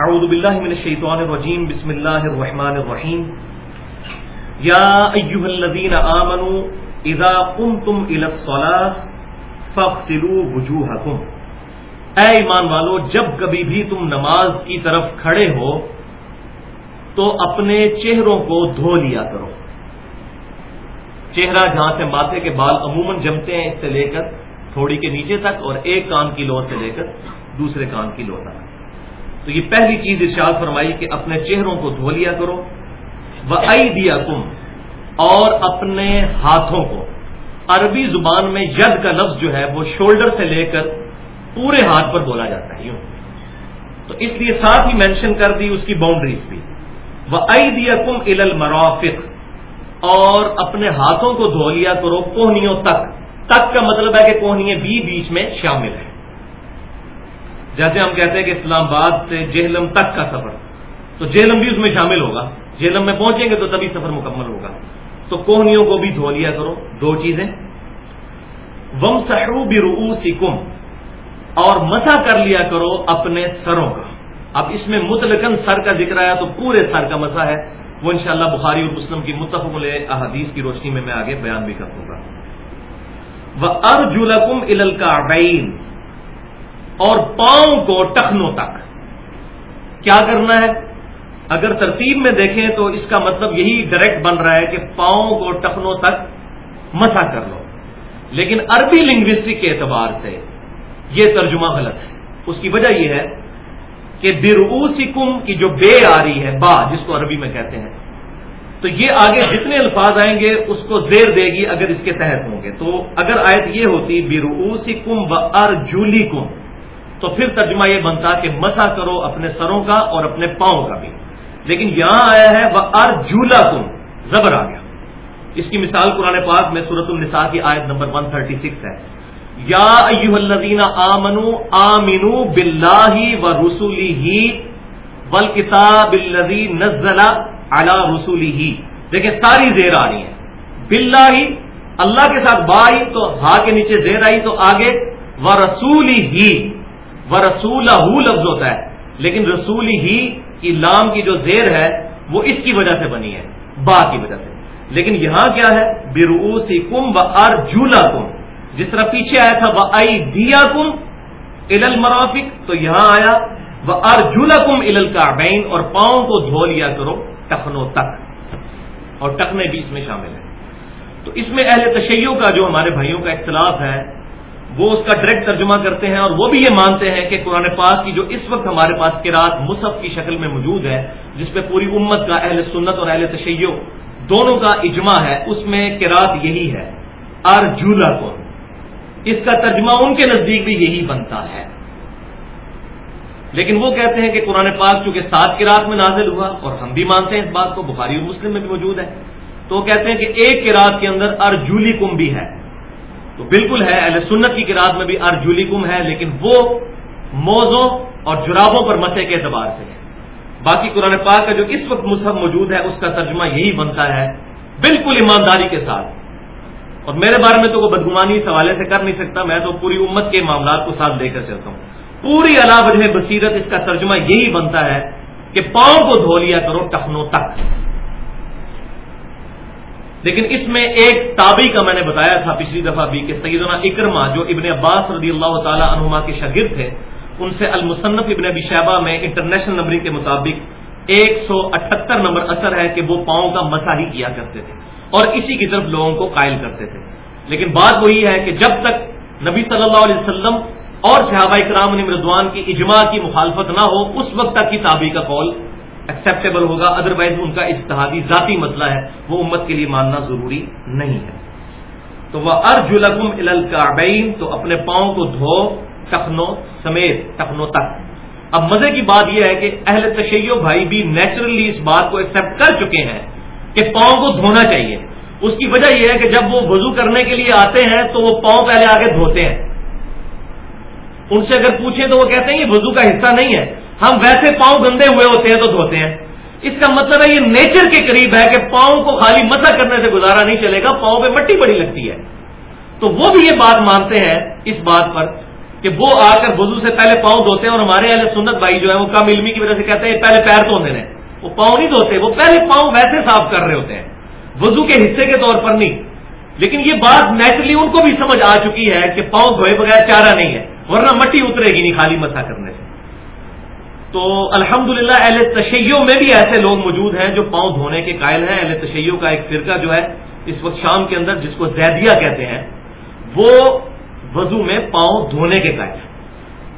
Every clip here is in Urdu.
اعوذ باللہ من الشیطان الرجیم، بسم اللہ الرحمن الرحیم۔ یا ایوہ الذین آمنوا اذا قمتم الى الصلاة فاغسلوا وجوہکم۔ اے ایمان والو، جب کبھی بھی تم نماز کی طرف کھڑے ہو، تو اپنے چہروں کو دھو لیا کرو۔ چہرہ جہاں سے ماتھے کے بال عموماً جمتے ہیں، اس سے لے کر تھوڑی کے نیچے تک، اور ایک کان کی لو سے لے کر دوسرے کان کی لو تک۔ تو یہ پہلی چیز ارشاد فرمائی کہ اپنے چہروں کو دھو لیا کرو وہ دیا کم اور اپنے ہاتھوں کو۔ عربی زبان میں ید کا لفظ جو ہے وہ شولڈر سے لے کر پورے ہاتھ پر بولا جاتا ہے، یوں۔ تو اس لیے ساتھ ہی مینشن کر دی اس کی باؤنڈریز بھی۔ وہ دیا کم ال المرافق، اور اپنے ہاتھوں کو دھو لیا کرو کوہنیوں تک۔ تک کا مطلب ہے کہ کوہنیاں بھی بیچ میں شامل ہیں۔ جیسے ہم کہتے ہیں کہ اسلام آباد سے جہلم تک کا سفر، تو جہلم بھی اس میں شامل ہوگا۔ جہلم میں پہنچیں گے تو تبھی سفر مکمل ہوگا۔ تو کوہنیوں کو بھی دھو لیا کرو، دو چیزیں۔ وم سہرو برو اور مسا کر لیا کرو اپنے سروں کا۔ اب اس میں متلقن سر کا ذکر آیا تو پورے سر کا مسا ہے۔ وہ انشاءاللہ بخاری اور مسلم کی متفق احادیث کی روشنی میں میں آگے بیان بھی کر دوں گا۔ وہ ارجلکم ال اور پاؤں کو ٹخنوں تک۔ کیا کرنا ہے؟ اگر ترتیب میں دیکھیں تو اس کا مطلب یہی ڈائریکٹ بن رہا ہے کہ پاؤں کو ٹخنوں تک مسا کر لو۔ لیکن عربی لنگوسٹک کے اعتبار سے یہ ترجمہ غلط ہے۔ اس کی وجہ یہ ہے کہ برعوسکم کی جو بے آ رہی ہے، با، جس کو عربی میں کہتے ہیں، تو یہ آگے جتنے الفاظ آئیں گے، اس کو زیر دے گی اگر اس کے تحت ہوں گے۔ تو اگر آیت یہ ہوتی برعوسکم و ارجولی تو پھر ترجمہ یہ بنتا کہ مسا کرو اپنے سروں کا اور اپنے پاؤں کا بھی۔ لیکن یہاں آیا ہے وہ ار جھولا تم زبر آ گیا۔ اس کی مثال قرآن پاک میں سورت النساء کی آیت نمبر 136 ہے۔ یا ایوہ الذین آمنو آمنو باللہ و رسولی ہی ول کتاب نزل علی رسولی ہی دیکھیں ساری زیر آ رہی ہے بلّہ ہی اللہ کے ساتھ با ہی تو ہا کے نیچے زیر آئی تو آگے۔ و رسولی ہی وہ رسول لفظ ہوتا ہے۔ لیکن رسول ہی کی لام کی جو زیر ہے، وہ اس کی وجہ سے بنی ہے، با کی وجہ سے۔ لیکن یہاں کیا ہے؟ برؤسی کم و ار کم جس طرح پیچھے آیا تھا وہ آئی دیا کم ال المرافک تو یہاں آیا وہ ار کم ال اور پاؤں کو دھو لیا کرو ٹخنوں تک۔ اور ٹکنے بھی اس میں شامل ہے تو اس میں اہل تشیعوں کا جو ہمارے بھائیوں کا اختلاف ہے وہ اس کا ڈائریکٹ ترجمہ کرتے ہیں اور وہ بھی یہ مانتے ہیں کہ قرآن پاک کی جو اس وقت ہمارے پاس کراط مصحف کی شکل میں موجود ہے، جس پہ پوری امت کا اہل سنت اور اہل تشیع دونوں کا اجماع ہے، اس میں کراط یہی ہے، ارجولا کو۔ اس کا ترجمہ ان کے نزدیک بھی یہی بنتا ہے۔ لیکن وہ کہتے ہیں کہ قرآن پاک چونکہ سات کراط میں نازل ہوا اور ہم بھی مانتے ہیں اس بات کو، بخاری اور مسلم میں بھی موجود ہے۔ تو وہ کہتے ہیں کہ ایک کراط کے اندر ارجولی کم بھی ہے۔ تو بالکل ہے، اہل سنت کی کراط میں بھی ارجولی گم ہے، لیکن وہ موزوں اور جرابوں پر مسے کے اعتبار سے ہے۔ باقی قرآن پاک کا جو اس وقت مصحف موجود ہے، اس کا ترجمہ یہی بنتا ہے، بالکل ایمانداری کے ساتھ۔ اور میرے بارے میں تو وہ بدگمانی اس حوالے سے کر نہیں سکتا، میں تو پوری امت کے معاملات کو ساتھ لے کر چلتا ہوں۔ پوری وجہ بصیرت اس کا ترجمہ یہی بنتا ہے کہ پاؤں کو دھو لیا کرو ٹخنوں تک۔ لیکن اس میں ایک تابی کا میں نے بتایا تھا پچھلی دفعہ بھی کہ سیدنا اکرما جو ابن عباس رضی اللہ تعالی عنہما کے شاگرد تھے، ان سے المصنف ابن ابی شہبہ میں انٹرنیشنل نمبرنگ کے مطابق ایک سو اٹھہتر نمبر اثر ہے کہ وہ پاؤں کا مسا ہی کیا کرتے تھے اور اسی کی طرف لوگوں کو قائل کرتے تھے۔ لیکن بات وہی ہے کہ جب تک نبی صلی اللہ علیہ وسلم اور صحابہ اکرام رضوان کی اجماع کی مخالفت نہ ہو، اس وقت تک کی تابی کا قول ایکسیپٹیبل ہوگا ادروائز ان کا اجتہادی ذاتی مسئلہ ہے، وہ امت کے لیے ماننا ضروری نہیں ہے۔ تو وہ ارجلکم الکعبین تو اپنے پاؤں کو دھو ٹخنوں سمیت ٹخنوں تک۔ اب مزے کی بات یہ ہے کہ اہل تشیع بھائی بھی نیچرلی اس بات کو ایکسپٹ کر چکے ہیں کہ پاؤں کو دھونا چاہیے۔ اس کی وجہ یہ ہے کہ جب وہ وضو کرنے کے لیے آتے ہیں، تو وہ پاؤں پہلے آگے دھوتے ہیں۔ ان سے اگر پوچھیں تو وہ کہتے ہیں یہ وضو کا حصہ نہیں ہے۔ ہم ویسے پاؤں گندے ہوئے ہوتے ہیں تو دھوتے ہیں۔ اس کا مطلب ہے یہ نیچر کے قریب ہے کہ پاؤں کو خالی مسا کرنے سے گزارا نہیں چلے گا، پاؤں پہ مٹی بڑی لگتی ہے۔ تو وہ بھی یہ بات مانتے ہیں اس بات پر کہ وہ آ کر وضو سے پہلے پاؤں دھوتے ہیں اور ہمارے اہل سنت بھائی جو ہے وہ کم علمی کی وجہ سے کہتے ہیں پہلے پیر دھونے ہیں۔ وہ پاؤں نہیں دھوتے، وہ پہلے پاؤں ویسے صاف کر رہے ہوتے ہیں۔ وضو کے حصے کے طور پر نہیں۔ لیکن یہ بات نیچرلی ان کو بھی سمجھ آ چکی ہے کہ پاؤں دھوئے بغیر چارہ نہیں ہے، ورنہ مٹی اترے گی نہیں خالی مسا کرنے سے۔ تو الحمدللہ اہل تشیعوں میں بھی ایسے لوگ موجود ہیں جو پاؤں دھونے کے قائل ہیں۔ اہل تشیعوں کا ایک فرقہ جو ہے، اس وقت شام کے اندر جس کو زیدیہ کہتے ہیں، وہ وضو میں پاؤں دھونے کے قائل ہیں۔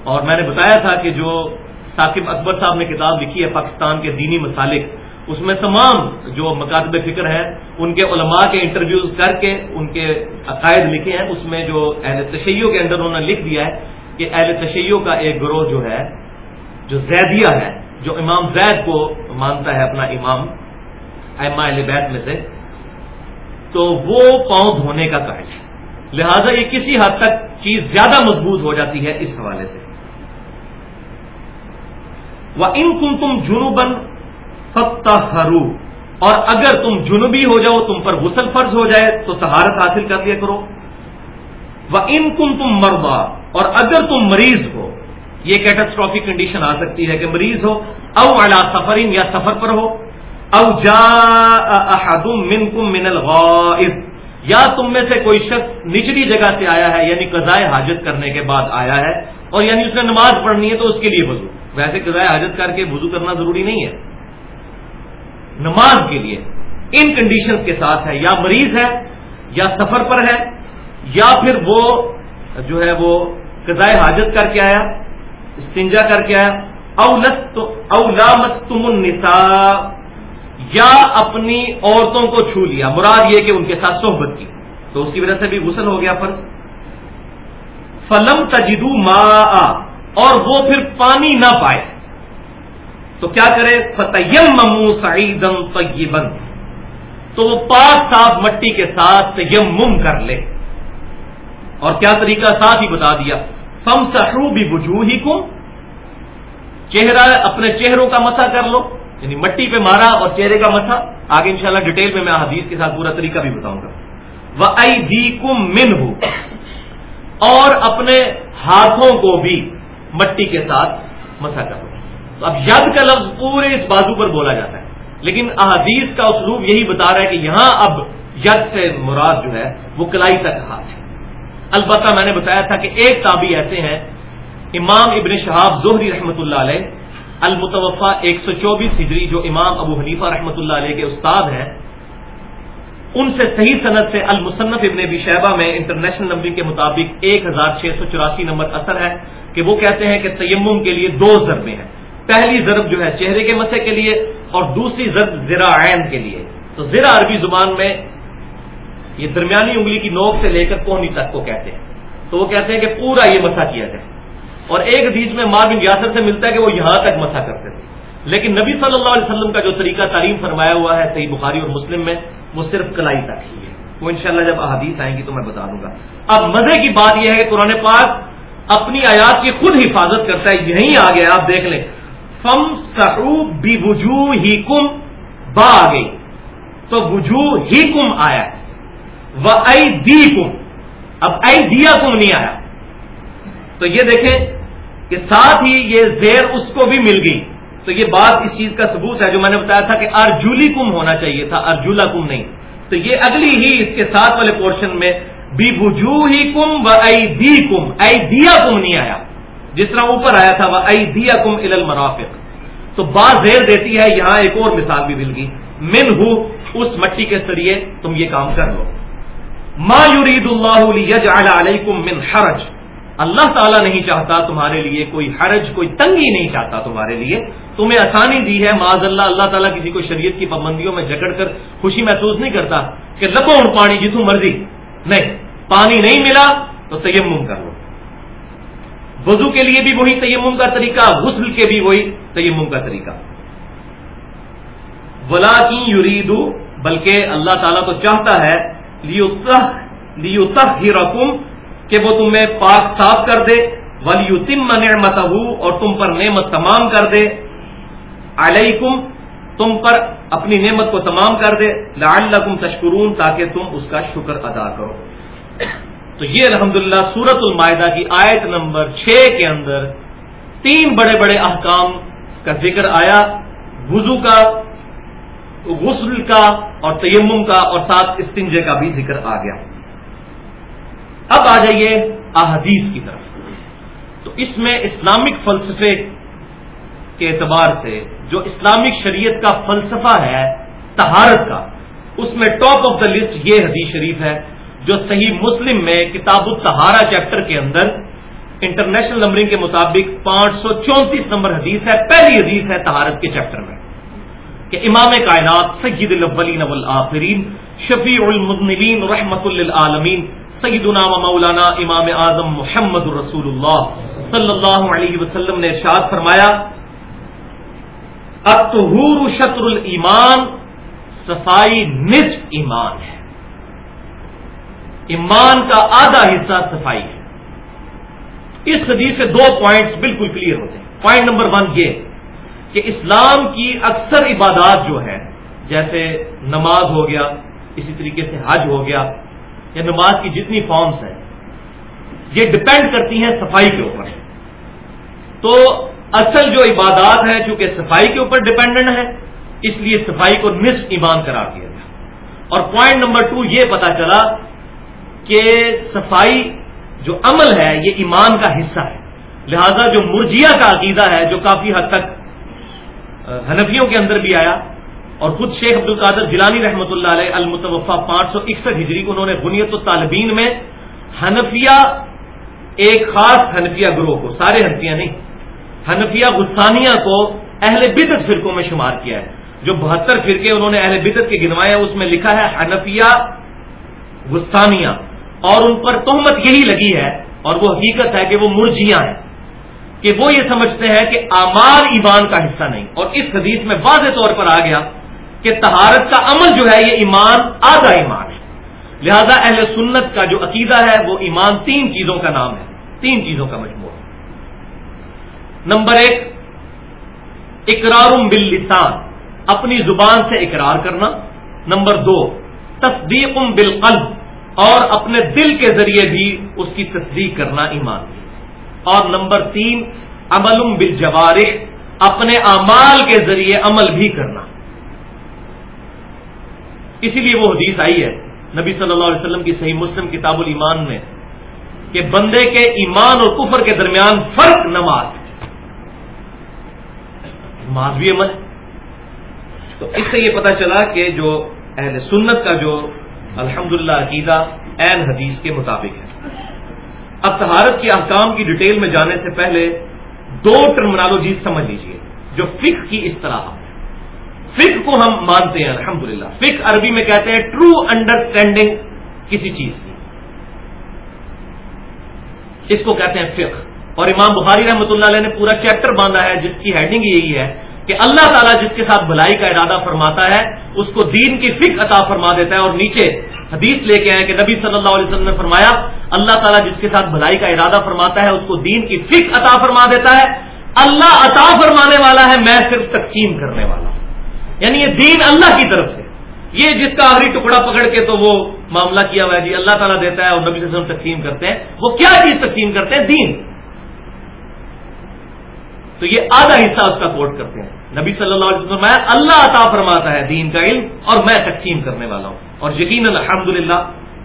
اور میں نے بتایا تھا کہ جو ثاقب اکبر صاحب نے کتاب لکھی ہے پاکستان کے دینی مسالک اس میں تمام جو مکاتب فکر ہیں، ان کے علماء کے انٹرویوز کر کے ان کے عقائد لکھے ہیں۔ اس میں جو اہل تشیعوں کے اندر انہوں نے لکھ دیا ہے کہ اہل تشیعوں کا ایک گروہ جو ہے جو زیدیہ ہے، جو امام زید کو مانتا ہے اپنا امام ایما بیت میں سے، تو وہ پاؤں دھونے کا قائل ہے۔ لہذا یہ کسی حد تک چیز زیادہ مضبوط ہو جاتی ہے اس حوالے سے۔ وہ ان کم تم جنوبن فتح اور اگر تم جنوبی ہو جاؤ، تم پر غسل فرض ہو جائے، تو سہارت حاصل کر لیا کرو۔ وہ ان کم تم مربا اور اگر تم مریض ہو یہ کیٹاسٹرافک کنڈیشن آ سکتی ہے کہ مریض ہو، او الا سفرین یا سفر پر ہو، او جا من کم من الغائب۔ یا تم میں سے کوئی شخص نچلی جگہ سے آیا ہے یعنی قضائے حاجت کرنے کے بعد آیا ہے، اور یعنی اس نے نماز پڑھنی ہے تو اس کے لیے وضو۔ ویسے قضائے حاجت کر کے وضو کرنا ضروری نہیں ہے۔ نماز کے لیے ان کنڈیشن کے ساتھ ہے، یا مریض ہے، یا سفر پر ہے، یا پھر وہ جو ہے وہ قضائے حاجت کر کے آیا۔ استنجا کر کے آیا۔ اولامت تم النساء یا اپنی عورتوں کو چھو لیا۔ مراد یہ کہ ان کے ساتھ صحبت کی۔ تو اس کی وجہ سے بھی غسل ہو گیا فرض۔ فلم تجدو ما اور وہ پھر پانی نہ پائے۔ تو کیا کرے؟ فتیم ممو سعیدم طیبن۔ تو وہ پاک صاف مٹی کے ساتھ تیمم کر لے۔ اور کیا طریقہ ساتھ ہی بتا دیا۔ فم سہرو بھی بجو ہی کو چہرہ اپنے چہروں کا مسا کر لو یعنی مٹی پہ مارا اور چہرے کا مسا آگے انشاءاللہ ڈیٹیل میں میں حدیث کے ساتھ پورا طریقہ بھی بتاؤں گا۔ وہ دی کم من ہو اور اپنے ہاتھوں کو بھی مٹی کے ساتھ مسا کر لو۔ تو اب ید کا لفظ پورے اس بازو پر بولا جاتا ہے۔ لیکن احادیث کا اسلوب یہی بتا رہا ہے کہ یہاں اب ید سے مراد جو ہے وہ کلائی تک ہاتھ ہے۔ البتہ میں نے بتایا تھا کہ ایک تابی ایسے ہیں، امام ابن شہاب زہری رحمۃ اللہ علیہ المتوفا ایک سو چوبیس ہجری، جو امام ابو حنیفہ رحمۃ اللہ علیہ کے استاد ہیں۔ ان سے صحیح صنعت سے المصنف ابن ابی شہبہ میں انٹرنیشنل نمبر کے مطابق ایک ہزار چھ سو چوراسی نمبر اثر ہے کہ وہ کہتے ہیں کہ تیمم کے لیے دو ضربیں ہیں۔ پہلی ضرب جو ہے چہرے کے مسے کے لیے اور دوسری ضرب زرا عین کے لیے۔ تو زرا عربی زبان میں یہ درمیانی انگلی کی نوک سے لے کر کوہنی تک کو کہتے ہیں۔ تو وہ کہتے ہیں کہ پورا یہ مسا کیا جائے۔ اور ایک حدیث میں ماں بن یاسر سے ملتا ہے کہ وہ یہاں تک مسا کرتے تھے۔ لیکن نبی صلی اللہ علیہ وسلم کا جو طریقہ تعلیم فرمایا ہوا ہے صحیح بخاری اور مسلم میں، وہ صرف کلائی تک ہی ہے۔ وہ انشاءاللہ جب احادیث آئیں گی تو میں بتا دوں گا۔ اب مزے کی بات یہ ہے کہ قرآن پاک اپنی آیات کی خود حفاظت کرتا ہے۔ یہیں آ گیا آپ دیکھ لیں۔ فم سرو بھی وجو ہی کم با آ گئی تو وجو ہی کم آیا۔ ہے وہ ائی دی کم اب ائی دیا کم نہیں آیا تو یہ دیکھیں کہ ساتھ ہی یہ زیر اس کو بھی مل گئی۔ تو یہ بات اس چیز کا ثبوت ہے جو میں نے بتایا تھا کہ ارجولی کم ہونا چاہیے تھا ارجولا کم نہیں۔ تو یہ اگلی ہی اس کے ساتھ والے پورشن میں بھی وجو ہی کم و ائی دی کم ائی دیا کم نہیں آیا جس طرح اوپر آیا تھا وہ دیا کم ال المرافق۔ تو با زیر دیتی ہے، یہاں ایک اور مثال بھی مل گئی۔ من ہو اس مٹی کے ذریعے تم یہ کام کر لو۔ ما یرید اللہ علیکم من حرج۔ اللہ تعالیٰ نہیں چاہتا تمہارے لیے کوئی حرج، کوئی تنگی نہیں چاہتا تمہارے لیے۔ تمہیں آسانی دی ہے معذ اللہ اللہ تعالیٰ کسی کو شریعت کی پابندیوں میں جکڑ کر خوشی محسوس نہیں کرتا کہ لبو اور پانی جتوں مرضی۔ نہیں، پانی نہیں ملا تو تیمم کر لو۔ وضو کے لیے بھی وہی تیمم کا طریقہ، غسل کے بھی وہی تیمم کا طریقہ۔ ولا کی یریدو بلکہ اللہ تعالیٰ تو چاہتا ہے لیو لیو کہ وہ تمہیں پاک صاف کر دے ولیو تم نعمت اور تم پر نعمت تمام کر دے۔ علیکم تم پر اپنی نعمت کو تمام کر دے۔ لعلکم تشکرون، تاکہ تم اس کا شکر ادا کرو۔ تو یہ الحمدللہ سورت المائدہ کی آیت نمبر چھ کے اندر تین بڑے بڑے احکام کا ذکر آیا۔ وضو کا غسل کا اور تیمم کا اور ساتھ استنجے کا بھی ذکر آ گیا۔ اب آ جائیے احادیث کی طرف۔ تو اس میں اسلامک فلسفے کے اعتبار سے جو اسلامک شریعت کا فلسفہ ہے تہارت کا، اس میں ٹاپ آف دا لسٹ یہ حدیث شریف ہے جو صحیح مسلم میں کتاب التہارا چیپٹر کے اندر انٹرنیشنل نمبرنگ کے مطابق پانچ سو چونتیس نمبر حدیث ہے، پہلی حدیث ہے تہارت کے چیپٹر میں۔ کہ امام کائنات سید الاولین والآخرین، شفیع المذنبین رحمت للعالمین، سیدنا و مولانا امام اعظم محمد رسول اللہ صلی اللہ علیہ وسلم نے ارشاد فرمایا اتہور شطر الایمان، صفائی نصف ایمان ہے۔ ایمان کا آدھا حصہ صفائی ہے۔ اس حدیث سے دو پوائنٹس بالکل کلیئر ہوتے ہیں۔ پوائنٹ نمبر ون یہ کہ اسلام کی اکثر عبادات جو ہے جیسے نماز ہو گیا، اسی طریقے سے حج ہو گیا، یا نماز کی جتنی فارمس ہیں، یہ ڈپینڈ کرتی ہیں صفائی کے اوپر۔ تو اصل جو عبادات ہیں، چونکہ صفائی کے اوپر ڈپینڈنٹ ہے اس لیے صفائی کو نصف ایمان قرار دیا گیا۔ اور پوائنٹ نمبر ٹو یہ پتا چلا کہ صفائی جو عمل ہے، یہ ایمان کا حصہ ہے۔ لہذا جو مرجیا کا عقیدہ ہے، جو کافی حد تک حنفیوں کے اندر بھی آیا اور خود شیخ عبد القادر جیلانی رحمۃ اللہ علیہ المتوفا پانچ سو اکسٹھ ہجری انہوں نے بنیت الطالبین میں حنفیہ ایک خاص حنفیہ گروہ کو، سارے حنفیہ نہیں، حنفیہ غسانیہ کو اہل بدت فرقوں میں شمار کیا ہے۔ جو بہتر فرقے انہوں نے اہل بدت کے گنوائے، اس میں لکھا ہے حنفیہ غسانیہ اور ان پر تہمت یہی لگی ہے اور وہ حقیقت ہے کہ وہ مرجیاں ہیں۔ کہ وہ یہ سمجھتے ہیں کہ امال ایمان کا حصہ نہیں۔ اور اس حدیث میں واضح طور پر آ گیا کہ تہارت کا عمل جو ہے یہ ایمان، آدھا ایمان ہے۔ لہذا اہل سنت کا جو عقیدہ ہے، وہ ایمان تین چیزوں کا نام ہے۔ تین چیزوں کا مجموعہ۔ نمبر ایک اقرار باللسان۔ اپنی زبان سے اقرار کرنا۔ نمبر دو تصدیق بالقلب۔ اور اپنے دل کے ذریعے بھی اس کی تصدیق کرنا ایمان۔ کی اور نمبر تین عمل بالجوارح، اپنے اعمال کے ذریعے عمل بھی کرنا۔ اسی لیے وہ حدیث آئی ہے، نبی صلی اللہ علیہ وسلم کی صحیح مسلم کتاب الایمان میں، کہ بندے کے ایمان اور کفر کے درمیان فرق نماز۔ نماز بھی عمل ہے۔ تو اس سے یہ پتا چلا کہ جو اہل سنت کا جو الحمد للہ عقیدہ این حدیث کے مطابق ہے۔ اب تہارت کے احکام کی ڈیٹیل میں جانے سے پہلے دو ٹرمنالوجی سمجھ لیجیے، جو فک کی اصطلاح فک کو ہم مانتے ہیں الحمد للہ فک عربی میں کہتے ہیں ٹرو انڈرسٹینڈنگ کسی چیز کی۔ اس کو کہتے ہیں فک اور امام بخاری رحمۃ اللہ علیہ نے پورا چیپٹر باندھا ہے، جس کی ہیڈنگ یہی ہے۔ کہ اللہ تعالیٰ جس کے ساتھ بھلائی کا ارادہ فرماتا ہے، اس کو دین کی فک عطا فرما دیتا ہے اور نیچے حدیث لے کے آئے کہ نبی صلی اللہ علیہ وسلم نے فرمایا، اللہ تعالیٰ جس کے ساتھ بھلائی کا ارادہ فرماتا ہے، اس کو دین کی فک عطا فرما دیتا ہے۔ اللہ عطا فرمانے والا ہے، میں صرف تقسیم کرنے والا ہوں۔ یعنی یہ دین اللہ کی طرف سے۔ یہ جس کا آخری ٹکڑا پکڑ کے تو وہ معاملہ کیا ہوا ہے جی اللہ تعالیٰ دیتا ہے اور نبی صلی اللہ علیہ وسلم تقسیم کرتے ہیں۔ وہ کیا چیز تقسیم کرتے ہیں؟ دین۔ تو یہ آدھا حصہ اس کا کوٹ کرتے ہیں۔ نبی صلی اللہ علیہ وسلم اللہ عطا فرماتا ہے دین کا علم اور میں تقسیم کرنے والا ہوں۔ اور یقیناً الحمد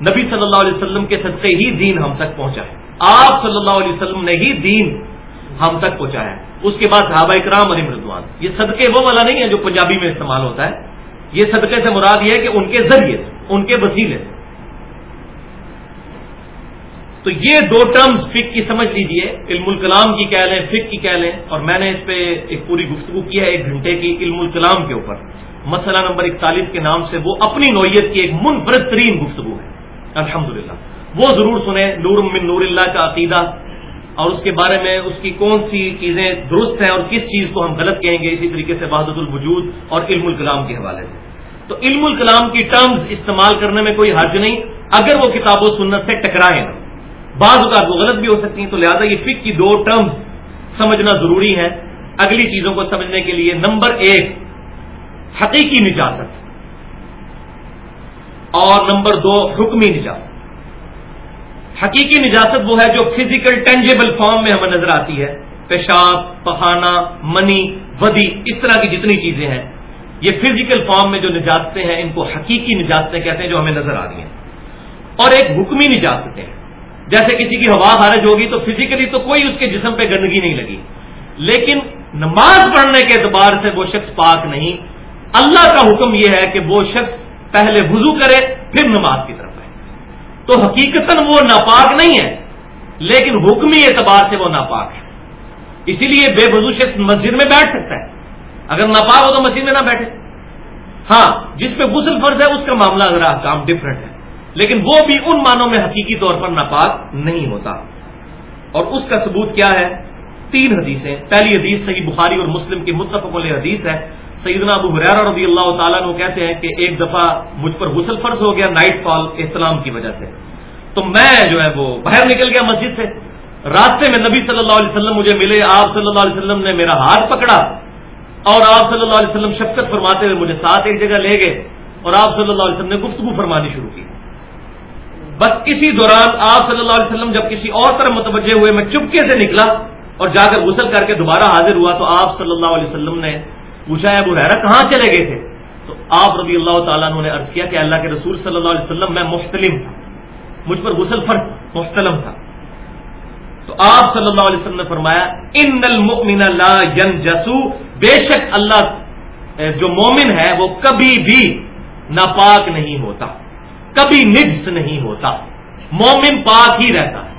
نبی صلی اللہ علیہ وسلم کے صدقے ہی دین ہم تک پہنچا ہے۔ آپ صلی اللہ علیہ وسلم نے ہی دین ہم تک پہنچایا ہے۔ اس کے بعد صحابہ اکرام علی مردوان یہ صدقے وہ والا نہیں ہے جو پنجابی میں استعمال ہوتا ہے۔ یہ صدقے سے مراد یہ ہے کہ ان کے ذریعے سے، ان کے وسیلے سے۔ تو یہ دو ٹرمز فک کی سمجھ لیجیے، علم الکلام کی کہہ لیں فک کی کہہ لیں۔ اور میں نے اس پہ ایک پوری گفتگو کی ہے، ایک گھنٹے کی علم الکلام کے اوپر۔ مسئلہ نمبر اکتالیس کے نام سے وہ اپنی نوعیت کی ایک منفرد ترین گفتگو ہے۔ الحمد وہ ضرور سنیں، نور من نور اللہ کا عقیدہ۔ اور اس کے بارے میں اس کی کون سی چیزیں درست ہیں اور کس چیز کو ہم غلط کہیں گے، اسی طریقے سے وحدت الوجود اور علم الکلام کے حوالے سے۔ تو علم الکلام کی ٹرمز استعمال کرنے میں کوئی حرج نہیں۔ اگر وہ کتاب و سنت سے ٹکرائے نا بعض اوقات وہ غلط بھی ہو سکتی ہیں، تو لہٰذا یہ فک کی دو ٹرمز سمجھنا ضروری ہے اگلی چیزوں کو سمجھنے کے لیے نمبر ایک، حقیقی نجازت اور نمبر دو، حکمی نجازت حقیقی نجاست وہ ہے جو فزیکل ٹینجیبل فارم میں ہمیں نظر آتی ہے۔ پیشاب پخانا منی، ودی، اس طرح کی جتنی چیزیں ہیں۔ یہ فزیکل فارم میں جو نجاستیں ہیں، ان کو حقیقی نجاستیں کہتے ہیں جو ہمیں نظر آ رہی ہیں۔ اور ایک حکمی نجاستیں ہیں۔ جیسے کسی کی ہوا خارج ہوگی تو فزیکلی تو کوئی اس کے جسم پہ گندگی نہیں لگی۔ لیکن نماز پڑھنے کے اعتبار سے وہ شخص پاک نہیں۔ اللہ کا حکم یہ ہے کہ وہ شخص پہلے وضو کرے، پھر نماز کی طرف آئے۔ تو حقیقت وہ ناپاک نہیں ہے، لیکن حکمی اعتبار سے وہ ناپاک ہے۔ اسی لیے بے وضو شخص مسجد میں بیٹھ سکتا ہے۔ اگر ناپاک ہو تو مسجد میں نہ بیٹھے۔ ہاں جس پہ غسل فرض ہے، اس کا معاملہ ذرا کام ڈفرنٹ ہے۔ لیکن وہ بھی ان معنوں میں حقیقی طور پر ناپاک نہیں ہوتا۔ اور اس کا ثبوت کیا ہے؟ تین حدیثیں۔ پہلی حدیث صحیح بخاری اور مسلم کی متفق علیہ حدیث ہے۔ سیدنا ابو حرار رضی اللہ تعالیٰ نے کہتے ہیں کہ ایک دفعہ مجھ پر غسل فرض ہو گیا، نائٹ فال احتلام کی وجہ سے۔ تو میں جو ہے وہ باہر نکل گیا مسجد سے۔ راستے میں نبی صلی اللہ علیہ وسلم مجھے ملے، آپ صلی اللہ علیہ وسلم نے میرا ہاتھ پکڑا۔ اور آپ صلی اللہ علیہ وسلم شفقت فرماتے ہوئے مجھے ساتھ ایک جگہ لے گئے۔ اور آپ صلی اللہ علیہ وسلم نے گفتگو فرمانی شروع کی۔ بس اسی دوران آپ صلی اللہ علیہ وسلم جب کسی اور طرف متوجہ ہوئے، میں چپکے سے نکلا اور جا کر غسل کر کے دوبارہ حاضر ہوا، تو آپ صلی اللہ علیہ وسلم نے پوچھا ہے ابو حیرا کہاں چلے گئے تھے؟ تو آپ رضی اللہ تعالیٰ نے عرض کیا کہ اللہ کے رسول صلی اللہ علیہ وسلم، میں مختلف تھا۔ مجھ پر غسل فرق مختلف تھا۔ تو آپ صلی اللہ علیہ وسلم نے فرمایا، ان المؤمن لا ينجسو بے شک اللہ جو مومن ہے، وہ کبھی بھی ناپاک نہیں ہوتا۔ کبھی نجس نہیں ہوتا۔ مومن پاک ہی رہتا۔ ہے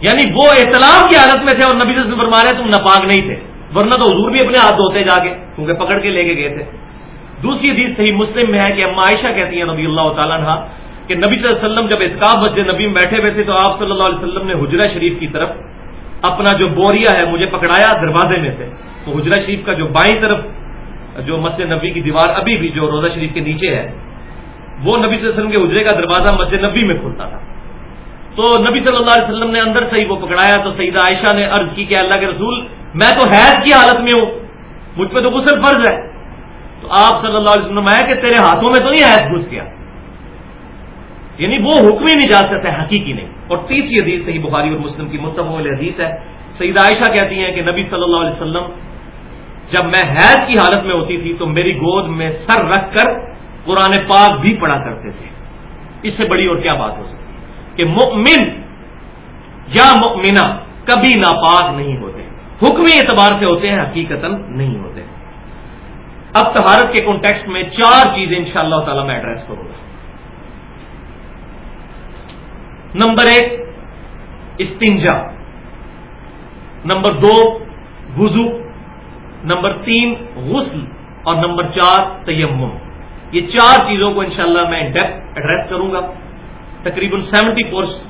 یعنی وہ احتلام کی حالت میں تھے اور نبی سے فرما رہے تم ناپاک نہیں تھے۔ ورنہ تو حضور بھی اپنے ہاتھ دھوتے جا کے، کیونکہ پکڑ کے لے کے گئے تھے۔ دوسری حدیث صحیح مسلم میں ہے کہ اما عائشہ کہتی ہیں نبی اللہ تعالیٰ نے کہ نبی صلی اللہ علیہ وسلم جب اتقاب مسجد نبی میں بیٹھے ہوئے تھے تو آپ صلی اللہ علیہ وسلم نے حجرہ شریف کی طرف اپنا جو بوریا ہے مجھے پکڑایا دروازے میں سے۔ تو حجرہ شریف کا جو بائیں طرف جو مسجد نبی کی دیوار ابھی بھی جو روزہ شریف کے نیچے ہے وہ نبی صلی اللہ علیہ وسلم کے حجرے کا دروازہ مسجد نبی میں کھلتا تھا۔ تو نبی صلی اللہ علیہ وسلم نے اندر سے ہی وہ پکڑایا، تو سیدہ عائشہ نے عرض کی کہ اللہ کے رسول، میں تو حید کی حالت میں ہوں، مجھ پہ تو غسل فرض ہے۔ تو آپ صلی اللہ علیہ وسلم ہے کہ تیرے ہاتھوں میں تو نہیں حید گھس گیا۔ یعنی وہ حکم ہی نہیں جا سکتا، حقیقی نہیں۔ اور تیسری حدیث صحیح بخاری اور مسلم کی متفق حدیث ہے۔ سعید عائشہ کہتی ہیں کہ نبی صلی اللہ علیہ وسلم، جب میں حید کی حالت میں ہوتی تھی تو میری گود میں سر رکھ کر قرآن پاک بھی پڑھا کرتے تھے۔ اس سے بڑی اور کیا بات ہو سکتی کہ مؤمن یا مؤمنہ کبھی ناپاک نہیں ہوتے۔ حکمی اعتبار سے ہوتے ہیں حقیقت نہیں ہوتے۔ اب تہارت کے کانٹیکسٹ میں چار چیزیں ان شاء اللہ تعالی میں ایڈریس کروں گا۔ نمبر ایک، استنجا۔ نمبر دو وضو نمبر تین، غسل۔ اور نمبر چار، تیمم۔ یہ چار چیزوں کو انشاءاللہ میں ڈیپتھ ایڈریس کروں گا. تقریباً سیونٹی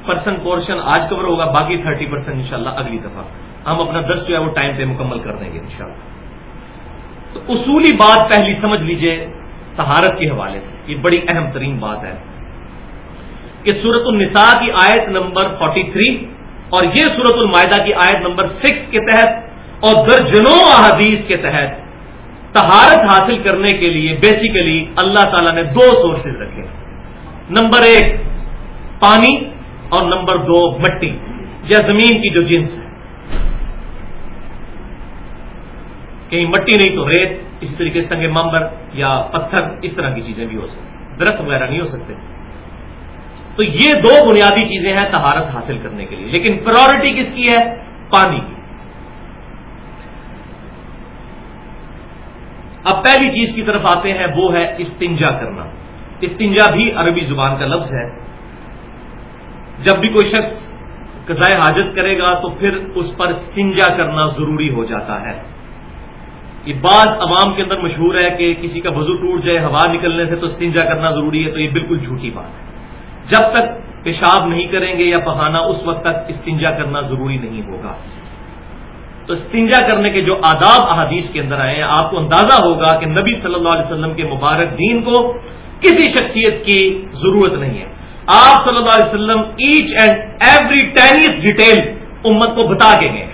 پرسینٹ پورشن آج کور ہوگا، باقی تھرٹی پرسینٹ انشاءاللہ اگلی دفعہ. ہم اپنا درس جو ہے وہ ٹائم پہ مکمل کر دیں گے انشاءاللہ. تو اصولی بات پہلی سمجھ لیجیے تہارت کے حوالے سے. یہ بڑی اہم ترین بات ہے. کہ سورت النساء کی آیت نمبر 43 اور یہ سورت المائدہ کی آیت نمبر 6 کے تحت اور درجنوں احادیث کے تحت تہارت حاصل کرنے کے لیے بیسیکلی اللہ تعالیٰ نے دو سورسز رکھے۔ نمبر ایک، پانی اور نمبر دو، مٹی۔ یا زمین کی جو جنس ہے۔ کہیں مٹی نہیں تو ریت اسی طریقے سے سنگ ممبر یا پتھر، اس طرح کی چیزیں بھی ہو سکتی درخت وغیرہ نہیں ہو سکتے۔ تو یہ دو بنیادی چیزیں ہیں تہارت حاصل کرنے کے لیے۔ لیکن پرائرٹی کس کی ہے؟ پانی کی۔ اب پہلی چیز کی طرف آتے ہیں، وہ ہے استنجا کرنا۔ استنجا بھی عربی زبان کا لفظ ہے۔ جب بھی کوئی شخص قضائے حاجت کرے گا تو پھر اس پر استنجا کرنا ضروری ہو جاتا ہے۔ یہ بعض عوام کے اندر مشہور ہے کہ کسی کا وضو ٹوٹ جائے، ہوا نکلنے سے تو استنجا کرنا ضروری ہے، تو یہ بالکل جھوٹی بات ہے۔ جب تک پیشاب نہیں کریں گے یا بہانا اس وقت تک استنجا کرنا ضروری نہیں ہوگا۔ تو استنجا کرنے کے جو آداب احادیث کے اندر آئے ہیں، آپ کو اندازہ ہوگا کہ نبی صلی اللہ علیہ وسلم کے مبارک دین کو کسی شخصیت کی ضرورت نہیں ہے۔ آپ صلی اللہ علیہ وسلم each and every tiniest detail امت کو بتا کے گئے۔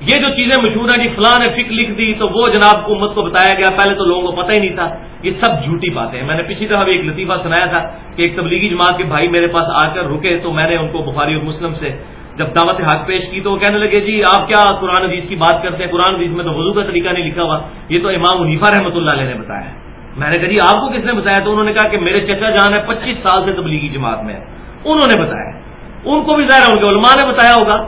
یہ جو چیزیں مشہور ہیں جی فلاں نے فک لکھ دی تو وہ جناب کو امت کو بتایا گیا۔ پہلے تو لوگوں کو پتہ ہی نہیں تھا۔ یہ سب جھوٹی باتیں ہیں۔ میں نے پچھلی دفعہ بھی ایک لطیفہ سنایا تھا کہ ایک تبلیغی جماعت کے بھائی میرے پاس آ کر رکے تو میں نے ان کو بخاری اور مسلم سے جب دعوت حق پیش کی تو وہ کہنے لگے جی آپ کیا قرآن حدیث کی بات کرتے ہیں؟ قرآن حدیث میں تو وضو کا طریقہ نہیں لکھا ہوا۔ یہ تو امام حنیفہ رحمۃ اللہ علیہ نے بتایا ہے۔ میں نے کہا جی آپ کو کس نے بتایا؟ تو انہوں نے کہا کہ میرے چچا جان ہے پچیس سال سے تبلیغی جماعت میں انہوں نے بتایا۔ ان کو بھی ظاہر ان کے علماء نے بتایا ہوگا۔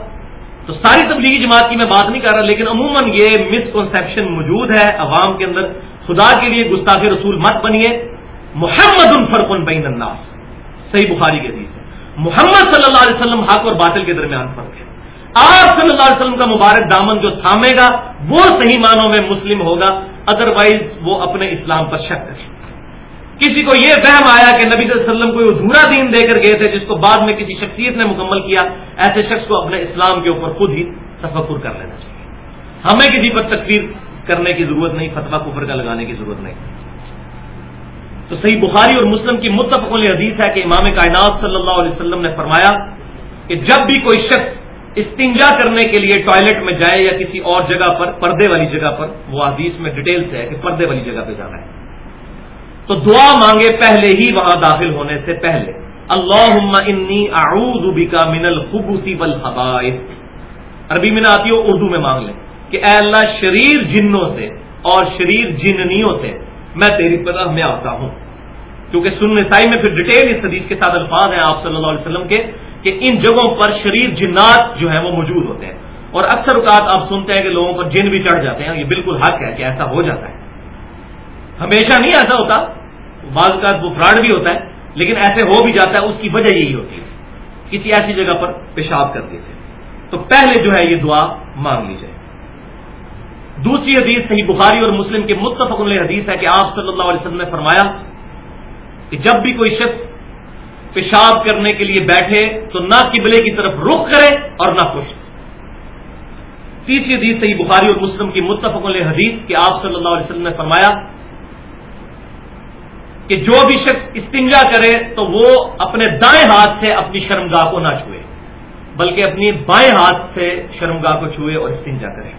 تو ساری تبلیغی جماعت کی میں بات نہیں کر رہا، لیکن عموماً یہ مسکنسپشن موجود ہے۔ عوام کے اندر خدا کے لیے گستاخ رسول مت بنیے۔ محمد الفرق بین الناس۔ صحیح بخاری کے حدیث ہے۔ محمد صلی اللہ علیہ وسلم حق اور باطل کے درمیان فرق ہے۔ آپ صلی اللہ علیہ وسلم کا مبارک دامن جو تھامے گا، وہ صحیح معنوں میں مسلم ہوگا ادروائز وہ اپنے اسلام پر شک کرے۔ کسی کو یہ فہم آیا کہ نبی صلی اللہ علیہ وسلم کو ادھورا دین دے کر گئے تھے جس کو بعد میں کسی شخصیت نے مکمل کیا، ایسے شخص کو اپنے اسلام کے اوپر خود ہی تفکر کر لینا چاہیے۔ ہمیں کسی پر تقریر کرنے کی ضرورت نہیں فتوا کفر کا لگانے کی ضرورت نہیں۔ تو صحیح بخاری اور مسلم کی متفق حدیث ہے کہ امام کائنات صلی اللہ علیہ وسلم نے فرمایا کہ جب بھی کوئی شخص استنجا کرنے کے لیے ٹوائلٹ میں جائے یا کسی اور جگہ پر، پردے والی جگہ پر، وہ حدیث میں ڈیٹیل سے ہے کہ پردے والی جگہ پہ جانا ہے۔ تو دعا مانگے پہلے ہی وہاں داخل ہونے سے پہلے۔ اللہ انی اعوذ بکا من الخبث والخبائث عربی میں نہ آتی ہو، اردو میں مانگ لیں کہ اے اللہ شریر جنوں سے اور شریر جننیوں سے میں تیری پناہ میں آتا ہوں۔ کیونکہ سن نسائی میں پھر ڈیٹیل اس حدیث کے ساتھ الفاظ ہیں آپ صلی اللہ علیہ وسلم کے، کہ ان جگہوں پر شریر جنات جو ہیں وہ موجود ہوتے ہیں۔ اور اکثر اوقات آپ سنتے ہیں کہ لوگوں پر جن بھی چڑھ جاتے ہیں، یہ بالکل حق ہے کہ ایسا ہو جاتا ہے۔ ہمیشہ نہیں ایسا ہوتا، بعض کا وہ فراڈ بھی ہوتا ہے، لیکن ایسے ہو بھی جاتا ہے، اس کی وجہ یہی ہوتی ہے۔ کسی ایسی جگہ پر پیشاب کر دیتے تو پہلے جو ہے یہ دعا مانگ لی جائے۔ دوسری حدیث صحیح بخاری اور مسلم کے متفق علیہ حدیث ہے کہ آپ صلی اللہ علیہ وسلم نے فرمایا کہ جب بھی کوئی شخص پیشاب کرنے کے لیے بیٹھے تو نہ قبلے کی طرف رخ کرے اور نہ پشت تیسری حدیث صحیح بخاری اور مسلم کی متفق علیہ حدیث کہ آپ صلی اللہ علیہ وسلم نے فرمایا کہ جو بھی شخص استنجا کرے تو وہ اپنے دائیں ہاتھ سے اپنی شرمگاہ کو نہ چھوئے، بلکہ اپنی بائیں ہاتھ سے شرمگاہ کو چھوئے اور استنجا کرے۔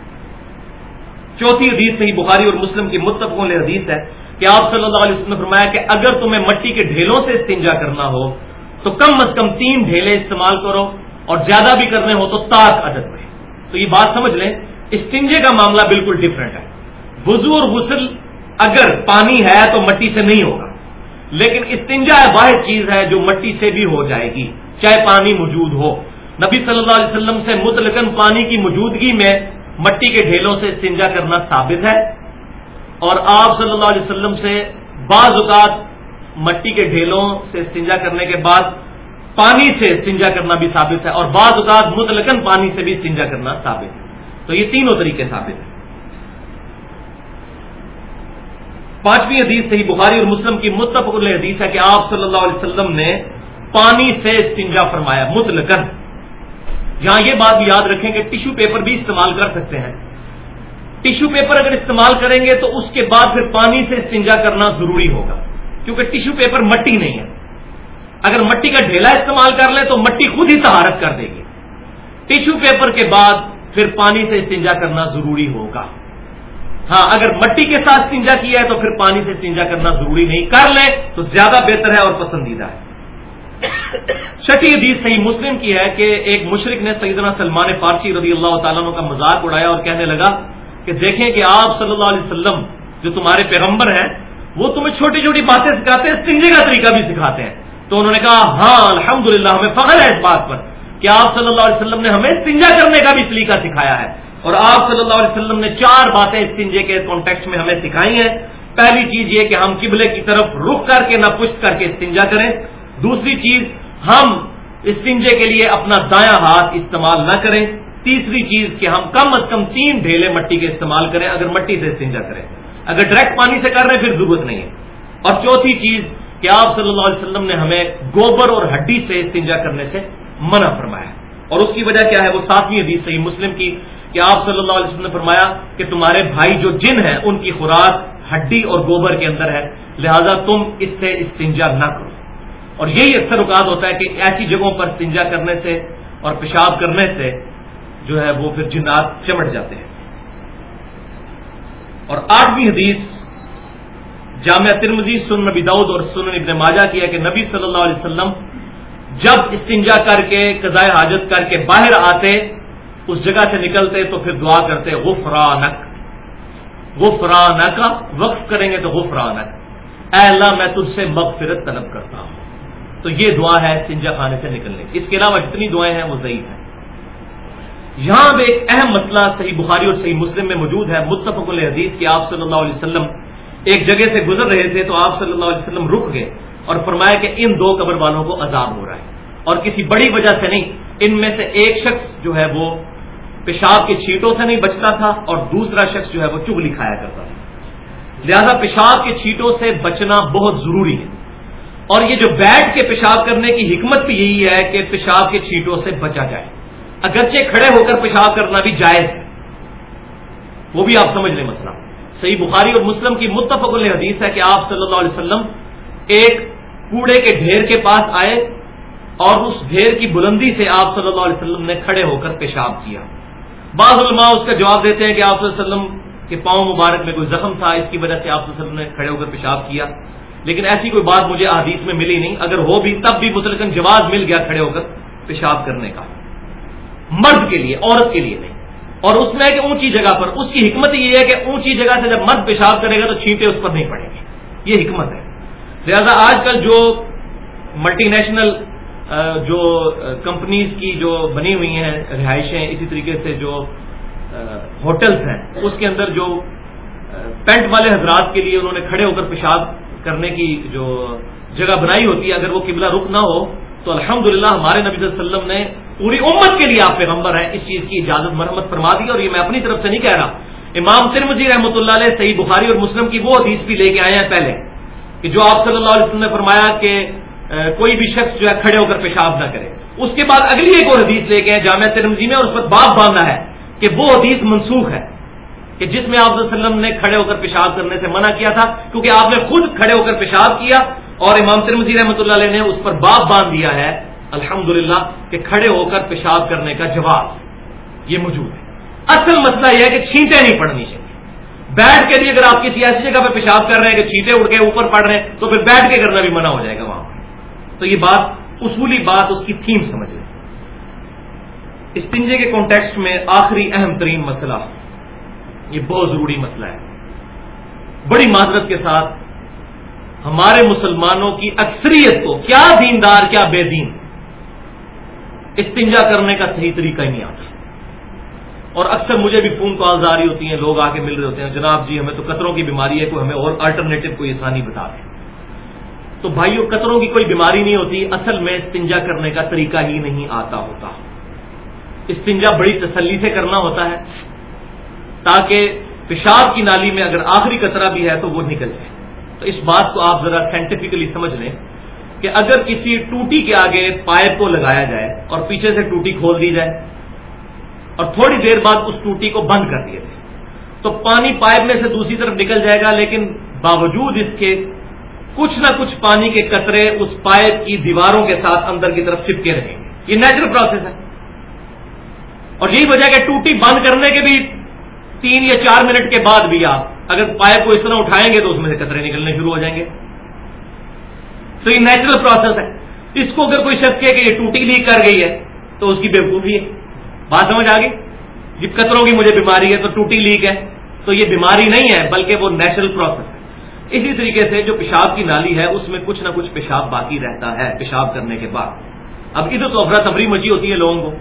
چوتھی حدیث صحیح بخاری اور مسلم کی متفق علیہ حدیث ہے کہ آپ صلی اللہ علیہ وسلم نے فرمایا کہ اگر تمہیں مٹی کے ڈھیلوں سے استنجا کرنا ہو تو کم از کم تین ڈھیلے استعمال کرو اور زیادہ بھی کرنے ہو تو تاک عدد میں۔ تو یہ بات سمجھ لیں، استنجے کا معاملہ بالکل ڈفرینٹ ہے۔ وضو اور غسل اگر پانی ہے تو مٹی سے نہیں ہوگا، لیکن استنجا واحد چیز ہے جو مٹی سے بھی ہو جائے گی، چاہے پانی موجود ہو۔ نبی صلی اللہ علیہ وسلم سے متلقن پانی کی موجودگی میں مٹی کے ڈھیلوں سے استنجا کرنا ثابت ہے اور آپ صلی اللہ علیہ وسلم سے بعض اوقات مٹی کے ڈھیلوں سے استنجا کرنے کے بعد پانی سے استنجا کرنا بھی ثابت ہے اور بعض اوقات متلقن پانی سے بھی استنجا کرنا ثابت ہے۔ تو یہ تینوں طریقے ثابت ہیں۔ پانچویں حدیث صحیح بخاری اور مسلم کی متفق حدیث ہے کہ آپ صلی اللہ علیہ وسلم نے پانی سے استنجا فرمایا متلقن یہاں یہ بات بھی یاد رکھیں کہ ٹیشو پیپر بھی استعمال کر سکتے ہیں۔ ٹیشو پیپر اگر استعمال کریں گے تو اس کے بعد پھر پانی سے استنجا کرنا ضروری ہوگا۔ کیونکہ ٹیشو پیپر مٹی نہیں ہے۔ اگر مٹی کا ڈھیلا استعمال کر لیں تو مٹی خود ہی سہارت کر دے گی۔ ٹیشو پیپر کے بعد پھر پانی سے استنجا کرنا ضروری ہوگا۔ ہاں اگر مٹی کے ساتھ استنجا کیا ہے تو پھر پانی سے استنجا کرنا ضروری نہیں۔ کر لیں تو زیادہ بہتر ہے اور پسندیدہ ہے۔ چھٹی حدیث صحیح مسلم کی ہے کہ ایک مشرق نے سیدنا سلمان فارسی رضی اللہ تعالیٰ کا مذاق اڑایا اور کہنے لگا کہ دیکھیں کہ آپ صلی اللہ علیہ وسلم جو تمہارے پیغمبر ہیں، وہ تمہیں چھوٹی چھوٹی باتیں سکھاتے ہیں استنجے کا طریقہ بھی سکھاتے ہیں۔ تو انہوں نے کہا ہاں الحمد ہمیں فخر ہے اس بات پر کہ آپ صلی اللہ علیہ وسلم نے ہمیں استنجا کرنے کا بھی سلیقہ سکھایا ہے۔ اور آپ صلی اللہ علیہ وسلم نے چار باتیں استنجے کے کانٹیکس میں ہمیں سکھائی ہیں۔ پہلی چیز یہ کہ ہم قبلے کی طرف رخ کر کے، نہ پشت کر کے استنجا کریں۔ دوسری چیز، ہم استنجے کے لیے اپنا دایاں ہاتھ استعمال نہ کریں۔ تیسری چیز کہ ہم کم از کم تین ڈھیلے مٹی کے استعمال کریں، اگر مٹی سے استنجا کریں۔ اگر ڈائریکٹ پانی سے کر رہے ہیں، پھر ضرورت نہیں ہے۔ اور چوتھی چیز کہ آپ صلی اللہ علیہ وسلم نے ہمیں گوبر اور ہڈی سے استنجا کرنے سے منع فرمایا۔ اور اس کی وجہ کیا ہے؟ وہ ساتویں حدیث صحیح مسلم کی کہ آپ صلی اللہ علیہ وسلم نے فرمایا کہ تمہارے بھائی جو جن ہیں، ان کی خوراک ہڈی اور گوبر کے اندر ہے۔ لہذا تم اس سے استنجا نہ کرو۔ اور یہی اکثر اوقات ہوتا ہے کہ ایسی جگہوں پر استنجا کرنے سے اور پیشاب کرنے سے جو ہے وہ پھر جنات چمٹ جاتے ہیں۔ اور آٹھویں حدیث جامعہ ترمزی سن نبی دعود اور سن ابن ماجہ کیا کہ نبی صلی اللہ علیہ وسلم جب استنجا کر کے، قضاء حاجت کر کے باہر آتے، اس جگہ سے نکلتے تو پھر دعا کرتے، غفرانک غفرانک، وقف کریں گے تو غفرانک۔ اے اللہ، میں تجھ سے مغفرت طلب کرتا ہوں۔ تو یہ دعا ہے استنجا خانے سے نکلنے اس کے علاوہ جتنی دعائیں ہیں وہ ضعیف ہیں۔ یہاں بھی ایک اہم مسئلہ صحیح بخاری اور صحیح مسلم میں موجود ہے۔ متفق الحدیث کہ آپ صلی اللہ علیہ وسلم ایک جگہ سے گزر رہے تھے تو آپ صلی اللہ علیہ وسلم رک گئے اور فرمایا کہ ان دو قبر والوں کو عذاب ہو رہا ہے۔ اور کسی بڑی وجہ سے نہیں، ان میں سے ایک شخص جو ہے وہ پیشاب کی چھیٹوں سے نہیں بچتا تھا اور دوسرا شخص جو ہے وہ چگلی کھایا کرتا تھا۔ لہذا پیشاب کی چھیٹوں سے بچنا بہت ضروری ہے۔ اور یہ جو بیٹھ کے پیشاب کرنے کی حکمت بھی یہی ہے کہ پیشاب کے چھیٹوں سے بچا جائے۔ اگرچہ کھڑے ہو کر پیشاب کرنا بھی جائز ہے۔ وہ بھی آپ سمجھ لیں مسئلہ۔ صحیح بخاری اور مسلم کی متفق حدیث ہے کہ آپ صلی اللہ علیہ وسلم ایک کوڑے کے ڈھیر کے پاس آئے اور اس ڈھیر کی بلندی سے آپ صلی اللہ علیہ وسلم نے کھڑے ہو کر پیشاب کیا۔ بعض علماء اس کا جواب دیتے ہیں کہ آپ صلی اللہ علیہ وسلم کے پاؤں مبارک میں کوئی زخم تھا، اس کی وجہ سے آپ صلی اللہ علیہ وسلم نے کھڑے ہو کر پیشاب کیا۔ لیکن ایسی کوئی بات مجھے حدیث میں ملی نہیں۔ اگر ہو بھی، تب بھی مسلم جواب مل گیا کھڑے ہو کر پیشاب کرنے کا۔ مرد کے لیے، عورت کے لیے نہیں۔ اور اس میں ہے کہ اونچی جگہ پر، اس کی حکمت یہ ہے کہ اونچی جگہ سے جب مرد پیشاب کرے گا تو چھینٹے اس پر نہیں پڑیں گے۔ یہ حکمت ہے۔ لہذا آج کل جو ملٹی نیشنل جو کمپنیز کی جو بنی ہوئی ہیں، رہائشیں، اسی طریقے سے جو ہوٹلز ہیں، اس کے اندر جو پینٹ والے حضرات کے لیے انہوں نے کھڑے ہو کر پیشاب کرنے کی جو جگہ بنائی ہوتی ہے، اگر وہ قبلہ رخ نہ ہو، تو الحمدللہ ہمارے نبی صلی اللہ علیہ وسلم نے پوری امت کے لیے آپ پیغمبر ہیں، اس چیز کی اجازت مرمت فرما دی اور یہ میں اپنی طرف سے نہیں کہہ رہا۔ امام ترمزی رحمۃ اللہ علیہ، صحیح بخاری اور مسلم کی وہ حدیث بھی لے کے آئے ہیں پہلے، کہ جو آپ صلی اللہ علیہ وسلم نے فرمایا کہ کوئی بھی شخص جو ہے کھڑے ہو کر پیشاب نہ کرے۔ اس کے بعد اگلی ایک اور حدیث لے کے آئے جامعہ ترمزی میں اور اس پر باپ باندھا ہے کہ وہ حدیث منسوخ ہے۔ کہ جس میں آپ وسلم نے کھڑے ہو کر پیشاب کرنے سے منع کیا تھا، کیونکہ آپ نے خود کھڑے ہو کر پیشاب کیا اور امام ترمزی رحمۃ اللہ علیہ نے اس پر باپ باندھ دیا ہے الحمد کہ کھڑے ہو کر پیشاب کرنے کا جواز۔ یہ موجود ہے۔ اصل مسئلہ یہ ہے کہ چھینٹیں نہیں پڑنی چاہیے۔ بیٹھ کے لیے اگر آپ کسی ایسی جگہ پہ پیشاب کر رہے ہیں کہ چھینٹے اڑ کے اوپر پڑ رہے ہیں، تو پھر بیٹھ کے کرنا بھی منع ہو جائے گا وہاں پر۔ تو یہ بات، اصولی بات اس کی تھیم سمجھ لیں۔ اس پنجے کے کانٹیکسٹ میں آخری اہم ترین مسئلہ۔ یہ بہت ضروری مسئلہ ہے۔ بڑی معذرت کے ساتھ ہمارے مسلمانوں کی اکثریت کو کیا دیندار، کیا بے دین، استنجا کرنے کا صحیح طریقہ ہی نہیں آتا۔ اور اکثر مجھے بھی فون کالز آ رہی ہوتی ہیں، لوگ آ کے مل رہے ہوتے ہیں، جناب جی ہمیں تو قطروں کی بیماری ہے، کوئی ہمیں اور الٹرنیٹو کوئی آسانی بتا دیں۔ تو بھائیوں قطروں کی کوئی بیماری نہیں ہوتی، اصل میں استنجا کرنے کا طریقہ ہی نہیں آتا ہوتا۔ استنجا بڑی تسلی سے کرنا ہوتا ہے۔ تاکہ پیشاب کی نالی میں اگر آخری قطرہ بھی ہے تو وہ نکل جائے۔ تو اس بات کو آپ ذرا سائنٹیفکلی سمجھ لیں کہ اگر کسی ٹوٹی کے آگے پائپ کو لگایا جائے اور پیچھے سے ٹوٹی کھول دی جائے اور تھوڑی دیر بعد اس ٹوٹی کو بند کر دیے جائے، تو پانی پائپ میں سے دوسری طرف نکل جائے گا، لیکن باوجود اس کے کچھ نہ کچھ پانی کے قطرے اس پائپ کی دیواروں کے ساتھ اندر کی طرف چپکے رہیں گے۔ یہ نیچرل پروسیس ہے۔ اور یہی وجہ کہ ٹوٹی بند کرنے کے بھی تین یا چار منٹ کے بعد بھی آپ اگر پائپ کو اس طرح اٹھائیں گے تو اس میں سے قطرے نکلنے شروع ہو جائیں گے۔ تو یہ نیچرل پروسیس ہے۔ اس کو اگر کوئی شخص کہ یہ ٹوٹی لیک کر گئی ہے تو اس کی بےوقوفی ہے۔ بات سمجھ آ گئی؟ جب قطروں کی مجھے بیماری ہے تو ٹوٹی لیک ہے۔ تو یہ بیماری نہیں ہے بلکہ وہ نیچرل پروسیس ہے۔ اسی طریقے سے جو پیشاب کی نالی ہے اس میں کچھ نہ کچھ پیشاب باقی رہتا ہے، پیشاب کرنے کے بعد۔ اب ادھر تو افراتفری مچی ہوتی ہے لوگوں کو۔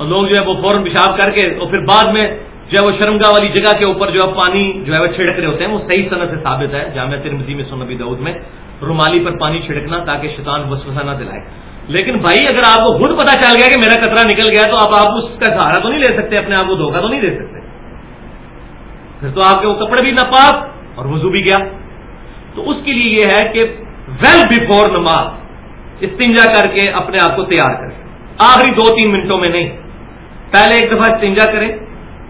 اور لوگ جو ہے وہ فوراً پیشاب کر کے اور پھر بعد میں جو ہے وہ شرمگاہ والی جگہ کے اوپر جو ہے پانی جو ہے وہ چھڑک رہے ہوتے ہیں، وہ صحیح صنعت سے ثابت ہے، جامعہ ترمزی میں سنبی دعود میں، رومالی پر پانی چھڑکنا تاکہ شیطان وسوسہ نہ دلائے۔ لیکن بھائی، اگر آپ کو خود پتا چل گیا کہ میرا کترا نکل گیا تو آپ آپ اس کا سہارا تو نہیں لے سکتے، اپنے آپ کو دھوکہ تو نہیں دے سکتے۔ پھر تو آپ کے وہ کپڑے بھی ناپاک اور وضو بھی گیا۔ تو اس کے لیے یہ ہے کہ ویل بفور نماز، استنجا کر کے اپنے آپ کو تیار کریں۔ آخری دو تین منٹوں میں نہیں پہلے ایک دفعہ استنجا کریں،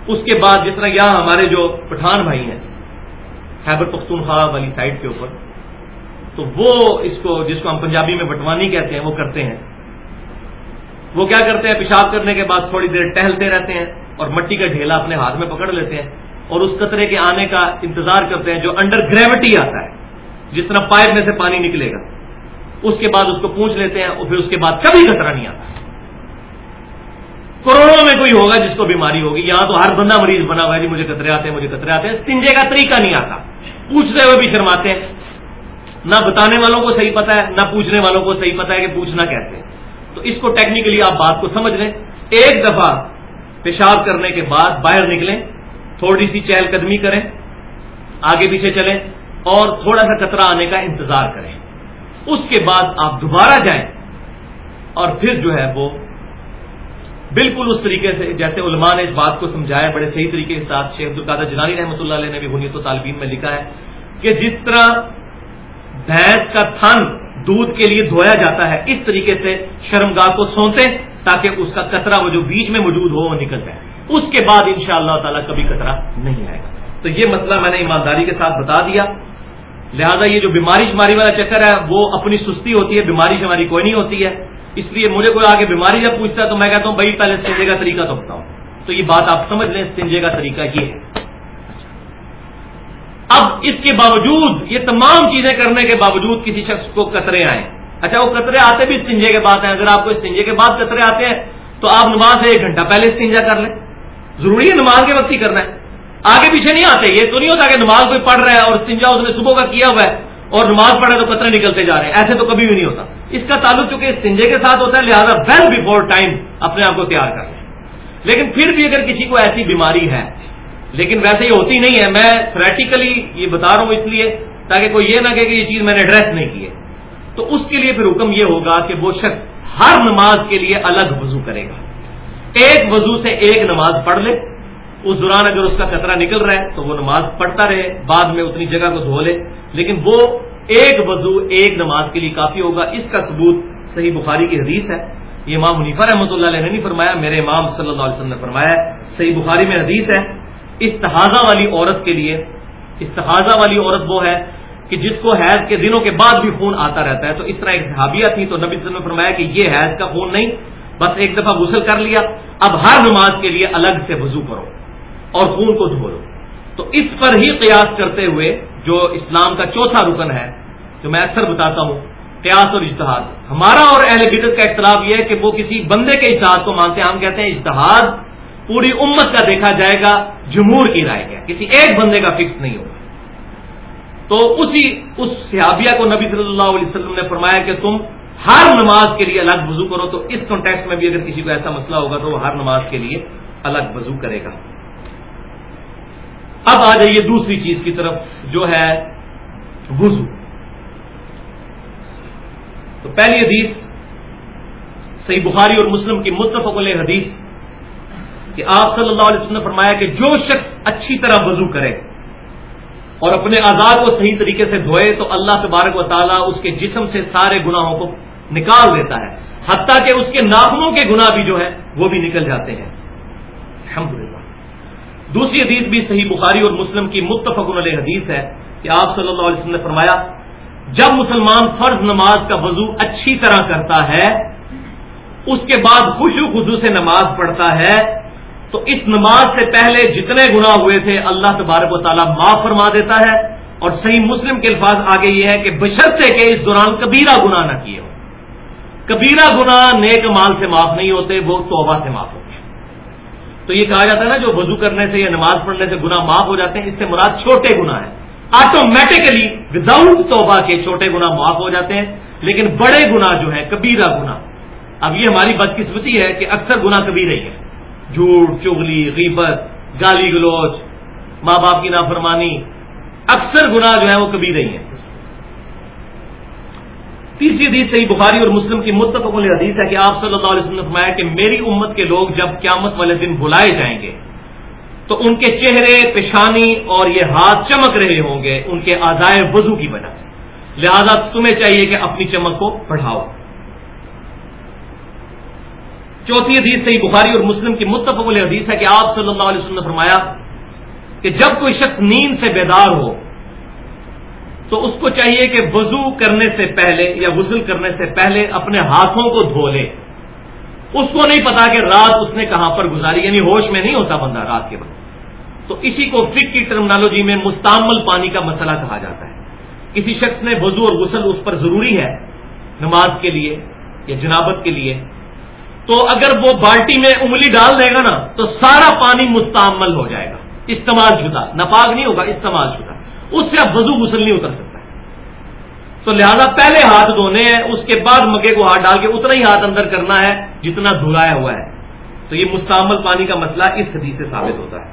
اس کے بعد جس طرح یہاں ہمارے جو پٹھان بھائی ہیں، خیبر پختونخوا والی سائڈ کے اوپر، تو وہ اس کو، جس کو ہم پنجابی میں بٹوانی کہتے ہیں، وہ کرتے ہیں۔ وہ کیا کرتے ہیں؟ پیشاب کرنے کے بعد تھوڑی دیر ٹہلتے رہتے ہیں اور مٹی کا ڈھیلا اپنے ہاتھ میں پکڑ لیتے ہیں اور اس قطرے کے آنے کا انتظار کرتے ہیں جو انڈر گریوٹی آتا ہے، جس طرح پائپ میں سے پانی نکلے گا۔ اس کے بعد اس کو پوچھ لیتے ہیں اور پھر اس کے بعد کبھی قطرہ نہیں آتا۔ کروڑوں میں کوئی ہوگا جس کو بیماری ہوگی۔ یہاں تو ہر بندہ مریض بنا ہوا ہے جی مجھے قطرے آتے ہیں، مجھے قطرے آتے ہیں۔ سنجے کا طریقہ نہیں آتا۔ پوچھتے ہوئے بھی شرماتے ہیں۔ نہ بتانے والوں کو صحیح پتا ہے، نہ پوچھنے والوں کو صحیح پتا ہے کہ پوچھنا کہتے ہیں تو اس کو ٹیکنیکلی آپ بات کو سمجھ لیں۔ ایک دفعہ پیشاب کرنے کے بعد باہر نکلیں، تھوڑی سی چہل قدمی کریں، آگے پیچھے چلیں اور تھوڑا سا کترا آنے کا انتظار کریں۔ اس کے بعد آپ دوبارہ جائیں اور پھر جو ہے وہ بالکل اس طریقے سے، جیسے علماء نے اس بات کو سمجھایا، بڑے صحیح طریقے کے ساتھ شیخ القادر جنانی رحمۃ اللہ علیہ نے بھی بنیت و طالبین میں لکھا ہے کہ جس طرح بھینس کا تھن دودھ کے لیے دھویا جاتا ہے، اس طریقے سے شرمگاہ کو سونتے تاکہ اس کا کترا وہ جو بیچ میں موجود ہو، وہ نکل جائے۔ اس کے بعد ان شاء اللہ تعالیٰ کبھی کترا نہیں آئے گا۔ تو یہ مسئلہ میں نے ایمانداری کے ساتھ بتا دیا۔ لہذا یہ جو بیماری شماری والا چکر ہے، وہ اپنی سستی ہوتی ہے، بیماری شماری کوئی نہیں ہوتی ہے۔ اس لیے مجھے کوئی آگے بیماری جب پوچھتا ہے تو میں کہتا ہوں بھائی پہلے سنجے کا طریقہ تو بتاؤں تو یہ بات آپ سمجھ لیں، سنجے کا طریقہ یہ ہے۔ اب اس کے باوجود یہ تمام چیزیں کرنے کے باوجود کسی شخص کو قطرے آئیں۔ اچھا وہ قطرے آتے بھی سنجے کے بعد ہیں۔ اگر آپ کو سنجے کے بعد قطرے آتے ہیں تو آپ نماز سے ایک گھنٹہ پہلے استنجا کر لیں۔ ضروری ہے نماز کے وقت ہی کرنا ہے۔ آگے پیچھے نہیں آتے، یہ تو نہیں ہوتا کہ نماز کوئی پڑھ رہا ہے اور استنجا اس نے صبح کا کیا ہوا ہے۔ اور نماز پڑھا تو قطرے نکلتے جا رہے ہیں۔ ایسے تو کبھی بھی نہیں ہوتا۔ اس کا تعلق چونکہ استنجے کے ساتھ ہوتا ہے، لہٰذا ویل بفور ٹائم اپنے آپ کو تیار کر لیں لیکن پھر بھی اگر کسی کو ایسی بیماری ہے، لیکن ویسے یہ ہوتی نہیں ہے، میں تھریٹیکلی یہ بتا رہا ہوں اس لیے تاکہ کوئی یہ نہ کہ یہ چیز میں نے ایڈریس نہیں کی ہے۔ تو اس کے لیے پھر حکم یہ ہوگا کہ وہ شخص ہر نماز کے لیے الگ وضو کرے گا۔ ایک وضو سے ایک نماز پڑھ لے۔ اس دوران اگر اس کا کترا نکل رہا ہے تو وہ نماز پڑھتا رہے، بعد میں اتنی جگہ کو دھو لے۔ لیکن وہ ایک وضو، ایک نماز کے لیے کافی ہوگا۔ اس کا ثبوت صحیح بخاری کی حدیث ہے۔ یہ امام منیفا رحمۃ اللہ علیہ نے نہیں فرمایا، میرے امام صلی اللہ علیہ وسلم نے فرمایا صحیح بخاری میں حدیث ہے استحاظہ والی عورت کے لیے استحاظہ والی عورت وہ ہے کہ جس کو حیض کے دنوں کے بعد بھی خون آتا رہتا ہے۔ تو اس طرح ایک صحابیہ تھی تو نبی صلی اللہ علیہ وسلم نے فرمایا کہ یہ حیض کا خون نہیں، بس ایک دفعہ غسل کر لیا۔ اب ہر نماز کے لیے الگ سے وضو کرو۔ اور خون کو دھو لو۔ تو اس پر ہی قیاس کرتے ہوئے جو اسلام کا چوتھا رکن ہے، جو میں اکثر بتاتا ہوں، قیاس اور اشتہاد ہمارا اور اہل بدت کا اختلاف یہ ہے کہ وہ کسی بندے کے اشتہاد کو مانتے ہیں۔ ہم کہتے ہیں اشتہاد پوری امت کا دیکھا جائے گا، جمہور کی رائے گا کسی ایک بندے کا فکس نہیں ہوگا۔ تو اسی، اس صحابیہ کو نبی صلی اللہ علیہ وسلم نے فرمایا کہ تم ہر نماز کے لیے الگ وضو کرو۔ تو اس کانٹیکس میں بھی اگر کسی کو ایسا مسئلہ ہوگا تو وہ ہر نماز کے لیے الگ وضو کرے گا۔ اب آ جائیے دوسری چیز کی طرف جو ہے وضو۔ تو پہلی حدیث صحیح بخاری اور مسلم کی متفق علیہ حدیث کہ آپ صلی اللہ علیہ وسلم نے فرمایا کہ جو شخص اچھی طرح وضو کرے اور اپنے آزاد کو صحیح طریقے سے دھوئے تو اللہ تبارک و تعالیٰ اس کے جسم سے سارے گناہوں کو نکال دیتا ہے، حتیٰ کہ اس کے ناخنوں کے گناہ بھی جو ہے وہ بھی نکل جاتے ہیں۔ الحمد دوسری حدیث بھی صحیح بخاری اور مسلم کی متفق علیہ حدیث ہے کہ آپ صلی اللہ علیہ وسلم نے فرمایا، جب مسلمان فرض نماز کا وضو اچھی طرح کرتا ہے، اس کے بعد خوش خزو سے نماز پڑھتا ہے، تو اس نماز سے پہلے جتنے گنا ہوئے تھے، اللہ تبارک و تعالیٰ معاف فرما دیتا ہے۔ اور صحیح مسلم کے الفاظ آگے یہ ہے کہ بشرطے کے اس دوران کبیرہ گنا نہ کیے ہو کبیرہ گنا نیک مال سے معاف نہیں ہوتے، وہ توبہ سے معاف ہوتے تو یہ کہا جاتا ہے نا جو وضو کرنے سے یا نماز پڑھنے سے گنا معاف ہو جاتے ہیں، اس سے مراد چھوٹے گنا ہے آٹومیٹکلی وداؤٹ توبہ کے چھوٹے گنا معاف ہو جاتے ہیں، لیکن بڑے گنا جو ہے کبیرہ گنا اب یہ ہماری بدقسمتی ہے کہ اکثر گنا کبھی رہی ہے جھوٹ چگلی غیبت، گالی گلوچ، ماں باپ کی نافرمانی، اکثر گناہ جو ہے وہ کبھی رہی ہیں۔ تیسری حدیث صحیح بخاری اور مسلم کی متفق حدیث ہے کہ آپ صلی اللہ علیہ وسلم نے فرمایا کہ میری امت کے لوگ جب قیامت والے دن بلائے جائیں گے، تو ان کے چہرے پیشانی اور یہ ہاتھ چمک رہے ہوں گے، ان کے آزائے وضو کی وجہ سے۔ لہذا تمہیں چاہیے کہ اپنی چمک کو بڑھاؤ۔ چوتھی حدیث صحیح بخاری اور مسلم کی متفق حدیث ہے کہ آپ صلی اللہ علیہ وسلم نے فرمایا کہ جب کوئی شخص نیند سے بیدار ہو تو اس کو چاہیے کہ وضو کرنے سے پہلے یا غسل کرنے سے پہلے اپنے ہاتھوں کو دھو لے۔ اس کو نہیں پتا کہ رات اس نے کہاں پر گزاری یعنی ہوش میں نہیں ہوتا بندہ رات کے بعد تو اسی کو فک کی ٹرمنالوجی میں مستعمل پانی کا مسئلہ کہا جاتا ہے۔ کسی شخص نے وضو اور غسل اس پر ضروری ہے، نماز کے لیے یا جنابت کے لیے؟ تو اگر وہ بالٹی میں انگلی ڈال دے گا نا، تو سارا پانی مستعمل ہو جائے گا۔ استعمال شدہ نپاک نہیں ہوگا، استعمال شدہ۔ اس سے اب وضو غسل نہیں اتر سکتا۔ تو لہذا پہلے ہاتھ دھونے ہیں، اس کے بعد مکے کو ہاتھ ڈال کے اتنا ہی ہاتھ اندر کرنا ہے جتنا دھلایا ہوا ہے۔ تو یہ مستعمل پانی کا مسئلہ اس حدیث سے ثابت ہوتا ہے۔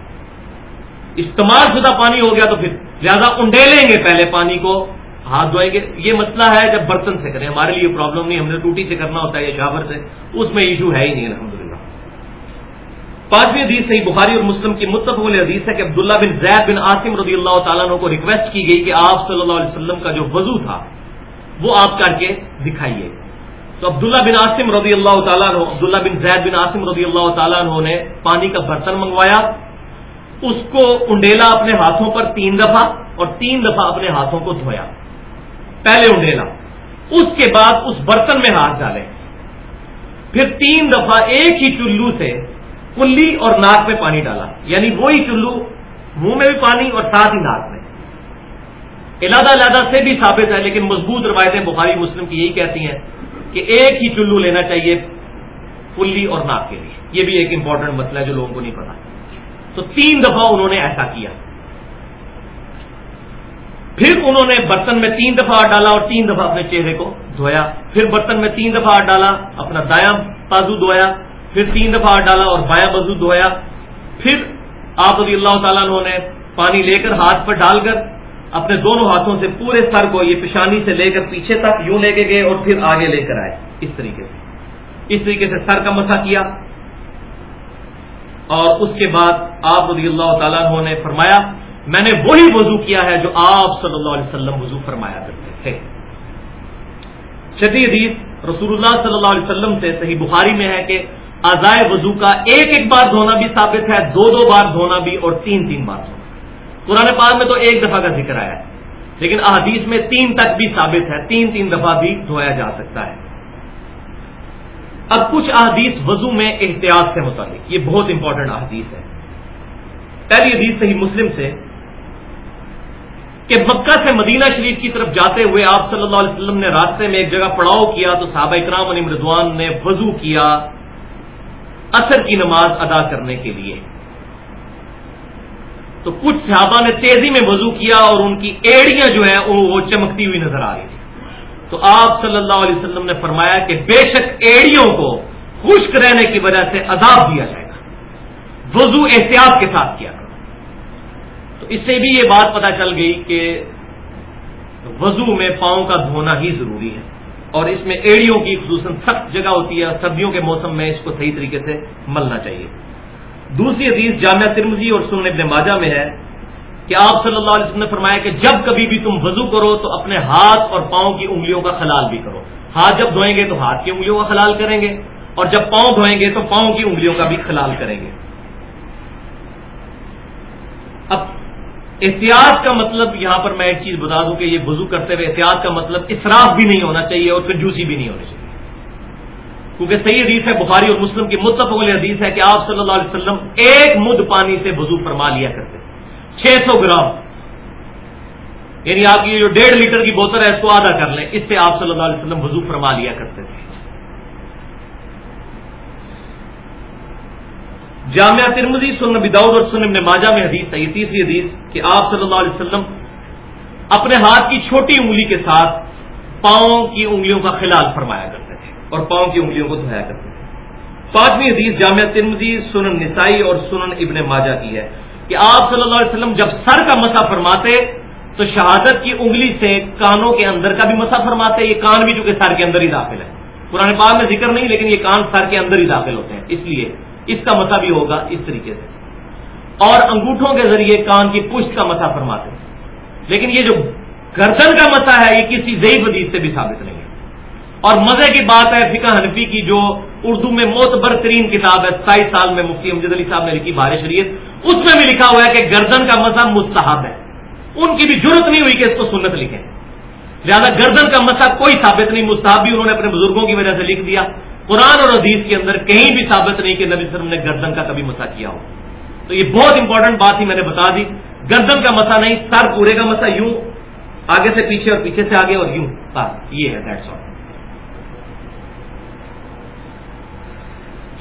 استعمال شدہ پانی ہو گیا تو پھر لہذا انڈے لیں گے پہلے پانی کو، ہاتھ دھوئیں گے۔ یہ مسئلہ ہے جب برتن سے کریں، ہمارے لیے پرابلم نہیں، ہم نے ٹوٹی سے کرنا ہوتا ہے یا شاور سے۔ اس میں ایشو ہے ہی نہیں الحمد پانچویں حدیث صحیح بخاری اور مسلم کی متفق حدیث ہے کہ عبداللہ بن زید بن عاصم رضی اللہ تعالیٰ عنہ کو ریکویسٹ کی گئی کہ آپ صلی اللہ علیہ وسلم کا جو وضو تھا، وہ آپ کر کے دکھائیے۔ تو عبداللہ بن عاصم رضی اللہ تعالیٰ عنہ عبداللہ بن زید بن عاصم رضی اللہ تعالیٰ عنہ نے پانی کا برتن منگوایا۔ اس کو انڈیلا اپنے ہاتھوں پر تین دفعہ اور تین دفعہ اپنے ہاتھوں کو دھویا۔ پہلے انڈیلا، اس کے بعد اس برتن میں ہاتھ ڈالے۔ پھر تین دفعہ ایک ہی چلو سے کلی اور ناک میں پانی ڈالا۔ یعنی وہی چلو، منہ میں بھی پانی اور ساتھ ہی ناک میں۔ علادہ علادہ سے بھی ثابت ہے، لیکن مضبوط روایتیں بخاری مسلم کی یہی کہتی ہیں کہ ایک ہی چلو لینا چاہیے کلی اور ناک کے لیے۔ یہ بھی ایک امپورٹنٹ مسئلہ ہے جو لوگوں کو نہیں پتا۔ تو تین دفعہ انہوں نے ایسا کیا۔ پھر انہوں نے برتن میں تین دفعہ ڈالا اور تین دفعہ اپنے چہرے کو دھویا۔ پھر برتن میں تین دفعہ ڈالا، اپنا دایاں بازو دھویا۔ پھر تین دفعہ ڈالا اور بایاں بازو دھویا۔ پھر آپ رضی اللہ تعالیٰ انہوں نے پانی لے کر ہاتھ پر ڈال کر اپنے دونوں ہاتھوں سے پورے سر کو یہ پیشانی سے لے کر پیچھے تک یوں لے کے گئے اور پھر آگے لے کر آئے۔ اس طریقے سے۔ اس طریقے سے سر کا مسا کیا۔ اور اس کے بعد آپ رضی اللہ تعالیٰ نے فرمایا، میں نے وہی وضو کیا ہے جو آپ صلی اللہ علیہ وسلم وضو فرمایا کرتے تھے۔ شدید حدیث رسول اللہ صلی اللہ علیہ وسلم سے صحیح بخاری میں ہے کہ آزائے وضو کا ایک ایک بار دھونا بھی ثابت ہے، دو دو بار دھونا بھی اور تین تین بار دھونا۔ قرآن پاک میں تو ایک دفعہ کا ذکر آیا ہے، لیکن احادیث میں تین تک بھی ثابت ہے، تین تین دفعہ بھی دھویا جا سکتا ہے۔ اب کچھ احادیث وضو میں احتیاط سے متعلق، یہ بہت امپورٹنٹ احادیث ہے۔ پہلی حدیث صحیح مسلم سے، کہ مکہ سے مدینہ شریف کی طرف جاتے ہوئے آپ صلی اللہ علیہ وسلم نے راستے میں ایک جگہ پڑاؤ کیا تو صحابہ اکرام علی مردوان نے وضو کیا۔ اثر کی نماز ادا کرنے کے لیے۔ تو کچھ صحابہ نے تیزی میں وضو کیا اور ان کی ایڑیاں جو ہیں، وہ چمکتی ہوئی نظر آ رہی تھی تو آپ صلی اللہ علیہ وسلم نے فرمایا کہ بے شک ایڑیوں کو خشک رہنے کی وجہ سے عذاب دیا جائے گا۔ وضو احتیاط کے ساتھ کیا تو اس سے بھی یہ بات پتا چل گئی کہ وضو میں پاؤں کا دھونا ہی ضروری ہے۔ اور اس میں ایڑیوں کی خصوصاً سخت جگہ ہوتی ہے سردیوں کے موسم میں اس کو صحیح طریقے سے ملنا چاہیے۔ دوسری حدیث جامعہ ترمزی اور سن ابن ماجہ میں ہے کہ آپ صلی اللہ علیہ وسلم نے فرمایا کہ جب کبھی بھی تم وضو کرو تو اپنے ہاتھ اور پاؤں کی انگلیوں کا خلال بھی کرو۔ ہاتھ جب دھوئیں گے تو ہاتھ کی انگلیوں کا خلال کریں گے اور جب پاؤں دھوئیں گے تو پاؤں کی انگلیوں کا بھی خلال کریں گے۔ اب احتیاط کا مطلب یہاں پر میں ایک چیز بتا دوں کہ یہ وضو کرتے ہوئے احتیاط کا مطلب اسراف بھی نہیں ہونا چاہیے اور پھر جوسی بھی نہیں ہونی چاہیے۔ کیونکہ صحیح حدیث ہے، بخاری اور مسلم کی متفق حدیث ہے کہ آپ صلی اللہ علیہ وسلم ایک مد پانی سے وضو فرما لیا کرتے۔ چھ سو گرام۔ یعنی آپ کی جو ڈیڑھ لیٹر کی بوتل ہے، اس کو آدھا کر لیں۔ اس سے آپ صلی اللہ علیہ وسلم وضو فرما لیا کرتے تھے۔ جامعہ ترمزی سن نبی داؤد اور سن ابن ماجہ میں حدیث ہے یہ تیسری حدیث کہ آپ صلی اللہ علیہ وسلم اپنے ہاتھ کی چھوٹی انگلی کے ساتھ پاؤں کی انگلیوں کا خلال فرمایا کرتے تھے اور پاؤں کی انگلیوں کو دھویا کرتے تھے۔ پانچویں حدیث جامعہ ترمزی سنن نسائی اور سنن ابن ماجہ کی ہے کہ آپ صلی اللہ علیہ وسلم جب سر کا مسا فرماتے تو شہادت کی انگلی سے کانوں کے اندر کا بھی مسا فرماتے، یہ کان بھی چونکہ سر کے اندر ہی داخل ہے۔ پرانے پاک میں ذکر نہیں، لیکن یہ کان سر کے اندر ہی داخل ہوتے ہیں۔ اس لیے اس کا مطلب مسا بھی ہوگا اس طریقے سے۔ اور انگوٹھوں کے ذریعے کان کی پشت کا مسا فرماتے ہیں۔ لیکن یہ جو گردن کا مسا ہے، یہ کسی ضعیف حدیث سے بھی ثابت نہیں ہے۔ اور مزے کی بات ہے، فقہ حنفی کی جو اردو میں موتبر ترین کتاب ہے، ستائیس سال میں مفتی امجد علی صاحب نے لکھی بار شریعت، اس میں بھی لکھا ہوا ہے کہ گردن کا مسا مستحب ہے۔ ان کی بھی ضرورت نہیں ہوئی کہ اس کو سنت لکھیں۔ لہٰذا گردن کا مسا کوئی ثابت نہیں، مستحب بھی انہوں نے اپنے بزرگوں کی وجہ سے لکھ دیا۔ قرآن اور حدیث کے اندر کہیں بھی ثابت نہیں کہ نبی وسلم نے گردن کا کبھی مسا کیا ہو۔ تو یہ بہت امپورٹنٹ بات ہی میں نے بتا دی۔ گردن کا مسا نہیں، سر پورے کا مسا، یوں۔ آگے سے پیچھے اور پیچھے سے آگے اور یوں۔ بس، یہ ہے دیٹس آل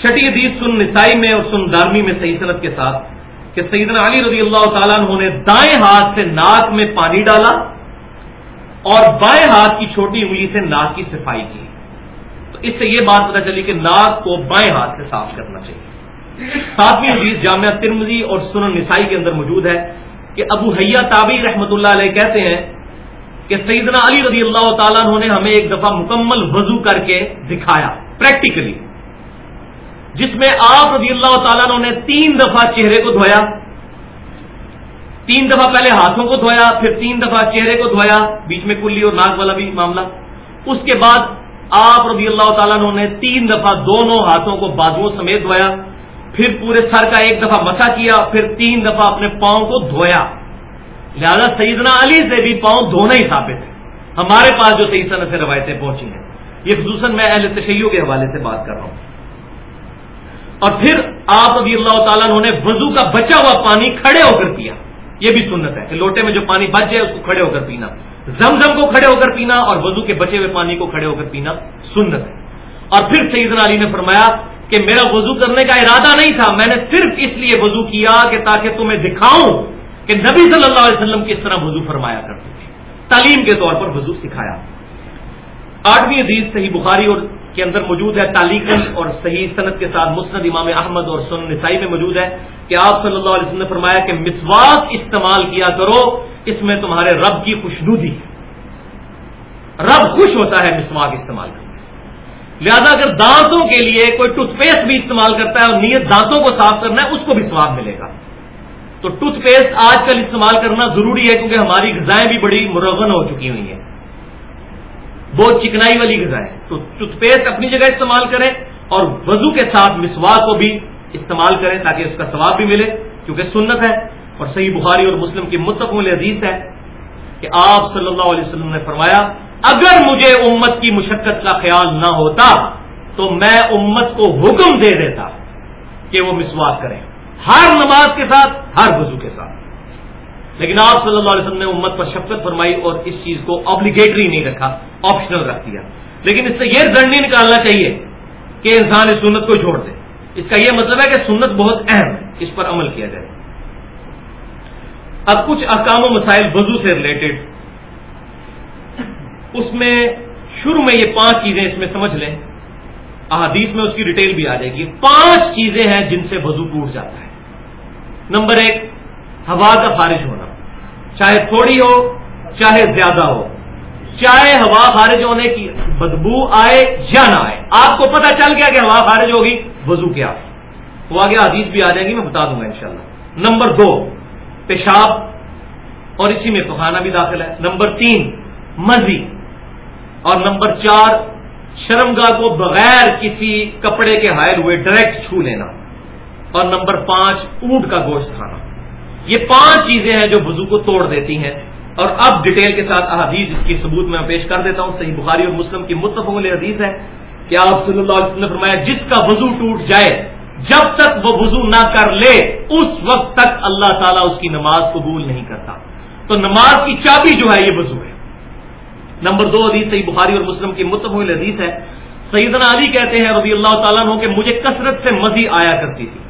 چھٹی حدیث سن نسائی میں اور سن دارمی میں صحیح صنعت کے ساتھ کہ سیدنا علی رضی اللہ تعالیٰ نے دائیں ہاتھ سے ناک میں پانی ڈالا اور بائیں ہاتھ کی چھوٹی انگلی سے ناک کی صفائی کی۔ تو اس سے یہ بات پتا چلی کہ ناک کو بائیں ہاتھ سے صاف کرنا چاہیے۔ ساتویں حدیث جامعہ ترمزی اور سنن نسائی کے اندر موجود ہے کہ ابو حیا تابی رحمۃ اللہ علیہ کہتے ہیں کہ سیدنا علی رضی اللہ تعالیٰ نے ہمیں ایک دفعہ مکمل وضو کر کے دکھایا پریکٹیکلی جس میں آپ رضی اللہ تعالیٰ نے تین دفعہ چہرے کو دھویا، تین دفعہ پہلے ہاتھوں کو دھویا، پھر تین دفعہ چہرے کو دھویا، بیچ میں کلی اور ناک والا بھی معاملہ۔ اس کے بعد آپ رضی اللہ تعالیٰ نے تین دفعہ دونوں ہاتھوں کو بازو سمیت دھویا، پھر پورے سر کا ایک دفعہ مسا کیا، پھر تین دفعہ اپنے پاؤں کو دھویا۔ لہذا سیدنا علی سے بھی پاؤں دھونا ہی ثابت ہے۔ ہمارے پاس جو صحیح صنعت سے روایتیں پہنچی ہیں، یہ خصوصاً میں اہل تشیعوں کے حوالے سے بات کر رہا ہوں۔ اور پھر آپ ابھی اللہ تعالیٰ نے وضو کا بچا ہوا پانی کھڑے ہو کر پیا۔ یہ بھی سنت ہے کہ لوٹے میں جو پانی بچ جائے اس کو کھڑے ہو کر پینا۔ زمزم کو کھڑے ہو کر پینا اور وضو کے بچے ہوئے پانی کو کھڑے ہو کر پینا سنت ہے۔ اور پھر سیدنا علی نے فرمایا کہ میرا وضو کرنے کا ارادہ نہیں تھا، میں نے صرف اس لیے وضو کیا کہ تاکہ تمہیں دکھاؤں کہ نبی صلی اللہ علیہ وسلم کس طرح وضو فرمایا کرتے تھے۔ تعلیم کے طور پر وضو سکھایا۔ آٹھویں حدیث صحیح بخاری اور کے اندر موجود ہے تعلیقن اور صحیح صنعت کے ساتھ مسند امام احمد اور سن نسائی میں موجود ہے کہ آپ صلی اللہ علیہ وسلم نے فرمایا کہ مسواک استعمال کیا کرو، اس میں تمہارے رب کی خوشنودی ہے۔ رب خوش ہوتا ہے مسواک استعمال کرنے سے۔ لہذا اگر دانتوں کے لیے کوئی ٹوتھ پیسٹ بھی استعمال کرتا ہے اور نیت دانتوں کو صاف کرنا ہے، اس کو بھی سواب ملے گا۔ تو ٹوتھ پیسٹ آج کل استعمال کرنا ضروری ہے کیونکہ ہماری غذائیں بھی بڑی مروغن ہو چکی ہوئی ہیں۔ بہت چکنائی والی غذائیں تو ٹوتھ پیسٹ اپنی جگہ استعمال کریں اور وضو کے ساتھ مسوا کو بھی استعمال کریں تاکہ اس کا ثواب بھی ملے، کیونکہ سنت ہے۔ اور صحیح بخاری اور مسلم کی متفق عزیز ہے کہ آپ صلی اللہ علیہ وسلم نے فرمایا، اگر مجھے امت کی مشقت کا خیال نہ ہوتا تو میں امت کو حکم دے دیتا کہ وہ مسواک کریں۔ ہر نماز کے ساتھ، ہر وضو کے ساتھ۔ لیکن آپ صلی اللہ علیہ وسلم نے امت پر شفقت فرمائی اور اس چیز کو آبلیگیٹری نہیں رکھا آپشنل رکھ دیا۔ لیکن اس سے یہ رن نہیں نکالنا چاہیے کہ انسان اس سنت کو چھوڑ دے۔ اس کا یہ مطلب ہے کہ سنت بہت اہم ہے، اس پر عمل کیا جائے۔ اب کچھ احکام و مسائل وضو سے ریلیٹڈ اس میں شروع میں یہ پانچ چیزیں اس میں سمجھ لیں۔ احادیث میں اس کی ڈیٹیل بھی آ جائے گی۔ پانچ چیزیں ہیں جن سے وضو ٹوٹ جاتا ہے۔ نمبر ایک، ہوا کا خارج ہونا۔ چاہے تھوڑی ہو، چاہے زیادہ ہو۔ چاہے ہوا خارج ہونے کی بدبو آئے یا نہ آئے۔ آپ کو پتا چل گیا کہ ہوا خارج ہوگی، وضو کیا۔ وہ آگے حدیث بھی آ جائے گی، میں بتا دوں گا انشاءاللہ۔ نمبر دو، پیشاب، اور اسی میں پخانا بھی داخل ہے۔ نمبر تین مزی اور نمبر چار شرمگاہ کو بغیر کسی کپڑے کے ہائر ہوئے ڈائریکٹ چھو لینا۔ اور نمبر پانچ، اونٹ کا گوشت کھانا۔ یہ پانچ چیزیں ہیں جو وضو کو توڑ دیتی ہیں۔ اور اب ڈیٹیل کے ساتھ احادیث اس کی ثبوت میں پیش کر دیتا ہوں۔ صحیح بخاری اور مسلم کی متفق حدیث ہے کہ آپ صلی اللہ علیہ وسلم نے فرمایا، جس کا وضو ٹوٹ جائے، جب تک وہ وضو نہ کر لے، اس وقت تک اللہ تعالیٰ اس کی نماز قبول نہیں کرتا۔ تو نماز کی چابی جو ہے، یہ وضو ہے۔ نمبر دو حدیث صحیح بخاری اور مسلم کی متفق حدیث ہے۔ سیدنا علی کہتے ہیں رضی اللہ تعالیٰ عنہ کہ مجھے کثرت سے مزی آیا کرتی تھی۔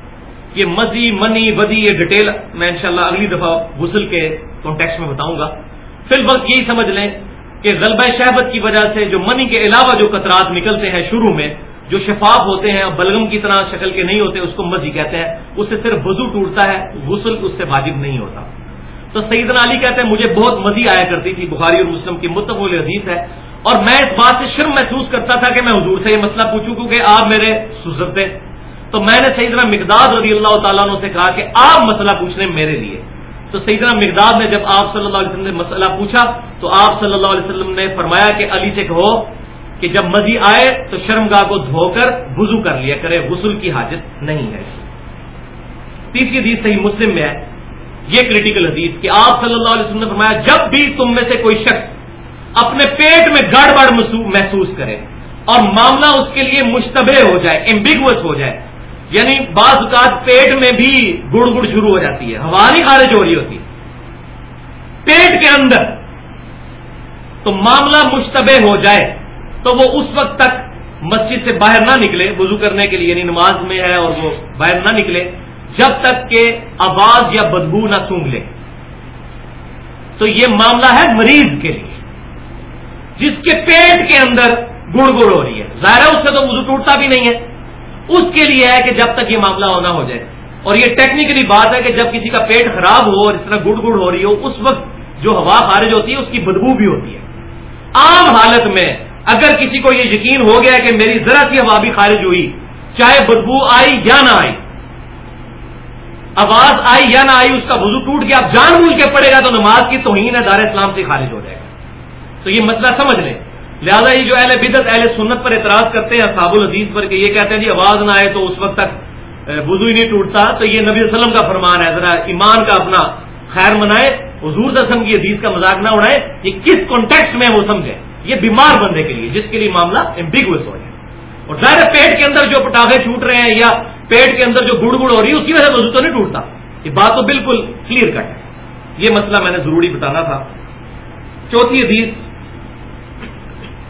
یہ مزی، منی ودی یہ ڈیٹیل میں انشاءاللہ اگلی دفعہ غسل کے کانٹیکس میں بتاؤں گا۔ فی الوقت یہی سمجھ لیں کہ غلبہ شہبت کی وجہ سے جو منی کے علاوہ جو قطرات نکلتے ہیں شروع میں، جو شفاف ہوتے ہیں بلغم کی طرح شکل کے نہیں ہوتے، اس کو مزی کہتے ہیں۔ اس سے صرف وضو ٹوٹتا ہے، غسل اس سے واجب نہیں ہوتا۔ تو سیدنا علی کہتے ہیں، مجھے بہت مزی آیا کرتی تھی، بخاری اور مسلم کی متفول حدیث ہے۔ اور میں اس بات سے شرم محسوس کرتا تھا کہ میں حضور سے یہ مسئلہ پوچھوں، کیونکہ آپ میرے سزرتے تو میں نے سیدنا مقداد رضی اللہ تعالیٰ عنہ سے کہا کہ آپ مسئلہ پوچھنے میرے لیے۔ تو سیدنا مقداد نے جب آپ صلی اللہ علیہ وسلم نے مسئلہ پوچھا، تو آپ صلی اللہ علیہ وسلم نے فرمایا کہ علی سے کہو کہ جب مزی آئے تو شرمگاہ کو دھو کر وضو کر لیا کرے، غسل کی حاجت نہیں ہے۔ تیسری حدیث صحیح مسلم میں ہے۔ یہ کریٹیکل حدیث کہ آپ صلی اللہ علیہ وسلم نے فرمایا، جب بھی تم میں سے کوئی شخص اپنے پیٹ میں گڑبڑ محسوس کرے اور معاملہ اس کے لیے مشتبہ ہو جائے ایمبیگوس ہو جائے یعنی بعض اوقات پیٹ میں بھی گڑ گڑ شروع ہو جاتی ہے، ہوا نہیں خارج ہو رہی ہوتی۔ پیٹ کے اندر تو معاملہ مشتبہ ہو جائے تو وہ اس وقت تک مسجد سے باہر نہ نکلے، وضو کرنے کے لیے یعنی نماز میں ہے اور وہ باہر نہ نکلے، جب تک کہ آواز یا بدبو نہ سونگ لے۔ تو یہ معاملہ ہے مریض کے لیے، جس کے پیٹ کے اندر گڑ گڑ ہو رہی ہے۔ ظاہر ہے اس سے تو وضو ٹوٹتا بھی نہیں ہے۔ اس کے لیے ہے کہ جب تک یہ معاملہ ہونا ہو جائے۔ اور یہ ٹیکنیکلی بات ہے کہ جب کسی کا پیٹ خراب ہو اور اس طرح گڑ گڑ ہو رہی ہو، اس وقت جو ہوا خارج ہوتی ہے، اس کی بدبو بھی ہوتی ہے۔ عام حالت میں اگر کسی کو یہ یقین ہو گیا کہ میری ذرا سی ہوا بھی خارج ہوئی، چاہے بدبو آئی یا نہ آئی، آواز آئی یا نہ آئی، اس کا وضو ٹوٹ گیا آپ جان بوجھ کے پڑے گا تو نماز کی توہین ہے دار اسلام سے خارج ہو جائے گا۔ تو یہ مسئلہ سمجھ لیں۔ لہٰذا یہ جو اہل بدت اہل سنت پر اعتراض کرتے ہیں صاب العزیز پر کہ یہ کہتے ہیں جی آواز نہ آئے تو اس وقت تک وضو ہی نہیں ٹوٹتا۔ تو یہ نبی وسلم کا فرمان ہے، ذرا ایمان کا اپنا خیر منائے، حضور رسم کی حدیث کا مذاق نہ اڑائے، یہ کس کانٹیکٹ میں وہ سمجھے؟ یہ بیمار بندے کے لیے، جس کے لیے معاملہ امبیگوس ہو جائے۔ اور ظاہر پیٹ کے اندر جو پٹاخے چھوٹ رہے ہیں یا پیٹ کے اندر جو گڑ گڑ ہو رہی ہے اس کی وجہ سے وضو تو نہیں ٹوٹتا۔ یہ بات تو بالکل کلیئر کٹ ہے۔ یہ مسئلہ میں نے ضروری بتانا تھا۔ چوتھی حدیث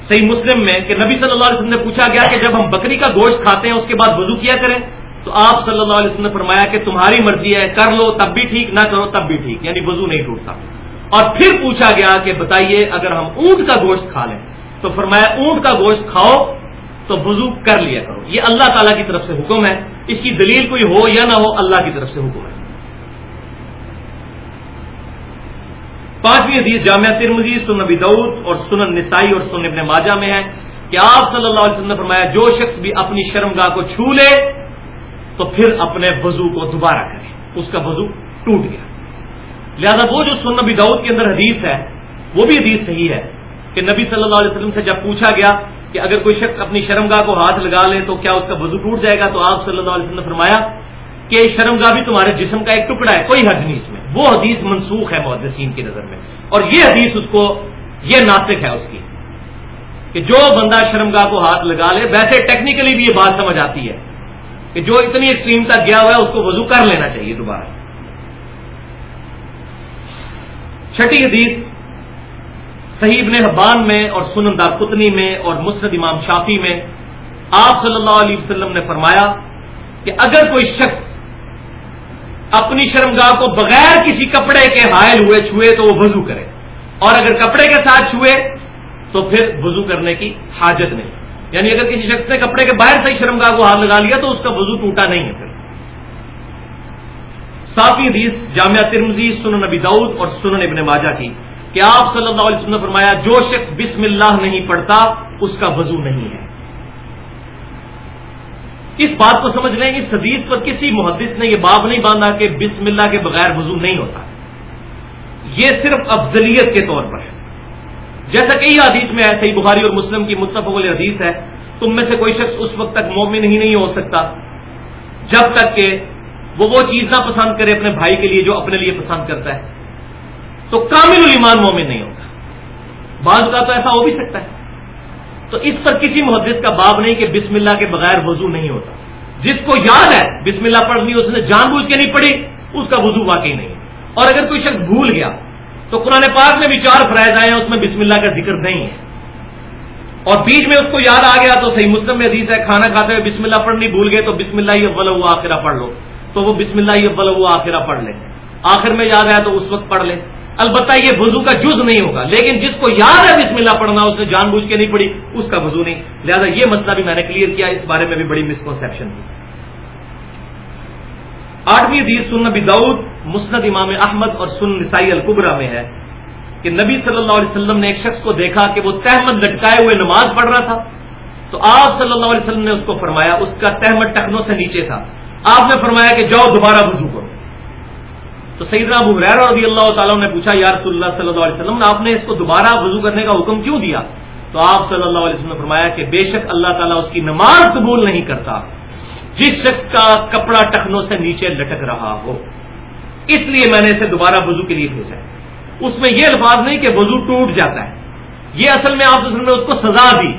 صحیح مسلم میں کہ نبی صلی اللہ علیہ وسلم نے پوچھا گیا کہ جب ہم بکری کا گوشت کھاتے ہیں اس کے بعد وضو کیا کریں، تو آپ صلی اللہ علیہ وسلم نے فرمایا کہ تمہاری مرضی ہے، کر لو، تب بھی ٹھیک، نہ کرو، تب بھی ٹھیک یعنی وضو نہیں ٹوٹتا۔ اور پھر پوچھا گیا کہ بتائیے، اگر ہم اونٹ کا گوشت کھا لیں، تو فرمایا اونٹ کا گوشت کھاؤ، تو وضو کر لیا کرو۔ یہ اللہ تعالیٰ کی طرف سے حکم ہے۔ اس کی دلیل کوئی ہو یا نہ ہو، اللہ کی طرف سے حکم ہے۔ پانچویں حدیث جامعہ ترمزی سن نبی دعود اور سنن نسائی اور سن ابن ماجہ میں ہے کہ آپ صلی اللہ علیہ وسلم نے فرمایا، جو شخص بھی اپنی شرم گاہ کو چھو لے، تو پھر اپنے وضو کو دوبارہ کرے۔ اس کا وضو ٹوٹ گیا۔ لہذا وہ جو سن نبی دعود کے اندر حدیث ہے، وہ بھی حدیث صحیح ہے کہ نبی صلی اللہ علیہ وسلم سے جب پوچھا گیا کہ اگر کوئی شخص اپنی شرم گاہ کو ہاتھ لگا لے، تو کیا اس کا وضو ٹوٹ جائے گا؟ تو آپ صلی اللہ علیہ وسلم نے فرمایا کہ شرم گاہ بھی تمہارے جسم کا ایک ٹکڑا ہے، کوئی حد نہیں اس میں۔ وہ حدیث منسوخ ہے محدثین کی نظر میں۔ اور یہ حدیث اس کو یہ ناطق ہے اس کی کہ جو بندہ شرم گاہ کو ہاتھ لگا لے، ویسے ٹیکنیکلی بھی یہ بات سمجھ آتی ہے کہ جو اتنی ایکسٹریم تک گیا ہوا ہے، اس کو وضو کر لینا چاہیے دوبارہ۔ چھٹی حدیث صحیح ابن حبان میں اور سنن دار قطنی میں اور مسرد امام شافی میں آپ صلی اللہ علیہ وسلم نے فرمایا کہ اگر کوئی شخص اپنی شرمگاہ کو بغیر کسی کپڑے کے حائل ہوئے چھوئے تو وہ وضو کرے۔ اور اگر کپڑے کے ساتھ چھوئے تو پھر وضو کرنے کی حاجت نہیں۔ یعنی اگر کسی شخص نے کپڑے کے باہر سے ہی شرمگاہ کو ہاتھ لگا لیا تو اس کا وضو ٹوٹا نہیں ہے پھر۔ صافی حدیث جامعہ ترمزی سنن نبی دعود اور سنن ابن ماجہ کی کہ آپ صلی اللہ علیہ وسلم نے فرمایا، جو شخص بسم اللہ نہیں پڑھتا، اس کا وضو نہیں ہے۔ اس بات کو سمجھ لیں، اس حدیث پر کسی محدث نے یہ باب نہیں باندھا کہ بسم اللہ کے بغیر وضو نہیں ہوتا۔ یہ صرف افضلیت کے طور پر ہے۔ جیسا کئی حدیث میں ایسے ہی بخاری اور مسلم کی متفق حدیث ہے۔ تم میں سے کوئی شخص اس وقت تک مومن ہی نہیں ہو سکتا، جب تک کہ وہ وہ چیز نہ پسند کرے اپنے بھائی کے لیے جو اپنے لیے پسند کرتا ہے۔ تو کامل ایمان مومن نہیں ہوتا۔ بعض کا تو ایسا ہو بھی سکتا ہے۔ تو اس پر کسی محدث کا باب نہیں کہ بسم اللہ کے بغیر وضو نہیں ہوتا۔ جس کو یاد ہے، بسم اللہ پڑھنی اس نے جان بوجھ کے نہیں پڑھی، اس کا وضو واقعی نہیں۔ اور اگر کوئی شخص بھول گیا، تو قرآن پاک میں بھی چار فرائض آئے ہیں، اس میں بسم اللہ کا ذکر نہیں ہے۔ اور بیچ میں اس کو یاد آ گیا تو صحیح مسلم میں حدیث ہے، کھانا کھاتے ہوئے بسم اللہ پڑھنی بھول گئے تو بسم اللہ یہ بل آخرہ پڑھ لو۔ تو وہ بسم اللہ یہ بل ہوا آخرہ پڑھ لے آخر میں یاد آیا تو اس وقت پڑھ لے البتہ یہ وضو کا جز نہیں ہوگا، لیکن جس کو یاد ہے بسم اللہ پڑھنا، اس نے جان بوجھ کے نہیں پڑھی، اس کا وضو نہیں۔ لہٰذا یہ مسئلہ بھی میں نے کلیئر کیا، اس بارے میں بھی بڑی مسکنسپشن تھی۔ آٹھویں حدیث سن نبی دعود مسند امام احمد اور سن نسائی القبرا میں ہے کہ نبی صلی اللہ علیہ وسلم نے ایک شخص کو دیکھا کہ وہ تحمد لٹکائے ہوئے نماز پڑھ رہا تھا۔ تو آپ صلی اللہ علیہ وسلم نے اس کو فرمایا، اس کا تحمد ٹکنوں سے نیچے تھا۔ آپ نے فرمایا کہ جاؤ دوبارہ وضو کرو۔ تو سیدنا ابو حریر رضی اللہ تعالیٰ نے پوچھا، یا رسول اللہ صلی اللہ علیہ وسلم، آپ نے اس کو دوبارہ وضو کرنے کا حکم کیوں دیا؟ تو آپ صلی اللہ علیہ وسلم نے فرمایا کہ بے شک اللہ تعالیٰ اس کی نماز قبول نہیں کرتا، جس شخص کا کپڑا ٹخنوں سے نیچے لٹک رہا ہو۔ اس لیے میں نے اسے دوبارہ وضو کے لیے بھیجا اس میں یہ الفاظ نہیں کہ وضو ٹوٹ جاتا ہے۔ یہ اصل میں آپ نے اس کو سزا دی،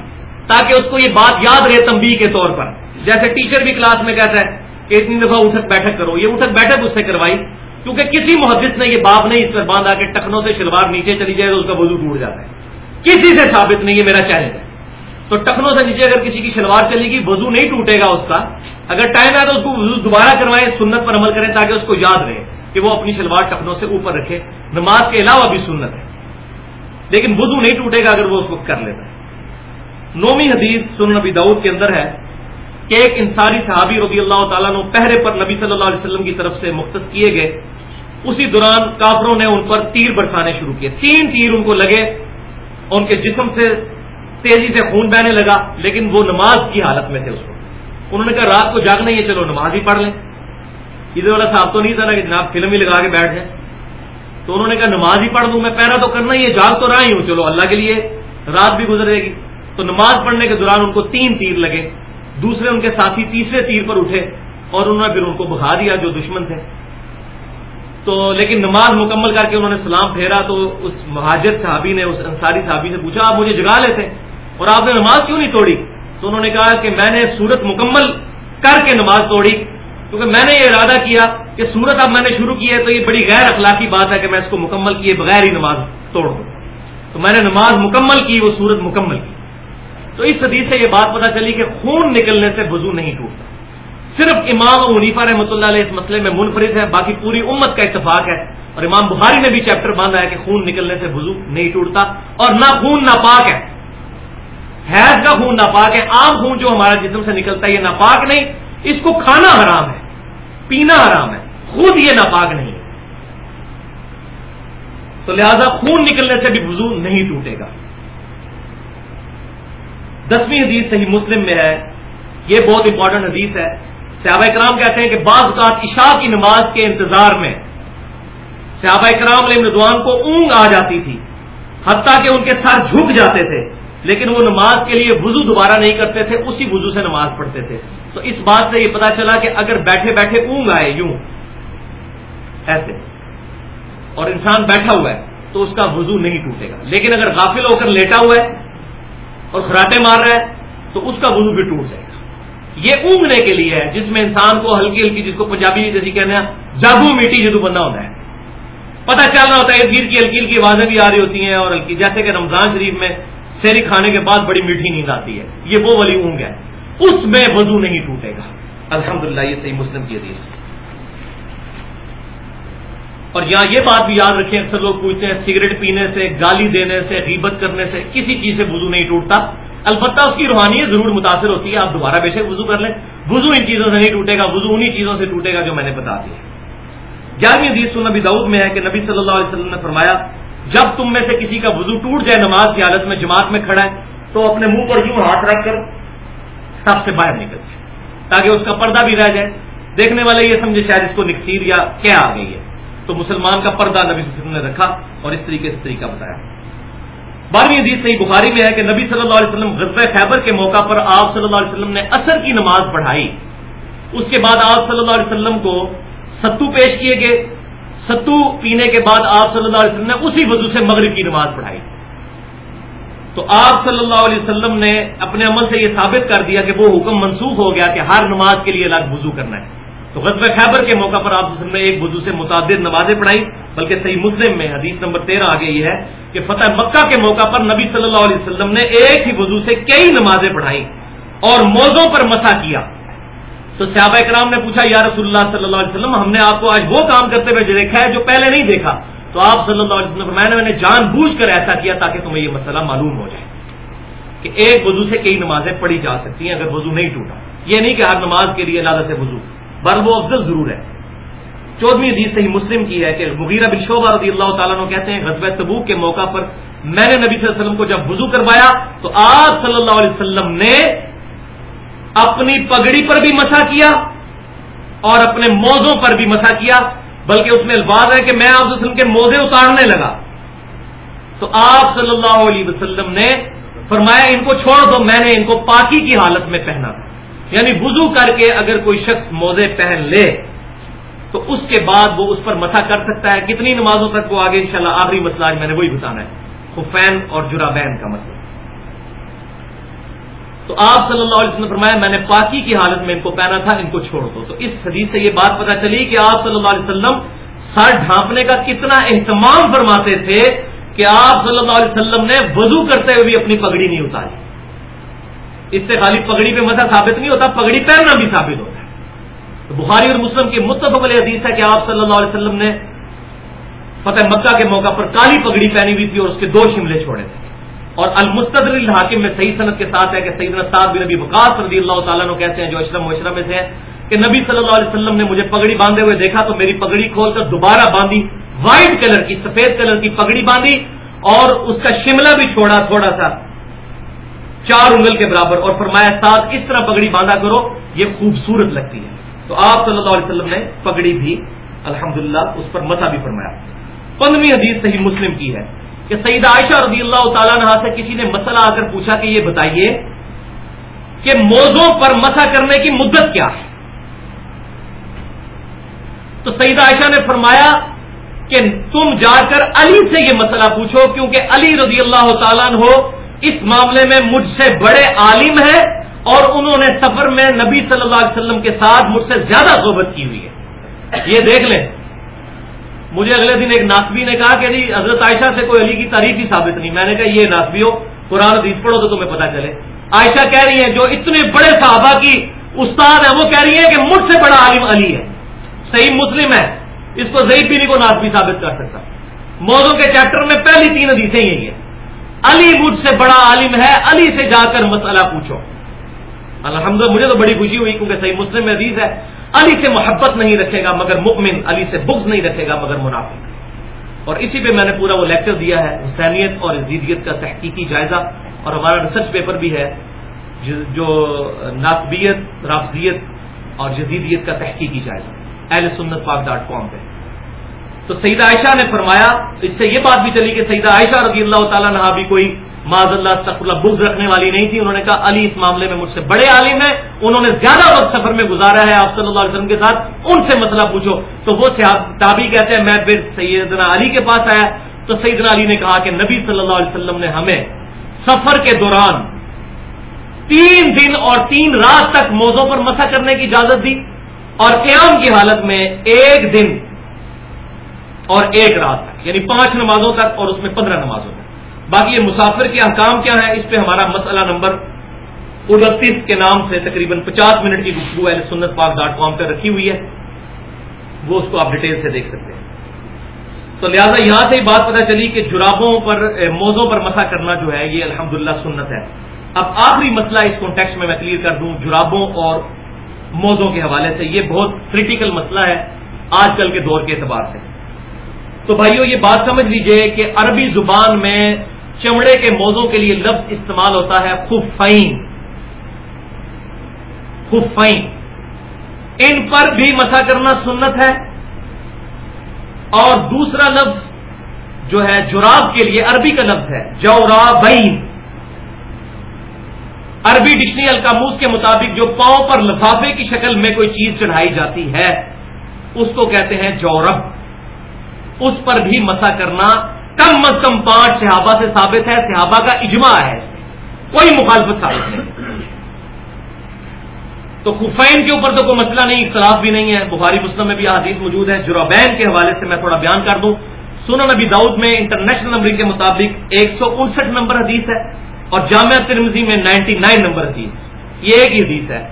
تاکہ اس کو یہ بات یاد رہے تمبی کے طور پر۔ جیسے ٹیچر بھی کلاس میں کہتا ہے کہ اتنی دفعہ اٹھک بیٹھک کرو، یہ اٹھک بیٹھک اس سے کروائی۔ کیونکہ کسی محدث نے یہ باب نہیں اس پر باندھا کہ ٹخنوں سے شلوار نیچے چلی جائے تو اس کا وضو ٹوٹ جاتا ہے۔ کسی سے ثابت نہیں یہ میرا چیلنج ہے تو ٹخنوں سے نیچے اگر کسی کی شلوار چلے گی وضو نہیں ٹوٹے گا اس کا۔ اگر ٹائم ہے تو اس کو وضو دوبارہ کروائیں، سنت پر عمل کریں تاکہ اس کو یاد رہے کہ وہ اپنی شلوار ٹخنوں سے اوپر رکھے۔ نماز کے علاوہ بھی سنت ہے۔ لیکن وضو نہیں ٹوٹے گا اگر وہ اس کو کر لیتا ہے۔ نومی حدیث سن نبی دعود کے اندر ہے کہ ایک انصاری صحابی رضی اللہ تعالیٰ نے پہرے پر نبی صلی اللہ علیہ وسلم کی طرف سے مختص کیے گئے۔ اسی دوران کافروں نے ان پر تیر برسانے شروع کیے۔ تین تیر ان کو لگے، ان کے جسم سے تیزی سے خون بہنے لگا، لیکن وہ نماز کی حالت میں تھے اس کو انہوں نے کہا، رات کو جاگنا ہی ہے، چلو نماز ہی پڑھ لیں۔ ادھر والا صاحب تو نہیں تھا نا کہ جناب فلم ہی لگا کے بیٹھ جائیں۔ تو انہوں نے کہا، نماز ہی پڑھ دوں میں پہرا تو کرنا ہی ہے، جاگ تو رہا ہی ہوں، چلو اللہ کے لیے رات بھی گزرے گی۔ تو نماز پڑھنے کے دوران ان کو تین تیر لگے۔ دوسرے ان کے ساتھی تیسرے تیر پر اٹھے اور انہوں نے پھر ان کو بہا دیا جو دشمن تھے۔ تو لیکن نماز مکمل کر کے انہوں نے سلام پھیرا تو اس مہاجر صحابی نے، اس انصاری صحابی سے پوچھا، آپ مجھے جگا لیتے اور آپ نے نماز کیوں نہیں توڑی؟ تو انہوں نے کہا کہ میں نے سورت مکمل کر کے نماز توڑی کیونکہ میں نے یہ ارادہ کیا کہ سورت اب میں نے شروع کی ہے تو یہ بڑی غیر اخلاقی بات ہے کہ میں اس کو مکمل کیے بغیر ہی نماز توڑ دوں۔ تو میں نے نماز مکمل کی، وہ سورت مکمل کی۔ تو اس حدیث سے یہ بات پتا چلی کہ خون نکلنے سے وضو نہیں ٹوٹتا۔ صرف امام منیفا رحمۃ اللہ علیہ اس مسئلے میں منفرد ہے، باقی پوری امت کا اتفاق ہے۔ اور امام بخاری نے بھی چیپٹر باندھا ہے کہ خون نکلنے سے وضو نہیں ٹوٹتا اور نہ خون ناپاک ہے۔ حیض کا خون ناپاک ہے، عام خون جو ہمارا جسم سے نکلتا ہے، یہ ناپاک نہیں، اس کو کھانا حرام ہے، پینا حرام ہے، خود یہ ناپاک نہیں ہے۔ تو لہذا خون نکلنے سے بھی وضو نہیں ٹوٹے گا۔ دسویں حدیث صحیح مسلم میں ہے۔ یہ بہت امپورٹنٹ حدیث ہے۔ صحابہ کرام کہتے ہیں کہ بعض اوقات عشاء کی نماز کے انتظار میں صحابہ کرام علیہ مردوان کو اونگ آ جاتی تھی، حتیٰ کہ ان کے سر جھک جاتے تھے، لیکن وہ نماز کے لیے وضو دوبارہ نہیں کرتے تھے، اسی وضو سے نماز پڑھتے تھے۔ تو اس بات سے یہ پتا چلا کہ اگر بیٹھے بیٹھے اونگ آئے، یوں ایسے، اور انسان بیٹھا ہوا ہے، تو اس کا وضو نہیں ٹوٹے گا۔ لیکن اگر غافل ہو کر لیٹا ہوا ہے اور خراٹے مار رہا ہے، تو اس کا وضو بھی ٹوٹ جائے گا۔ یہ اونگنے کے لیے ہے، جس میں انسان کو ہلکی ہلکی جس کو پنجابی جیسی کہنے ہیں، جادو میٹی جدو بندہ ہوتا ہے۔ پتہ چل رہا ہوتا ہے گیر کی ہلکی ہلکی آوازیں بھی آ رہی ہوتی ہیں اور ہلکی، جیسے کہ رمضان شریف میں سیری کھانے کے بعد بڑی میٹھی نیند آتی ہے۔ یہ وہ والی اونگ ہے۔ اس میں وضو نہیں ٹوٹے گا۔ الحمدللہ، یہ صحیح مسلم کی حدیث اور یہاں یہ بات بھی یاد رکھیں، اکثر لوگ پوچھتے ہیں، سگریٹ پینے سے، گالی دینے سے، غیبت کرنے سے، کسی چیز سے وضو نہیں ٹوٹتا۔ البتہ اس کی روحانیت ضرور متاثر ہوتی ہے، آپ دوبارہ بے شک وضو کر لیں۔ وضو ان چیزوں سے نہیں ٹوٹے گا، وضو انہیں چیزوں سے ٹوٹے گا جو میں نے بتا دیا گیارہویں حدیث سن نبی دعود میں ہے کہ نبی صلی اللہ علیہ وسلم نے فرمایا، جب تم میں سے کسی کا وضو ٹوٹ جائے نماز کی حالت میں جماعت میں کھڑا ہے، تو اپنے منہ پر یوں ہاتھ رکھ کر سب سے باہر نکل جائے، تاکہ اس کا پردہ بھی رہ جائے۔ دیکھنے والے یہ سمجھے شاید اس کو نکسیر یا کیا آ گئی ہے۔ تو مسلمان کا پردہ نبی صلی اللہ علیہ وسلم نے رکھا اور اس طریقے سے طریقہ بتایا۔ بارہویں حدیث صحیح بخاری میں ہے کہ نبی صلی اللہ علیہ وسلم غزہ خیبر کے موقع پر آپ صلی اللہ علیہ وسلم نے اثر کی نماز پڑھائی۔ اس کے بعد آپ صلی اللہ علیہ وسلم کو ستو پیش کیے گئے۔ ستو پینے کے بعد آپ صلی اللہ علیہ وسلم نے اسی وضو سے مغرب کی نماز پڑھائی۔ تو آپ صلی اللہ علیہ وسلم نے اپنے عمل سے یہ ثابت کر دیا کہ وہ حکم منسوخ ہو گیا کہ ہر نماز کے لیے الگ وضو کرنا ہے۔ تو غزب خیبر کے موقع پر آپ نے ایک وضو سے متعدد نمازیں پڑھائی، بلکہ صحیح مسلم میں، حدیث نمبر تیرہ آگے یہ ہے کہ فتح مکہ کے موقع پر نبی صلی اللہ علیہ وسلم نے ایک ہی وضو سے کئی نمازیں پڑھائی اور موزوں پر مسا کیا۔ تو صحابہ اکرام نے پوچھا، یا رسول اللہ صلی اللہ علیہ وسلم، ہم نے آپ کو آج وہ کام کرتے ہوئے دیکھا ہے، جو پہلے نہیں دیکھا۔ تو آپ صلی اللہ علیہ وسلم میں نے جان بوجھ کر ایسا کیا تاکہ تمہیں یہ مسئلہ معلوم ہو جائے کہ ایک وضو سے کئی نمازیں پڑھی جا سکتی ہیں اگر وضو نہیں ٹوٹا۔ یہ نہیں کہ ہر نماز کے لیے لادت سے وضو۔ بل وہ افضل ضرور ہے۔ چودہویں حدیث صحیح مسلم کی ہے کہ مغیرہ بن شعبہ رضی اللہ تعالیٰ نے کہتے ہیں غزب تبوک کے موقع پر میں نے نبی صلی اللہ علیہ وسلم کو جب وضو کروایا تو آپ صلی اللہ علیہ وسلم نے اپنی پگڑی پر بھی مسا کیا اور اپنے موزوں پر بھی مسا کیا، بلکہ اس میں الفاظ ہے کہ میں آپ وسلم کے موزے اتارنے لگا۔ تو آپ صلی اللہ علیہ وسلم نے فرمایا، ان کو چھوڑ دو، میں نے ان کو پاکی کی حالت میں پہنا۔ تھا یعنی وضو کر کے اگر کوئی شخص موزے پہن لے، تو اس کے بعد وہ اس پر مسا کر سکتا ہے۔ کتنی نمازوں تک وہ آگے انشاءاللہ آخری مسئلہ آج میں نے وہی بتانا ہے۔ خفین اور جرابین کا مسئلہ۔ تو آپ صلی اللہ علیہ وسلم نے فرمایا، میں نے پاکی کی حالت میں ان کو پہنا تھا، ان کو چھوڑ دو تو اس حدیث سے یہ بات پتا چلی کہ آپ صلی اللہ علیہ وسلم سر ڈھانپنے کا کتنا اہتمام فرماتے تھے کہ آپ صلی اللہ علیہ وسلم نے وضو کرتے ہوئے بھی اپنی پگڑی نہیں اتاری۔ اس سے خالی پگڑی پہ مزہ ثابت نہیں ہوتا، پگڑی پہننا بھی ثابت ہوتا ہے۔ بخاری اور مسلم کی متفق علیہ حدیث ہے کہ آپ صلی اللہ علیہ وسلم نے فتح مکہ کے موقع پر کالی پگڑی پہنی ہوئی تھی اور اس کے دو شملے چھوڑے تھے۔ اور المستدر الحاکم میں صحیح صنعت کے ساتھ ہے کہ سیدنا صاحب بن نبی بکاس رضی اللہ تعالیٰ نے کہتے ہیں، جو اشرم وشرم میں سے ہیں، کہ نبی صلی اللہ علیہ وسلم نے مجھے پگڑی باندھے ہوئے دیکھا تو میری پگڑی کھول کر دوبارہ باندھی وائٹ کلر کی، سفید کلر کی پگڑی باندھی اور اس کا شملہ بھی چھوڑا تھوڑا سا۔ چار انگل کے برابر اور فرمایا ساتھ اس طرح پگڑی باندھا کرو، یہ خوبصورت لگتی ہے۔ تو آپ صلی اللہ علیہ وسلم نے پگڑی بھی، الحمدللہ، اس پر مسا بھی فرمایا۔ پندرہویں حدیث صحیح مسلم کی ہے کہ سعید عائشہ رضی اللہ تعالیٰ نے سے کسی نے مسئلہ آ کر پوچھا کہ یہ بتائیے کہ موزوں پر مسا کرنے کی مدت کیا ہے؟ تو سعید عائشہ نے فرمایا کہ تم جا کر علی سے یہ مسئلہ پوچھو، کیونکہ علی رضی اللہ تعالیٰ ہو اس معاملے میں مجھ سے بڑے عالم ہیں اور انہوں نے سفر میں نبی صلی اللہ علیہ وسلم کے ساتھ مجھ سے زیادہ صحبت کی ہوئی ہے۔ یہ دیکھ لیں۔ مجھے اگلے دن ایک ناسبی نے کہا کہ جی حضرت عائشہ سے کوئی علی کی تعریف ہی ثابت نہیں۔ میں نے کہا، یہ ناسبی ہو قرآن حدیث پڑھو تو تمہیں پتا چلے۔ عائشہ کہہ رہی ہیں، جو اتنے بڑے صحابہ کی استاد ہیں، وہ کہہ رہی ہیں کہ مجھ سے بڑا عالم علی ہے۔ صحیح مسلم ہے۔ اس کو ضعیف بھی کو ناسبی ثابت کر سکتا۔ موضوع کے چیپٹر میں پہلی تین حدیثیں یہی ہیں۔ علی مجھ سے بڑا عالم ہے، علی سے جا کر مسئلہ پوچھو۔ الحمد مجھے تو بڑی خوشی ہوئی کیونکہ صحیح مسلم میں حدیث ہے۔ علی سے محبت نہیں رکھے گا مگر مؤمن، علی سے بغض نہیں رکھے گا مگر منافق۔ اور اسی پہ میں نے پورا وہ لیکچر دیا ہے، حسینیت اور عزیدیت کا تحقیقی جائزہ۔ اور ہمارا ریسرچ پیپر بھی ہے جو ناسبیت، رافضیت اور جدیدیت کا تحقیقی جائزہ۔ اہل سنت پاک ڈاٹ کام پہ۔ تو سیدہ عائشہ نے فرمایا، اس سے یہ بات بھی چلی کہ سیدہ عائشہ رضی اللہ تعالیٰ نے بھی کوئی معذ اللہ تک اللہ، بغض رکھنے والی نہیں تھی۔ انہوں نے کہا، علی اس معاملے میں مجھ سے بڑے عالم ہیں، انہوں نے زیادہ وقت سفر میں گزارا ہے آپ صلی اللہ علیہ وسلم کے ساتھ، ان سے مسئلہ پوچھو۔ تو وہ تابی کہتے ہیں، میں پھر سیدنا علی کے پاس آیا۔ تو سیدنا علی نے کہا کہ نبی صلی اللہ علیہ وسلم نے ہمیں سفر کے دوران تین دن اور تین رات تک موزوں پر مسا کرنے کی اجازت دی اور قیام کی حالت میں ایک دن اور ایک رات تک یعنی پانچ نمازوں تک اور اس میں پندرہ نمازوں تک۔ باقی یہ مسافر کے احکام کیا ہے اس پہ ہمارا مسئلہ نمبر انتیس کے نام سے تقریباً پچاس منٹ کی گفتگو ہے سنت پاک ڈاٹ کام پہ رکھی ہوئی ہے۔ وہ اس کو آپ ڈیٹیل سے دیکھ سکتے ہیں۔ تو لہٰذا یہاں سے بات پتہ چلی کہ جرابوں پر موزوں پر مسا کرنا جو ہے، یہ الحمد سنت ہے۔ اب آخری مسئلہ اس کانٹیکس میں میں کلیئر کر دوں جرابوں اور موزوں کے حوالے سے۔ یہ بہت کریٹیکل مسئلہ ہے آج کل کے دور کے اعتبار سے۔ تو بھائیو یہ بات سمجھ لیجیے کہ عربی زبان میں چمڑے کے موزوں کے لیے لفظ استعمال ہوتا ہے خفین۔ خفین۔ ان پر بھی مسا کرنا سنت ہے۔ اور دوسرا لفظ جو ہے جراب کے لیے عربی کا لفظ ہے، جورابین۔ عربی ڈکشنری الکاموس کے مطابق جو پاؤں پر لفافے کی شکل میں کوئی چیز چڑھائی جاتی ہے، اس کو کہتے ہیں جورب۔ اس پر بھی مسا کرنا کم از کم پانچ صحابہ سے ثابت ہے، صحابہ کا اجماع ہے۔ کوئی مخالفت ثابت نہیں۔ تو خفین کے اوپر تو کوئی مسئلہ نہیں، اختلاف بھی نہیں ہے۔ بخاری، مسلم میں بھی حدیث موجود ہے جرابین کے حوالے سے میں تھوڑا بیان کر دوں۔ سنن نبی داؤد میں انٹرنیشنل نمبر کے مطابق ایک سو انسٹھ نمبر حدیث ہے اور جامعہ ترمزی میں نائنٹی نائن نمبر حدیث۔ یہ ایک ہی حدیث ہے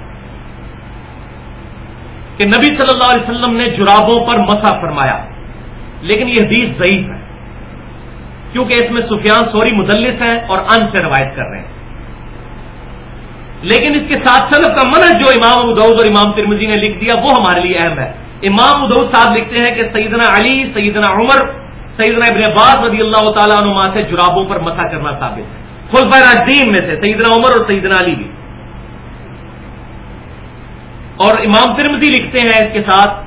کہ نبی صلی اللہ علیہ وسلم نے جرابوں پر مسا فرمایا۔ لیکن یہ حدیث ضعیف ہے۔ کیونکہ اس میں سفیان سوری مدلس ہیں اور ان سے روایت کر رہے ہیں۔ لیکن اس کے ساتھ صنف کا منج جو امام ادعود اور امام ترمزی نے لکھ دیا، وہ ہمارے لیے اہم ہے۔ امام ادعود صاحب لکھتے ہیں کہ سیدنا علی، سیدنا عمر، سیدنا ابن عباس رضی اللہ تعالیٰ عنما سے جرابوں پر مسا کرنا ثابت ہے۔ خلف راجدین میں سے سیدنا عمر اور سیدنا علی بھی۔ اور امام ترمزی لکھتے ہیں اس کے ساتھ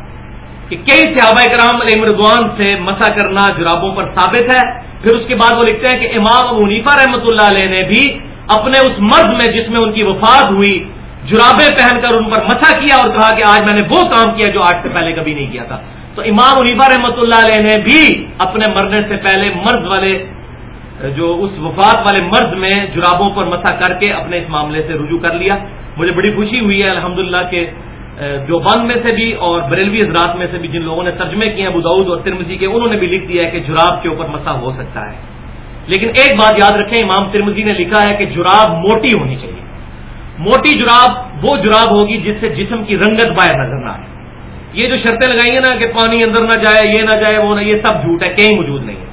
کہ کئی صحابہ کرام علیہ مردوان سے مسا کرنا جرابوں پر ثابت ہے۔ پھر اس کے بعد وہ لکھتے ہیں کہ امام منیفا رحمۃ اللہ علیہ نے بھی اپنے اس مرد میں جس میں ان کی وفات ہوئی، جرابے پہن کر ان پر مچھا کیا اور کہا کہ آج میں نے وہ کام کیا جو آج سے پہلے کبھی نہیں کیا تھا۔ تو امام منیفا رحمۃ اللہ علیہ نے بھی اپنے مرنے سے پہلے مرد والے، جو اس وفات والے مرد میں جرابوں پر مسا کر کے اپنے اس معاملے سے رجوع کر لیا۔ مجھے بڑی خوشی ہوئی ہے الحمدللہ کہ جو بند میں سے بھی اور بریلوی حضرات میں سے بھی جن لوگوں نے ترجمے کیے ہیں بداؤد اور ترمزی کے، انہوں نے بھی لکھ دیا ہے کہ جراب کے اوپر مسا ہو سکتا ہے۔ لیکن ایک بات یاد رکھیں، امام ترمزی نے لکھا ہے کہ جراب موٹی ہونی چاہیے۔ موٹی جراب، وہ جراب ہوگی جس سے جسم کی رنگت باہر نظر نہ آئے۔ یہ جو شرطیں لگائی ہیں نا کہ پانی اندر نہ جائے، یہ نہ جائے، وہ نہ، یہ سب جھوٹ ہے کہیں موجود نہیں ہے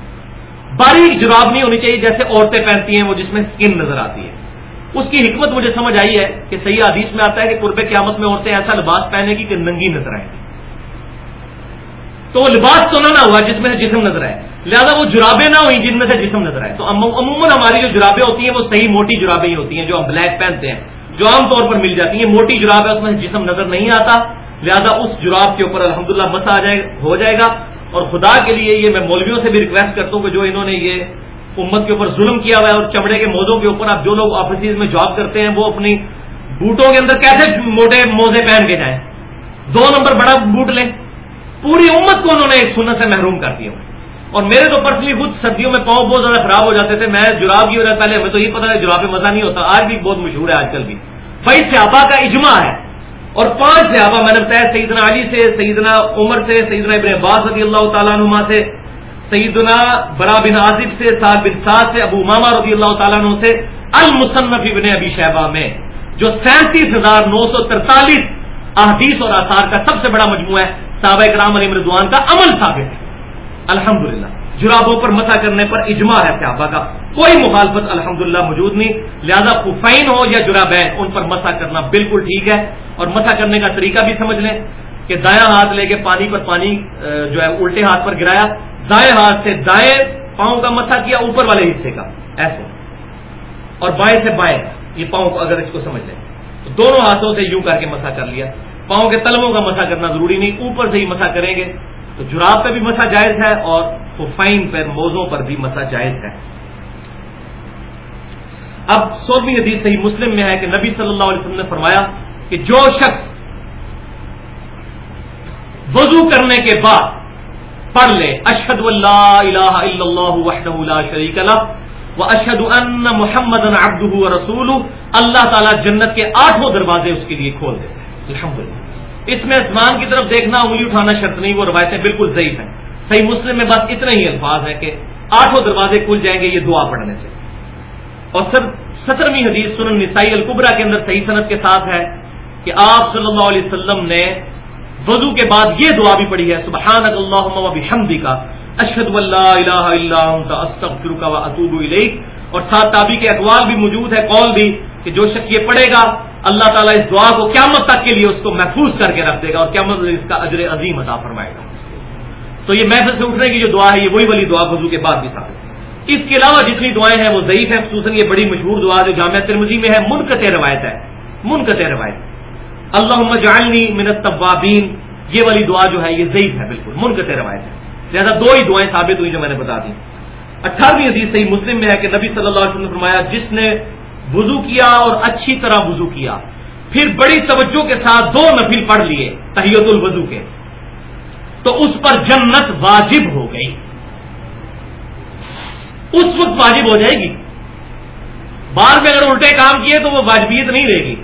باریک جراب نہیں ہونی چاہیے جیسے عورتیں پہنتی ہیں، وہ جس میں اسکن نظر آتی ہے۔ اس کی حکمت مجھے سمجھ آئی ہے کہ صحیح حدیث میں آتا ہے کہ قرب قیامت میں عورتیں ایسا لباس پہنے گی کہ ننگی نظر آئے گی۔ تو وہ لباس تو نہ ہوا جس میں سے جسم نظر آئے۔ لہٰذا وہ جرابیں نہ ہوئی جن میں سے جسم نظر آئے۔ تو عموماً ہماری جو جرابیں ہوتی ہیں وہ صحیح موٹی جرابیں ہی ہوتی ہیں جو ہم بلیک پہنتے ہیں۔ جو عام طور پر مل جاتی ہیں۔ موٹی جراب ہے اس میں جسم نظر نہیں آتا۔ لہذا اس جراب کے اوپر الحمدللہ مسا آ جائے ہو جائے گا۔ اور خدا کے لیے یہ میں مولویوں سے بھی ریکویسٹ کرتا ہوں کہ جو انہوں نے یہ امت کے اوپر ظلم کیا ہوا ہے اور چمڑے کے موزوں کے اوپر اب جو لوگ آفیسز میں جاب کرتے ہیں وہ اپنی بوٹوں کے اندر کیسے موٹے موزے پہن کے جائیں؟ دو نمبر بڑا بوٹ لیں۔ پوری امت کو انہوں نے ایک سنت سے محروم کر دیا اور میرے تو پرسنلی خود سردیوں میں پاؤں بہت زیادہ خراب ہو جاتے تھے۔ میں جراب کی وجہ پہلے ہمیں تو یہ پتا ہے جراب مزہ نہیں ہوتا۔ آج بھی بہت مشہور ہے آج کل بھی۔ بھائی، صحابہ کا اجماع ہے۔ اور پانچ صحابہ، میں نے بتایا سیدنا علی سے، سیدنا عمر سے، سیدنا ابن عباس رضی اللہ تعالیٰ نما سے۔ سیدنا برا بن عاصف سے، سعد بن سعد سے، ابو ماما رضی اللہ تعالیٰ عنہ سے، المصنف ابن ابی شہبہ میں، جو سینتیس ہزار نو سو ترتالیس احادیث اور آثار کا سب سے بڑا مجموعہ ہے، صحابہ کرام علی مردوان کا عمل ثابت ہے۔ الحمدللہ، جرابوں پر مسا کرنے پر اجماع ہے صحابہ کا۔ کوئی مخالفت الحمدللہ موجود نہیں، لہذا خفین ہو یا جرابین، ان پر مسا کرنا بالکل ٹھیک ہے۔ اور مسا کرنے کا طریقہ بھی سمجھ لیں کہ دایاں ہاتھ لے کے پانی پر پانی جو ہے، الٹے ہاتھ پر گرایا دائیں ہاتھ سے دائیں پاؤں کا مسا کیا اوپر والے حصے کا، ایسے۔ اور بائیں سے بائیں، یہ پاؤں کو اگر اس کو سمجھ لیں۔ تو دونوں ہاتھوں سے یوں کر کے مسا کر لیا۔ پاؤں کے تلووں کا مسا کرنا ضروری نہیں، اوپر سے ہی مسا کریں گے۔ تو جراب پہ بھی مسا جائز ہے اور فائن پہ موزوں پر بھی مسا جائز ہے۔ اب سولہویں حدیث صحیح مسلم میں ہے کہ نبی صلی اللہ علیہ وسلم نے فرمایا کہ جو شخص وضو کرنے کے بعد پڑھ لے. اشد اللہ الہ الا اللہ وحدہ لا شریک لہ. و اشد ان محمد عبدہ و رسول اللہ تعالیٰ جنت کے آٹھوں دروازے اس کے لیے کھول دیتے ہیں الحمدللہ. اس میں اسمان کی طرف دیکھنا، انگلی اٹھانا شرط نہیں، وہ روایتیں بالکل ضعیف ہیں. صحیح مسلم میں بس اتنے ہی الفاظ ہیں کہ آٹھوں دروازے کھل جائیں گے، یہ دعا پڑھنے سے. اور سر سترویں حدیث سنن نسائی القبرا کے اندر صحیح صنعت کے ساتھ ہے کہ آپ صلی اللہ علیہ وسلم نے وضو کے بعد یہ دعا بھی پڑھی ہے سبحان اللہ بحمدی کا اشد اللہ الہ الا استغفرک و اتوب الیک۔ اور ساتھ تابی کے اقوال بھی موجود ہے قول بھی کہ جو شخص یہ پڑھے گا، اللہ تعالیٰ اس دعا کو قیامت تک کے لیے اس کو محفوظ کر کے رکھ دے گا اور قیامت اس کا اجر عظیم عطا فرمائے گا۔ تو یہ محفل سے اٹھنے کی جو دعا ہے، یہ وہی والی دعا وضو کے بعد بھی ثابت اس کے علاوہ جتنی دعائیں ہیں، وہ ضعیف ہیں، خصوصاً یہ بڑی مشہور دعا جو جامعہ ترمزی میں ہے، منقطع روایت ہے۔ منقطع روایت۔ اللہ جعلنی من التوابین۔ یہ والی دعا جو ہے، یہ ضعیف ہے بالکل، منقطع روایت ہے۔ لہٰذا دو ہی دعائیں ثابت ہوئی جو میں نے بتا دی۔ اٹھارہویں حدیث صحیح مسلم میں ہے کہ نبی صلی اللہ علیہ وسلم نے فرمایا، جس نے وضو کیا اور اچھی طرح وضو کیا، پھر بڑی توجہ کے ساتھ دو نفل پڑھ لیے تحیت الوضو کے، تو اس پر جنت واجب ہو گئی۔ اس وقت واجب ہو جائے گی۔ بعد میں اگر الٹے کام کیے تو وہ واجبیت نہیں رہے گی۔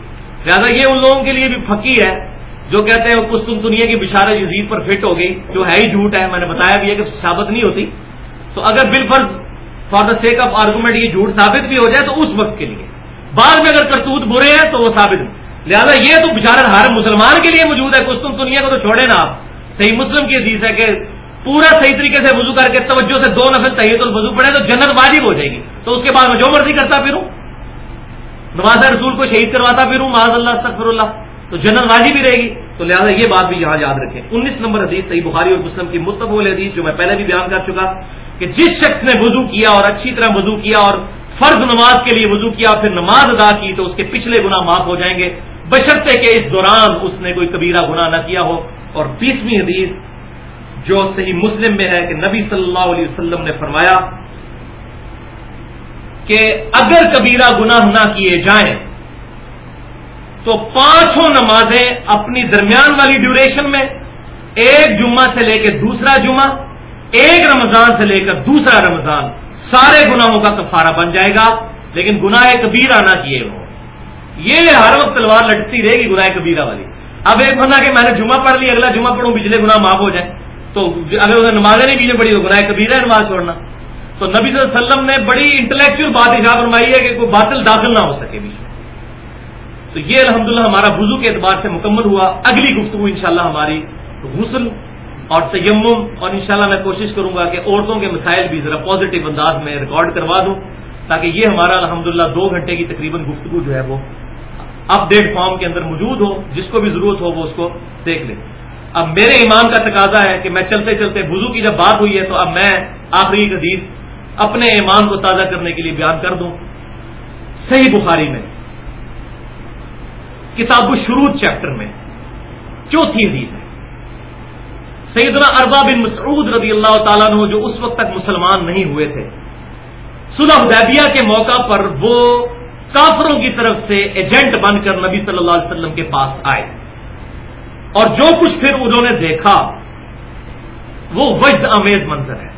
لہٰذا یہ ان لوگوں کے لیے بھی پھکی ہے، جو کہتے ہیں وہ دنیا کی بشارت یزید پر فٹ ہو گئی، جو ہے ہی جھوٹ ہے، میں نے بتایا بھی ہے کہ ثابت نہیں ہوتی۔ تو اگر بل فرض for the sake of argument یہ جھوٹ ثابت بھی ہو جائے تو اس وقت کے لیے۔ بعد میں اگر کرتوت برے ہیں تو وہ ثابت نہیں۔ لہٰذا یہ تو بشارت ہر مسلمان کے لیے موجود ہے، کچھ تم دنیا کو تو چھوڑے نا آپ۔ صحیح مسلم کی عزیز ہے کہ پورا صحیح طریقے سے وضو کر کے توجہ سے دو نفل تحید الوضو پڑے تو جنت واجب ہو جائے گی۔ تو اس کے بعد میں جو مرضی کرتا پھروں۔ نواز رسول کو شہید کرواتا پھروں معاذ اللہ، استغفر اللہ، تو جنرل واجب بھی رہے گی۔ تو لہٰذا یہ بات بھی یہاں یاد رکھیں۔ انیس نمبر حدیث، صحیح بخاری اور مسلم کی متفول حدیث جو میں پہلے بھی بیان کر چکا کہ جس شخص نے وضو کیا اور اچھی طرح وضو کیا اور فرض نماز کے لیے وضو کیا پھر نماز ادا کی تو اس کے پچھلے گنا معاف ہو جائیں گے۔ بشرطے کہ اس دوران اس نے کوئی کبیرہ گناہ نہ کیا ہو۔ اور بیسویں حدیث جو صحیح مسلم میں ہے کہ نبی صلی اللہ علیہ وسلم نے فرمایا کہ اگر کبیرہ گناہ نہ کیے جائیں تو پانچوں نمازیں اپنی درمیان والی ڈیوریشن میں ایک جمعہ سے لے کے دوسرا جمعہ، ایک رمضان سے لے کر دوسرا رمضان، سارے گناہوں کا کفارہ بن جائے گا، لیکن گناہ کبیر آنا چاہیے وہ یہ ہر وقت تلوار لٹتی رہے گی گناہ کبیرہ والی۔ اب ایک بندہ کہ میں نے جمعہ پڑھ لی، اگلا جمعہ پڑھوں، پچھلے گناہ معاف ہو جائے تو اگر اسے نمازیں نہیں پیچھے پڑی تو گناہ کبیرہ ہے نماز چھوڑنا۔ تو نبی صلی اللہ علیہ وسلم نے بڑی انٹلیکچل بات اشاع فرمائی ہے کہ کوئی باطل داخل نہ ہو سکے بیچ میں تو یہ الحمدللہ ہمارا وضو کے اعتبار سے مکمل ہوا۔ اگلی گفتگو انشاءاللہ ہماری غسل اور تیمم اور انشاءاللہ میں کوشش کروں گا کہ عورتوں کے مسائل بھی ذرا پازیٹو انداز میں ریکارڈ کروا دوں تاکہ یہ ہمارا الحمدللہ دو گھنٹے کی تقریباً گفتگو جو ہے وہ اپ ڈیٹ فارم کے اندر موجود ہو۔ جس کو بھی ضرورت ہو وہ اس کو دیکھ لے اب میرے ایمان کا تقاضا ہے کہ میں چلتے چلتے وضو کی جب بات ہوئی ہے تو اب میں آخری حدیث اپنے ایمان کو تازہ کرنے کے لیے بیان کر دوں۔ صحیح بخاری میں، کتاب و چیپٹر میں، چوتھی حدیث ہے سیدنا اربا بن مسعود رضی اللہ تعالیٰ نے جو اس وقت تک مسلمان نہیں ہوئے تھے، صلح حدیبیہ کے موقع پر وہ کافروں کی طرف سے ایجنٹ بن کر نبی صلی اللہ علیہ وسلم کے پاس آئے۔ اور جو کچھ پھر انہوں نے دیکھا، وہ وجد آمیز منظر ہے۔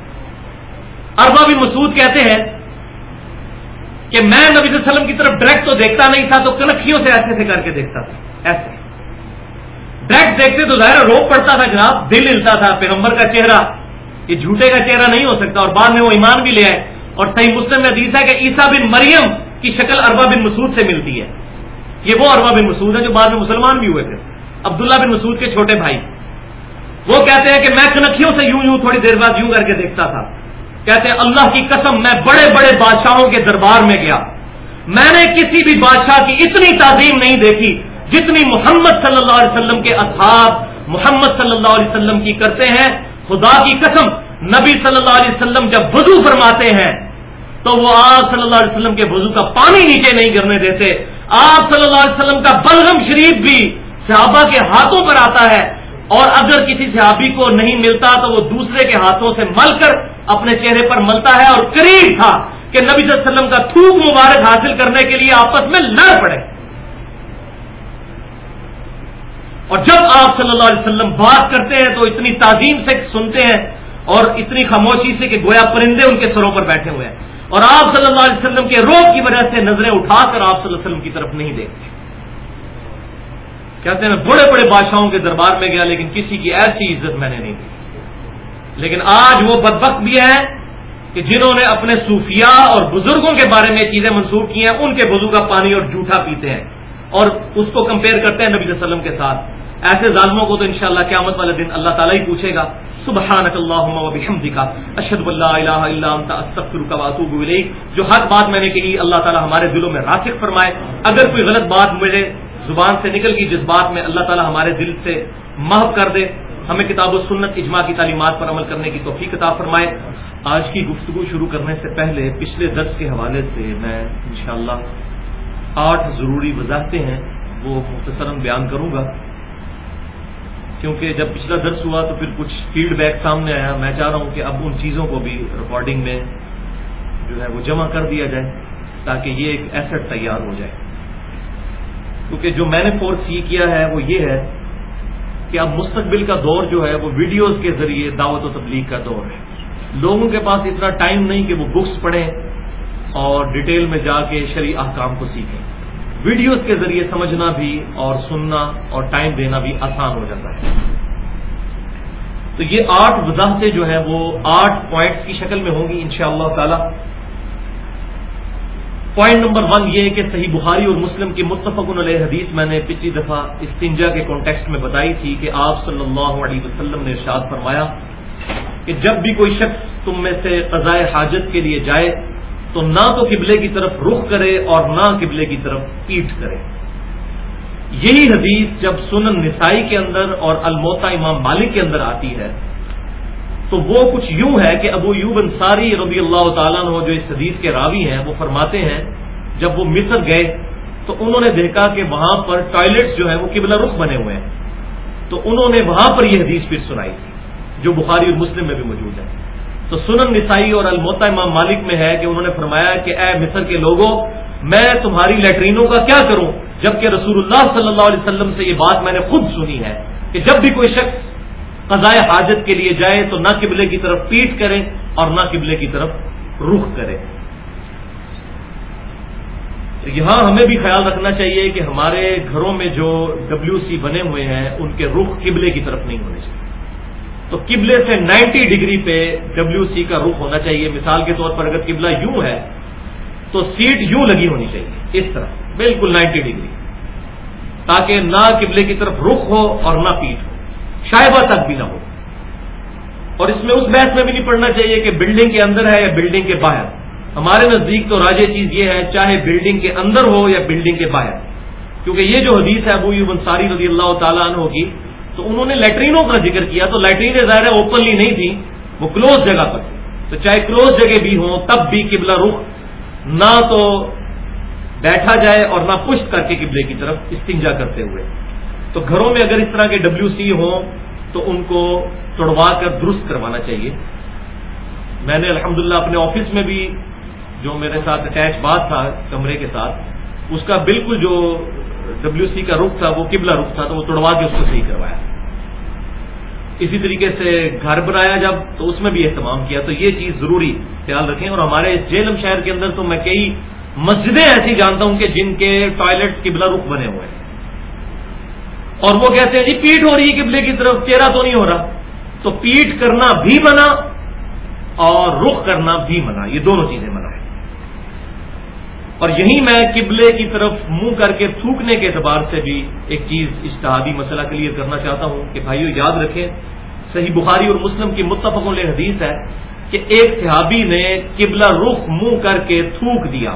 اربا بن مسعود کہتے ہیں کہ میں نبی صلی اللہ علیہ وسلم کی طرف ڈائریکٹ تو دیکھتا نہیں تھا، تو کنکھیوں سے ایسے سے کر کے دیکھتا تھا، ایسے۔ ڈائریکٹ دیکھتے تو ظاہر روک پڑتا تھا جناب، دل ہلتا تھا، پیغمبر کا چہرہ، یہ جھوٹے کا چہرہ نہیں ہو سکتا، اور بعد میں وہ ایمان بھی لے آئے۔ اور صحیح مسلم میں حدیث ہے کہ عیسا بن مریم کی شکل اربا بن مسعود سے ملتی ہے۔ یہ وہ اربا بن مسعود ہے جو بعد میں مسلمان بھی ہوئے تھے۔ عبداللہ بن مسعود کے چھوٹے بھائی۔ وہ کہتے ہیں کہ میں کنکھیوں سے یوں یوں تھوڑی دیر بعد یوں کر کے دیکھتا تھا۔ کہتے ہیں، اللہ کی قسم، میں بڑے بڑے بادشاہوں کے دربار میں گیا۔ میں نے کسی بھی بادشاہ کی اتنی تعظیم نہیں دیکھی جتنی محمد صلی اللہ علیہ وسلم کے اصحاب محمد صلی اللہ علیہ وسلم کی کرتے ہیں۔ خدا کی قسم، نبی صلی اللہ علیہ وسلم جب وضو فرماتے ہیں، تو وہ آپ صلی اللہ علیہ وسلم کے وضو کا پانی نیچے نہیں کرنے دیتے۔ آپ صلی اللہ علیہ وسلم کا بلغم شریف بھی صحابہ کے ہاتھوں پر آتا ہے۔ اور اگر کسی صحابی کو نہیں ملتا تو وہ دوسرے کے ہاتھوں سے مل کر اپنے چہرے پر ملتا ہے اور قریب تھا کہ نبی صلی اللہ علیہ وسلم کا تھوک مبارک حاصل کرنے کے لیے آپس میں لڑ پڑے۔ اور جب آپ صلی اللہ علیہ وسلم بات کرتے ہیں تو اتنی تعظیم سے سنتے ہیں اور اتنی خاموشی سے کہ گویا پرندے ان کے سروں پر بیٹھے ہوئے ہیں۔ اور آپ صلی اللہ علیہ وسلم کے روپ کی وجہ سے نظریں اٹھا کر آپ صلی اللہ علیہ وسلم کی طرف نہیں دیکھتے۔ کہتے ہیں بڑے بڑے بادشاہوں کے دربار میں گیا لیکن کسی کی ایسی عزت میں نے نہیں دی۔ لیکن آج وہ بدبخت بھی ہے کہ جنہوں نے اپنے صوفیاء اور بزرگوں کے بارے میں چیزیں منسوخ کی ہیں، ان کے بزرگ کا پانی اور جھوٹا پیتے ہیں۔ اور اس کو کمپیئر کرتے ہیں نبی صلی اللہ علیہ وسلم کے ساتھ۔ ایسے ظالموں کو تو انشاءاللہ قیامت والے دن اللہ تعالیٰ ہی پوچھے گا۔ سبحانک اللہم و بحمدکا اشہد اللہ الہ الا انت، استغفرک و الیک۔ جو حق بات میں نے کہی، اللہ تعالیٰ ہمارے دلوں میں راسخ فرمائے۔ اگر کوئی غلط بات میرے زبان سے نکل گئی جس بات میں اللہ تعالیٰ ہمارے دل سے محب کر دے، ہمیں کتاب و سنت، اجماع کی تعلیمات پر عمل کرنے کی توفیق کتاب فرمائے۔ آج کی گفتگو شروع کرنے سے پہلے پچھلے درس کے حوالے سے میں انشاءاللہ آٹھ ضروری وضاحتیں ہیں، وہ مختصراً بیان کروں گا۔ کیونکہ جب پچھلا درس ہوا تو پھر کچھ فیڈ بیک سامنے آیا۔ میں چاہ رہا ہوں کہ اب ان چیزوں کو بھی ریکارڈنگ میں جو ہے وہ جمع کر دیا جائے تاکہ یہ ایک ایسٹ تیار ہو جائے۔ کیونکہ جو میں نے فورس یہ کیا ہے وہ یہ ہے کہ اب مستقبل کا دور جو ہے وہ ویڈیوز کے ذریعے دعوت و تبلیغ کا دور ہے۔ لوگوں کے پاس اتنا ٹائم نہیں کہ وہ بکس پڑھیں اور ڈیٹیل میں جا کے شرع احکام کو سیکھیں۔ ویڈیوز کے ذریعے سمجھنا بھی اور سننا اور ٹائم دینا بھی آسان ہو جاتا ہے۔ تو یہ آٹھ وضاحتیں جو ہیں وہ آٹھ پوائنٹس کی شکل میں ہوں گی ان شاء اللہ تعالی۔ پوائنٹ نمبر ون یہ کہ صحیح بخاری اور مسلم کی متفق علیہ حدیث میں نے پچھلی دفعہ استنجا کے کانٹیکسٹ میں بتائی تھی کہ آپ صلی اللہ علیہ وسلم نے ارشاد فرمایا کہ جب بھی کوئی شخص تم میں سے قضائے حاجت کے لیے جائے تو نہ تو قبلے کی طرف رخ کرے اور نہ قبلے کی طرف پیٹ کرے۔ یہی حدیث جب سنن نسائی کے اندر اور الموتا امام مالک کے اندر آتی ہے تو وہ کچھ یوں ہے کہ ابو یوب انصاری رضی اللہ تعالیٰ جو اس حدیث کے راوی ہیں، وہ فرماتے ہیں، جب وہ مصر گئے تو انہوں نے دیکھا کہ وہاں پر ٹوائلٹس جو ہیں وہ قبلہ رخ بنے ہوئے ہیں۔ تو انہوں نے وہاں پر یہ حدیث پھر سنائی تھی، جو بخاری اور مسلم میں بھی موجود ہے۔ تو سنن نسائی اور الموتا امام مالک میں ہے کہ انہوں نے فرمایا کہ، اے مصر کے لوگوں، میں تمہاری لیٹرینوں کا کیا کروں؟ جبکہ رسول اللہ صلی اللہ علیہ وسلم سے یہ بات میں نے خود سنی ہے کہ جب بھی کوئی شخص قضائے حاجت کے لیے جائے تو نہ قبلے کی طرف پیٹ کرے اور نہ قبلے کی طرف رخ کرے یہاں ہمیں بھی خیال رکھنا چاہیے کہ ہمارے گھروں میں جو ڈبلو سی بنے ہوئے ہیں، ان کے رخ قبلے کی طرف نہیں ہونے چاہیے۔ تو قبلے سے نائنٹی ڈگری پہ ڈبلو سی کا رخ ہونا چاہیے۔ مثال کے طور پر اگر قبلہ یوں ہے، تو سیٹ یوں لگی ہونی چاہیے۔ اس طرح، بالکل نائنٹی ڈگری۔ تاکہ نہ قبلے کی طرف رخ ہو اور نہ پیٹ ہو۔ شائبہ تک بھی نہ ہو۔ اور اس میں اس بحث میں بھی نہیں پڑنا چاہیے کہ بلڈنگ کے اندر ہے یا بلڈنگ کے باہر۔ ہمارے نزدیک تو راجے چیز یہ ہے، چاہے بلڈنگ کے اندر ہو یا بلڈنگ کے باہر۔ کیونکہ یہ جو حدیث ہے ابو انصاری رضی اللہ تعالیٰ عنہ کی، تو انہوں نے لیٹرینوں کا ذکر کیا۔ تو لیٹرینیں ظاہر ہے اوپنلی نہیں تھی، وہ کلوز جگہ پر تو چاہے کلوز جگہ بھی ہوں، تب بھی قبلہ رخ نہ تو بیٹھا جائے اور نہ پشت کر کے قبلے کی طرف استنجا کرتے ہوئے۔ تو گھروں میں اگر اس طرح کے ڈبلو سی ہوں تو ان کو توڑوا کر درست کروانا چاہیے۔ میں نے الحمدللہ اپنے آفس میں بھی جو میرے ساتھ اٹیچ بات تھا کمرے کے ساتھ، اس کا بالکل جو ڈبلو سی کا رخ تھا، وہ قبلہ رخ تھا، تو وہ توڑوا کے اس کو صحیح کروایا۔ اسی طریقے سے گھر بنایا جب تو اس میں بھی اہتمام کیا۔ تو یہ چیز ضروری خیال رکھیں اور ہمارے جیلم شہر کے اندر تو میں کئی مسجدیں ایسی جانتا ہوں کہ جن کے ٹوائلٹس قبلہ رخ بنے ہوئے ہیں۔ اور وہ کہتے ہیں جی پیٹ ہو رہی ہے قبلے کی طرف، چہرہ تو نہیں ہو رہا۔ تو پیٹ کرنا بھی منع اور رخ کرنا بھی منع، یہ دونوں چیزیں منع ہیں۔ اور یہی میں قبلے کی طرف منہ کر کے تھوکنے کے اعتبار سے بھی ایک چیز اشتہادی مسئلہ کلیئر کرنا چاہتا ہوں کہ بھائیو، یاد رکھیں، صحیح بخاری اور مسلم کی متفق علیہ حدیث ہے کہ ایک صحابی نے قبلہ رخ منہ کر کے تھوک دیا۔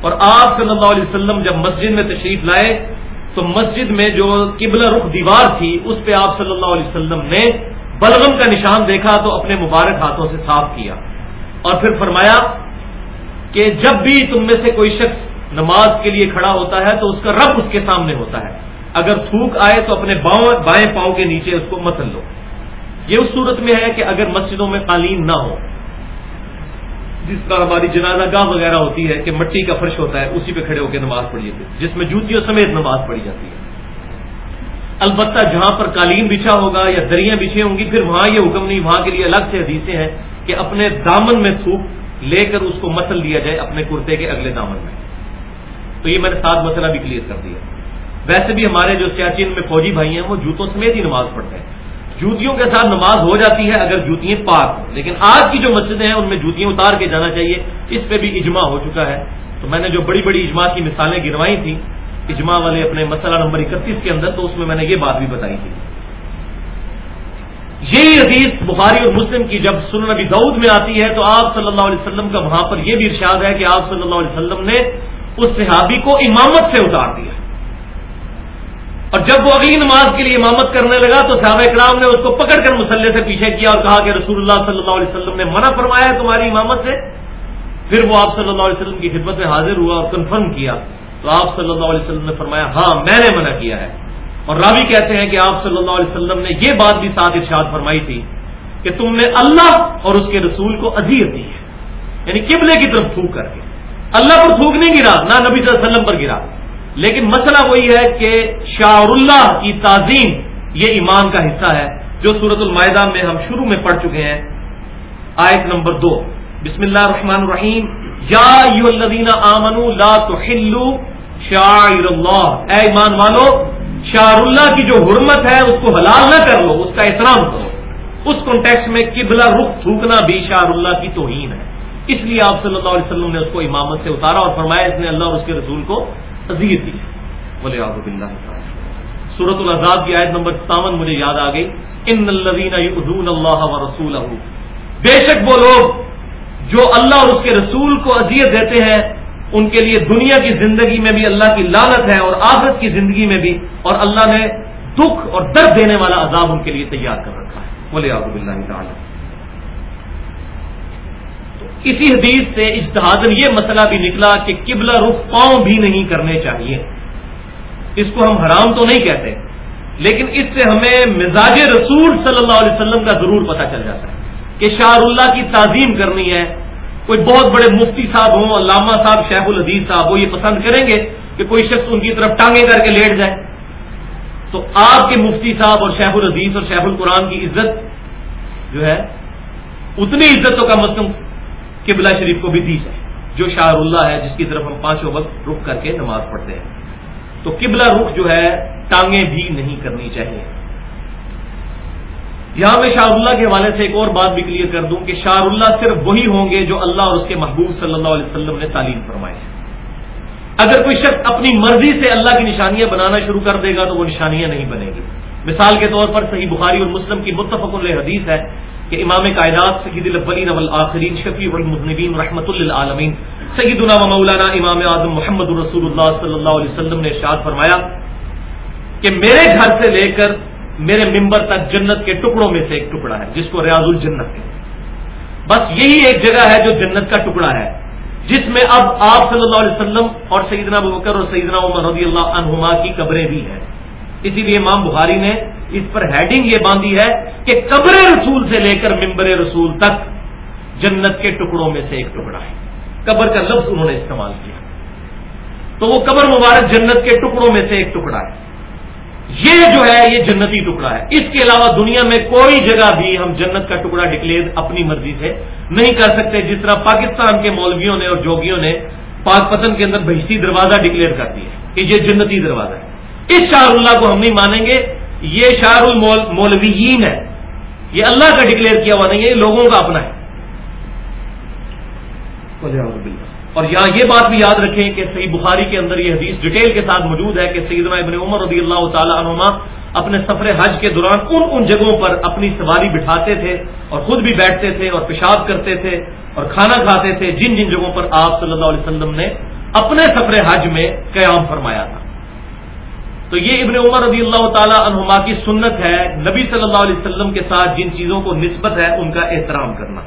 اور آپ صلی اللہ علیہ وسلم جب مسجد میں تشریف لائے تو مسجد میں جو قبلہ رخ دیوار تھی، اس پہ آپ صلی اللہ علیہ وسلم نے بلغم کا نشان دیکھا تو اپنے مبارک ہاتھوں سے صاف کیا۔ اور پھر فرمایا کہ جب بھی تم میں سے کوئی شخص نماز کے لیے کھڑا ہوتا ہے تو اس کا رب اس کے سامنے ہوتا ہے۔ اگر تھوک آئے تو اپنے باؤں بائیں پاؤں کے نیچے اس کو مسل لو۔ یہ اس صورت میں ہے کہ اگر مسجدوں میں قالین نہ ہو جس طرح ہماری جنازہ گاہ وغیرہ ہوتی ہے کہ مٹی کا فرش ہوتا ہے، اسی پہ کھڑے ہو کے نماز پڑھی جاتی ہے جس میں جوتیوں سمیت نماز پڑھی جاتی ہے۔ البتہ جہاں پر قالین بچھا ہوگا یا دریاں بچھی ہوں گی، پھر وہاں یہ حکم نہیں، وہاں کے لیے الگ سے حدیثیں ہیں کہ اپنے دامن میں تھوک لے کر اس کو مسل دیا جائے اپنے کرتے کے اگلے دامن میں۔ تو یہ میں نے سات مسئلہ بھی کلیئر کر دیا۔ ویسے بھی ہمارے جو سیاچین میں فوجی بھائی ہیں، وہ جوتوں سمیت ہی نماز پڑھتے ہیں۔ جوتیوں کے ساتھ نماز ہو جاتی ہے اگر جوتیاں پاک ہوں۔ لیکن آج کی جو مسجدیں ہیں، ان میں جوتیاں اتار کے جانا چاہیے۔ اس پہ بھی اجماع ہو چکا ہے۔ تو میں نے جو بڑی بڑی اجماع کی مثالیں گنوائی تھیں، اجماع والے اپنے مسئلہ نمبر اکتیس کے اندر، تو اس میں میں نے یہ بات بھی بتائی تھی۔ یہی حدیث بخاری اور مسلم کی جب سن نبی دعود میں آتی ہے، تو آپ صلی اللہ علیہ وسلم کا وہاں پر یہ بھی ارشاد ہے کہ آپ صلی اللہ علیہ وسلم نے اس صحابی کو امامت سے اتار دیا۔ اور جب وہ اگلی نماز کے لیے امامت کرنے لگا تو صحابہ اکرام نے اس کو پکڑ کر مسلح سے پیچھے کیا اور کہا کہ رسول اللہ صلی اللہ علیہ وسلم نے منع فرمایا ہے تمہاری امامت سے۔ پھر وہ آپ صلی اللہ علیہ وسلم کی خدمت میں حاضر ہوا اور کنفرم کیا۔ تو آپ صلی اللہ علیہ وسلم نے فرمایا ہاں میں نے منع کیا ہے۔ اور راوی کہتے ہیں کہ آپ صلی اللہ علیہ وسلم نے یہ بات بھی ساتھ ارشاد فرمائی تھی کہ تم نے اللہ اور اس کے رسول کو اذیت دی ہے۔ یعنی قبلے کی طرف تھوک کر کے۔ اللہ پر تھوک نہیں گرا، نہ نبی صلی اللہ علیہ وسلم پر گرا۔ لیکن مسئلہ وہی ہے کہ شاہ اللہ کی تعظیم یہ ایمان کا حصہ ہے، جو سورت المائدہ میں ہم شروع میں پڑھ چکے ہیں۔ آیت نمبر دو۔ بسم اللہ الرحمن الرحیم۔ یا آمنو لا تحلو شاعر اللہ۔ اے ایمان والو شاہ اللہ کی جو حرمت ہے، اس کو حلال نہ کر لو، اس کا احترام کرو۔ اس کانٹیکس میں قبلہ رخ تھوکنا بھی شاہ اللہ کی توہین ہے۔ اس لیے آپ صلی اللہ علیہ وسلم نے اس کو امامت سے اتارا اور فرمایا، اس نے اللہ اور اس کے رسول کو عزیز دی بولے آب اللہ صورت الزاد کی آیت نمبر ستاون مجھے یاد آ گئی. ان الدین اللہ و رسول بے شک وہ لوگ جو اللہ اور اس کے رسول کو اذیت دیتے ہیں، ان کے لیے دنیا کی زندگی میں بھی اللہ کی لالت ہے اور آخرت کی زندگی میں بھی، اور اللہ نے دکھ اور درد دینے والا عذاب ان کے لیے تیار کر رکھا ہے. بولے آب اللہ تعالیٰ. اسی حدیث سے اجتہاد یہ مسئلہ بھی نکلا کہ قبلہ رخ پاؤں بھی نہیں کرنے چاہیے۔ اس کو ہم حرام تو نہیں کہتے، لیکن اس سے ہمیں مزاج رسول صلی اللہ علیہ وسلم کا ضرور پتہ چل جاتا ہے کہ شاہ اللہ کی تعظیم کرنی ہے۔ کوئی بہت بڑے مفتی صاحب ہوں، علامہ صاحب، شیخ الحدیث صاحب، وہ یہ پسند کریں گے کہ کوئی شخص ان کی طرف ٹانگیں کر کے لیٹ جائے۔ تو آپ کے مفتی صاحب اور شیخ الحدیث اور شیخ القرآن کی عزت جو ہے، اتنی عزت تو کم از کم قبلہ شریف کو بھی دی جائے، جو شاہ اللہ ہے، جس کی طرف ہم پانچوں وقت رخ کر کے نماز پڑھتے ہیں۔ تو قبلہ رخ جو ہے، ٹانگیں بھی نہیں کرنی چاہیے۔ یہاں میں شاہ اللہ کے حوالے سے ایک اور بات بھی کلیئر کر دوں کہ شاہ اللہ صرف وہی ہوں گے جو اللہ اور اس کے محبوب صلی اللہ علیہ وسلم نے تعلیم فرمائے ہیں اگر کوئی شخص اپنی مرضی سے اللہ کی نشانیاں بنانا شروع کر دے گا تو وہ نشانیاں نہیں بنے گی۔ مثال کے طور پر صحیح بخاری اور مسلم کی متفق علیہ حدیث ہے کہ امام کائنات سید الاولین والآخرین شفیع المذنبین رحمۃ للعالمین، سیدنا و مولانا امام اعظم محمد رسول اللہ صلی اللہ علیہ وسلم نے ارشاد فرمایا کہ میرے گھر سے لے کر میرے ممبر تک جنت کے ٹکڑوں میں سے ایک ٹکڑا ہے، جس کو ریاض الجنت کہتے ہیں۔ بس یہی ایک جگہ ہے جو جنت کا ٹکڑا ہے، جس میں اب آپ صلی اللہ علیہ وسلم اور سیدنا بکر اور سیدنا عمر رضی اللہ عنہما کی قبریں بھی ہیں۔ اسی لیے امام بخاری نے اس پر ہیڈنگ یہ باندھی ہے کہ قبر رسول سے لے کر ممبر رسول تک جنت کے ٹکڑوں میں سے ایک ٹکڑا ہے۔ قبر کا لفظ انہوں نے استعمال کیا۔ تو وہ قبر مبارک جنت کے ٹکڑوں میں سے ایک ٹکڑا ہے۔ یہ جو ہے، یہ جنتی ٹکڑا ہے۔ اس کے علاوہ دنیا میں کوئی جگہ بھی ہم جنت کا ٹکڑا ڈکلیئر اپنی مرضی سے نہیں کر سکتے، جس طرح پاکستان کے مولویوں نے اور جوگیوں نے پاک پتن کے اندر بہشتی دروازہ ڈکلیئر کر دیا کہ یہ جنتی دروازہ ہے۔ اس شاہ اللہ کو ہم نہیں مانیں گے۔ یہ شاہ المولویین ہے۔ یہ اللہ کا ڈکلیئر کیا ہوا نہیں ہے، یہ لوگوں کا اپنا ہے۔ اور یہاں یہ بات بھی یاد رکھیں کہ صحیح بخاری کے اندر یہ حدیث ڈیٹیل کے ساتھ موجود ہے کہ سیدنا ابن عمر رضی اللہ تعالی عنما اپنے سفر حج کے دوران ان ان جگہوں پر اپنی سواری بٹھاتے تھے اور خود بھی بیٹھتے تھے اور پیشاب کرتے تھے اور کھانا کھاتے تھے۔ جن جن جگہوں پر آپ صلی اللہ علیہ وسلم نے اپنے سفر حج میں قیام فرمایا تھا۔ تو یہ ابن عمر رضی اللہ تعالی عنہما کی سنت ہے، نبی صلی اللہ علیہ وسلم کے ساتھ جن چیزوں کو نسبت ہے، ان کا احترام کرنا۔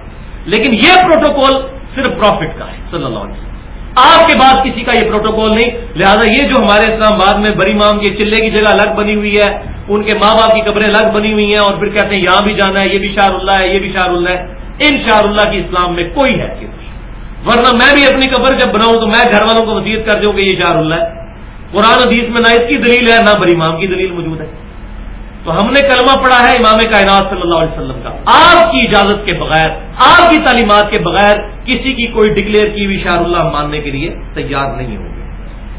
لیکن یہ پروٹوکول صرف پروفٹ کا ہے، صلی اللہ علیہ وسلم۔ آپ کے بعد کسی کا یہ پروٹوکول نہیں۔ لہذا یہ جو ہمارے اسلام آباد میں بری مام کے چلے کی جگہ الگ بنی ہوئی ہے، ان کے ماں باپ کی قبریں الگ بنی ہوئی ہیں اور پھر کہتے ہیں یہاں بھی جانا ہے، یہ بھی شاہ اللہ ہے، یہ بھی شاہ اللہ ہے۔ ان شاہ اللہ کی اسلام میں کوئی حیثیت نہیں۔ ورنہ میں بھی اپنی قبر جب بناؤں تو میں گھر والوں کو وسیعت کر دوں کہ یہ شاہ اللہ ہے۔ قرآن حدیث میں نہ اس کی دلیل ہے نہ بری مام کی دلیل موجود ہے۔ تو ہم نے کلمہ پڑھا ہے امام کائنات صلی اللہ علیہ وسلم کا۔ آپ کی اجازت کے بغیر، آپ کی تعلیمات کے بغیر کسی کی کوئی ڈکلیئر کی ہوئی شاہ اللہ ماننے کے لیے تیار نہیں ہوں گے۔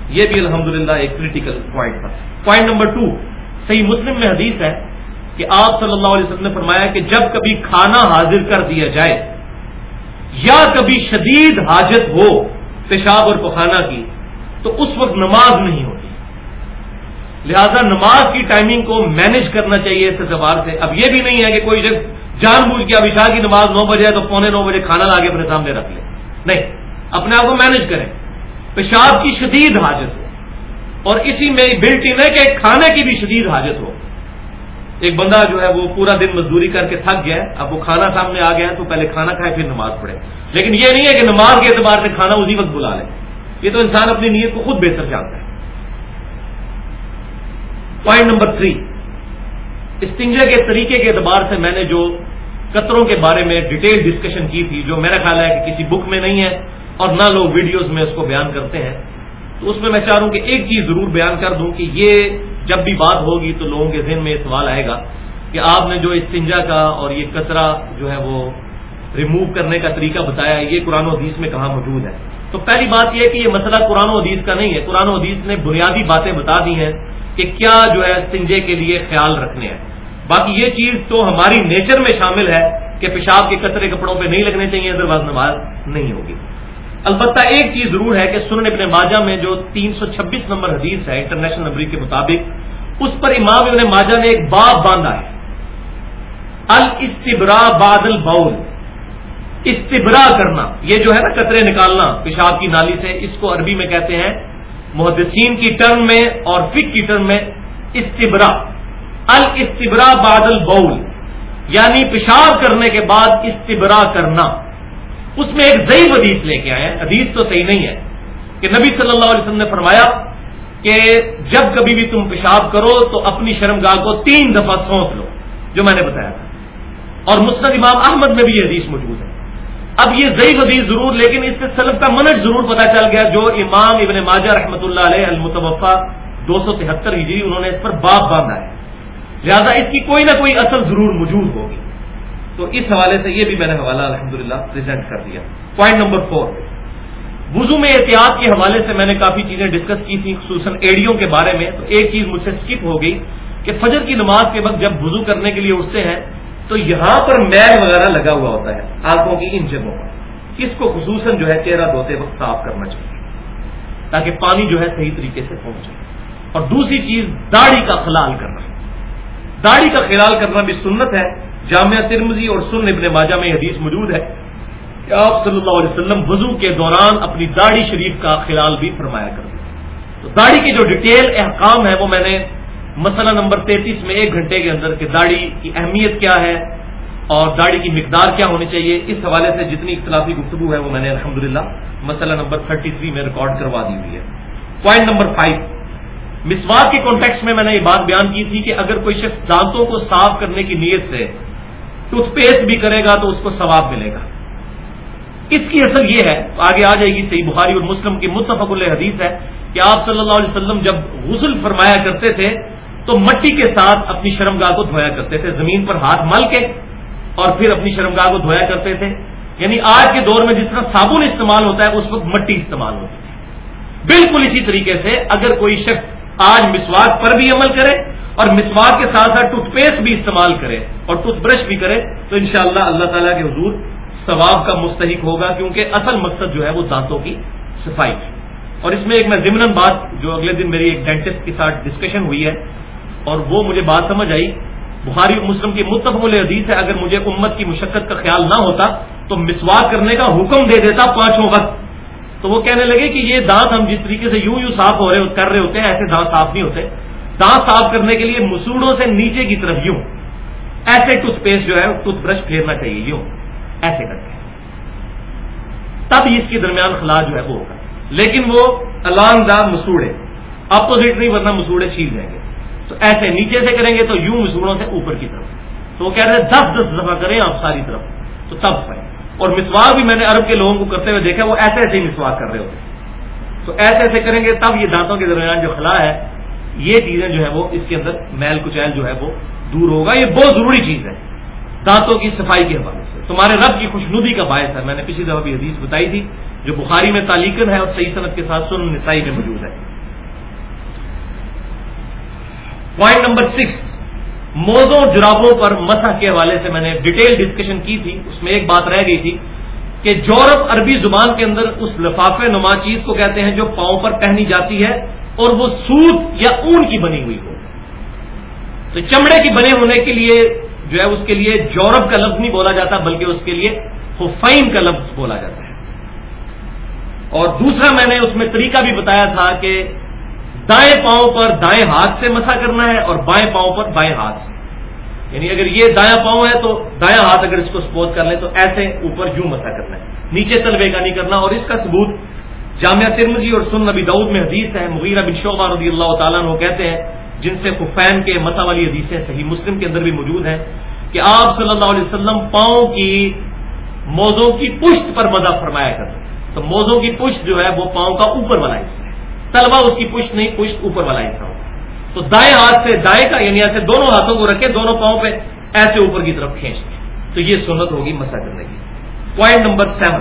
یہ بھی الحمدللہ ایک کریٹیکل پوائنٹ تھا پوائنٹ نمبر ٹو صحیح مسلم میں حدیث ہے کہ آپ صلی اللہ علیہ وسلم نے فرمایا کہ جب کبھی کھانا حاضر کر دیا جائے یا کبھی شدید حاجت ہو، پیشاب اور پخانہ کی تو اس وقت نماز نہیں ہوتی۔ لہذا نماز کی ٹائمنگ کو مینج کرنا چاہیے اس اعتبار سے۔ اب یہ بھی نہیں ہے کہ کوئی جب جان بوجھ کے اب عشاء کی نماز نو بجے ہے تو پونے نو بجے کھانا لا کے اپنے سامنے رکھ لیں نہیں، اپنے آپ کو مینج کریں۔ پیشاب کی شدید حاجت ہو۔ اور اسی میں بلٹ ان ہے کہ کھانے کی بھی شدید حاجت ہو۔ ایک بندہ جو ہے وہ پورا دن مزدوری کر کے تھک گیا اب وہ کھانا سامنے آ گیا تو پہلے کھانا کھائے پھر نماز پڑھے۔ لیکن یہ نہیں ہے کہ نماز کے اعتبار سے کھانا اسی وقت بلا لے۔ یہ تو انسان اپنی نیت کو خود بہتر جانتا ہے۔ پوائنٹ نمبر تھری استنجا کے طریقے کے اعتبار سے میں نے جو قطروں کے بارے میں ڈیٹیل ڈسکشن کی تھی، جو میرا خیال ہے کہ کسی بک میں نہیں ہے اور نہ لوگ ویڈیوز میں اس کو بیان کرتے ہیں، تو اس میں میں چاہ رہا ہوں کہ ایک چیز ضرور بیان کر دوں کہ یہ جب بھی بات ہوگی تو لوگوں کے ذہن میں یہ سوال آئے گا کہ آپ نے جو استنجا کا اور یہ کچرا جو ہے وہ ریموو کرنے کا طریقہ بتایا، یہ قرآن و حدیث میں کہاں موجود ہے؟ تو پہلی بات یہ ہے کہ یہ مسئلہ قرآن و حدیث کا نہیں ہے۔ قرآن و حدیث نے بنیادی باتیں بتا دی ہیں کہ کیا جو ہے سنجے کے لیے خیال رکھنے ہیں۔ باقی یہ چیز تو ہماری نیچر میں شامل ہے کہ پیشاب کے کچرے کپڑوں پہ نہیں لگنے چاہیے ادر نماز نہیں ہوگی۔ البتہ ایک چیز ضرور ہے کہ سنن ابن ماجہ میں جو تین سو چھبیس نمبر حدیث ہے انٹرنیشنل نمبر کے مطابق، اس پر امام ابن ماجہ نے ایک باب باندھا ہے۔ الاستبرا بادل باؤل استبرا کرنا، یہ جو ہے نا قطرے نکالنا، پیشاب کی نالی سے، اس کو عربی میں کہتے ہیں محدثین کی ٹرم میں اور فک کی ٹرم میں استبرا الاستبرا بادل بول یعنی پیشاب کرنے کے بعد استبرا کرنا۔ اس میں ایک ضعیف حدیث لے کے آئے حدیث تو صحیح نہیں ہے کہ نبی صلی اللہ علیہ وسلم نے فرمایا کہ جب کبھی بھی تم پیشاب کرو تو اپنی شرمگاہ کو تین دفعہ سونپ لو، جو میں نے بتایا تھا۔ اور مسند امام احمد میں بھی یہ حدیث موجود ہے۔ اب یہ ضعیف حدیث ضرور، لیکن اس سے سلب کا منٹ ضرور پتا چل گیا، جو امام ابن ماجہ رحمۃ اللہ علیہ المتوفا دو سو تہتر ہجری انہوں نے اس پر باپ باندھا ہے۔ لہذا اس کی کوئی نہ کوئی اصل ضرور موجود ہوگی۔ تو اس حوالے سے یہ بھی میں نے حوالہ الحمدللہ للہ کر دیا۔ پوائنٹ نمبر فور وضو میں احتیاط کے حوالے سے میں نے کافی چیزیں ڈسکس کی تھیں، خصوصاً ایڈیوں کے بارے میں۔ تو ایک چیز مجھ سے اسکپ ہو گئی کہ فجر کی نماز کے وقت جب وضو کرنے کے لیے اٹھتے ہیں تو یہاں پر میل وغیرہ لگا ہوا ہوتا ہے، آنکھوں کی ان جگہوں پر۔ اس کو خصوصاً جو ہے چہرہ دھوتے وقت صاف کرنا چاہیے، تاکہ پانی جو ہے صحیح طریقے سے پہنچے اور دوسری چیز، داڑھی کا خلال کرنا۔ داڑھی کا خلال کرنا بھی سنت ہے۔ جامعہ ترمزی اور سن ابن ماجہ میں حدیث موجود ہے کہ آپ صلی اللہ علیہ وسلم وضو کے دوران اپنی داڑھی شریف کا خلال بھی فرمایا کرتے تو داڑھی کی جو ڈیٹیل احکام ہے وہ میں نے مسئلہ نمبر تینتیس میں ایک گھنٹے کے اندر کہ داڑھی کی اہمیت کیا ہے اور داڑھی کی مقدار کیا ہونی چاہیے، اس حوالے سے جتنی اختلافی گفتگو ہے وہ میں نے الحمدللہ مسئلہ نمبر تھرٹی تھری میں ریکارڈ کروا دی ہوئی ہے۔ پوائنٹ نمبر فائیو مسواک کے کانٹیکس میں میں نے یہ بات بیان کی تھی کہ اگر کوئی شخص دانتوں کو صاف کرنے کی نیت سے ٹوتھ پیسٹ بھی کرے گا تو اس کو ثواب ملے گا۔ اس کی اصل یہ ہے، آگے آ جائے گی صحیح بخاری اور مسلم کی متفق الحدیث ہے کہ آپ صلی اللہ علیہ وسلم جب غسل فرمایا کرتے تھے تو مٹی کے ساتھ اپنی شرمگاہ کو دھویا کرتے تھے، زمین پر ہاتھ مل کے اور پھر اپنی شرمگاہ کو دھویا کرتے تھے۔ یعنی آج کے دور میں جس طرح صابن استعمال ہوتا ہے، اس وقت مٹی استعمال ہوتی ہے۔ بالکل اسی طریقے سے اگر کوئی شخص آج مسواک پر بھی عمل کرے اور مسواک کے ساتھ ساتھ ٹوتھ پیسٹ بھی استعمال کرے اور ٹوتھ برش بھی کرے، تو انشاءاللہ اللہ تعالیٰ کے حضور ثواب کا مستحق ہوگا، کیونکہ اصل مقصد جو ہے وہ دانتوں کی صفائی۔ اور اس میں ایک میں ضمن بات جو اگلے دن میری ایک ڈینٹسٹ کے ساتھ ڈسکشن ہوئی ہے اور وہ مجھے بات سمجھ آئی۔ بخاری مسلم کی متفق حدیث ہے، اگر مجھے امت کی مشقت کا خیال نہ ہوتا تو مسواک کرنے کا حکم دے دیتا پانچوں وقت۔ تو وہ کہنے لگے کہ یہ دانت ہم جس طریقے سے یوں یوں صاف ہو رہے کر رہے ہوتے ہیں، ایسے دانت صاف نہیں ہوتے۔ دانت صاف کرنے کے لیے مسوڑوں سے نیچے کی طرف یوں۔ ایسے ٹوتھ پیسٹ جو ہے، ٹوتھ برش پھیرنا چاہیے، یوں۔ ایسے کر کے۔ تب اس کے درمیان خلا جو ہے وہ ہوگا۔ لیکن وہ الانگ دار مسوڑے اپوزٹ نہیں، ورنہ مسوڑے چھیل جائیں گے۔ تو ایسے نیچے سے کریں گے تو یوں مسوڑوں سے اوپر کی طرف۔ تو وہ کہہ رہے ہیں دس دس دفعہ کریں آپ ساری طرف۔ تو تب پائیں اور مسواک بھی میں نے عرب کے لوگوں کو کرتے ہوئے دیکھا، وہ ایسے ایسے ہی مسواک کر رہے ہوتے تو ایسے ایسے کریں گے، تب یہ دانتوں کے درمیان جو خلا ہے، یہ چیزیں جو ہے وہ اس کے اندر میل کچیل جو ہے وہ دور ہوگا۔ یہ بہت ضروری چیز ہے دانتوں کی صفائی کے حوالے سے۔ تمہارے رب کی خوشنودی کا باعث ہے۔ میں نے پچھلی دفعہ بھی حدیث بتائی تھی، جو بخاری میں تالیکن ہے اور صحیح صنعت کے ساتھ سن نسائی میں موجود ہے۔ پوائنٹ نمبر سکس موزوں جرابوں پر مسح کے حوالے سے میں نے ڈیٹیل ڈسکشن کی تھی. اس میں ایک بات رہ گئی تھی کہ جورپ عربی زبان کے اندر اس لفافے نما چیز کو کہتے ہیں جو پاؤں پر پہنی جاتی ہے اور وہ سوت یا اون کی بنی ہوئی ہو. تو چمڑے کی بنے ہونے کے لیے جو ہے اس کے لیے جورب کا لفظ نہیں بولا جاتا بلکہ اس کے لیے حفین کا لفظ بولا جاتا ہے. اور دوسرا میں نے اس میں طریقہ بھی بتایا تھا کہ دائیں پاؤں پر دائیں ہاتھ سے مسا کرنا ہے اور بائیں پاؤں پر بائیں ہاتھ سے۔ یعنی اگر یہ دایاں پاؤں ہے تو دایاں ہاتھ اگر اس کو سپوز کر لیں تو ایسے اوپر یوں مسا کرنا ہے۔ نیچے تلوے کا نہیں کرنا اور اس کا ثبوت جامعہ ترمزی اور سن نبی دعود میں حدیث ہے۔ مغیرہ بن شعبہ رضی اللہ تعالیٰ وہ کہتے ہیں، جن سے خفین کے مسا والی حدیثیں صحیح مسلم کے اندر بھی موجود ہیں کہ آپ صلی اللہ علیہ وسلم پاؤں کی موزوں کی پشت پر مزہ فرمایا کرتے تو موزوں کی پشت جو ہے وہ پاؤں کا اوپر والا حصہ ہے تلوا اس کی پشت نہیں، پشت اوپر والا حصہ ہوتا تو دائیں ہاتھ سے دائیں کا یعنی ایسے دونوں ہاتھوں کو رکھے دونوں پاؤں پہ ایسے اوپر کی طرف کھینچ دیں۔ تو یہ سنت ہوگی مسا کرنے کی۔ پوائنٹ نمبر سیون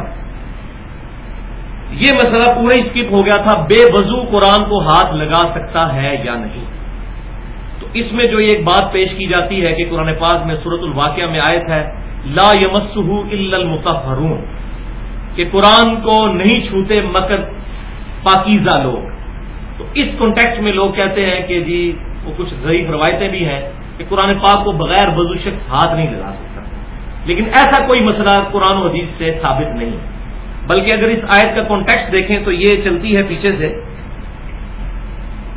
یہ مسئلہ پورا اسکپ ہو گیا تھا، بے وضو قرآن کو ہاتھ لگا سکتا ہے یا نہیں۔ تو اس میں جو ایک بات پیش کی جاتی ہے کہ قرآن پاک میں صورت الواقعہ میں آیت ہے، لا یمسہ الا المتحرون کہ قرآن کو نہیں چھوتے مگر پاکیزہ لوگ۔ تو اس کانٹیکٹ میں لوگ کہتے ہیں کہ جی وہ کچھ ضعیف روایتیں بھی ہیں کہ قرآن پاک کو بغیر وضو شخص ہاتھ نہیں لگا سکتا۔ لیکن ایسا کوئی مسئلہ قرآن و حدیث سے ثابت نہیں بلکہ اگر اس آیت کا کانٹیکٹ دیکھیں تو یہ چلتی ہے پیچھے سے۔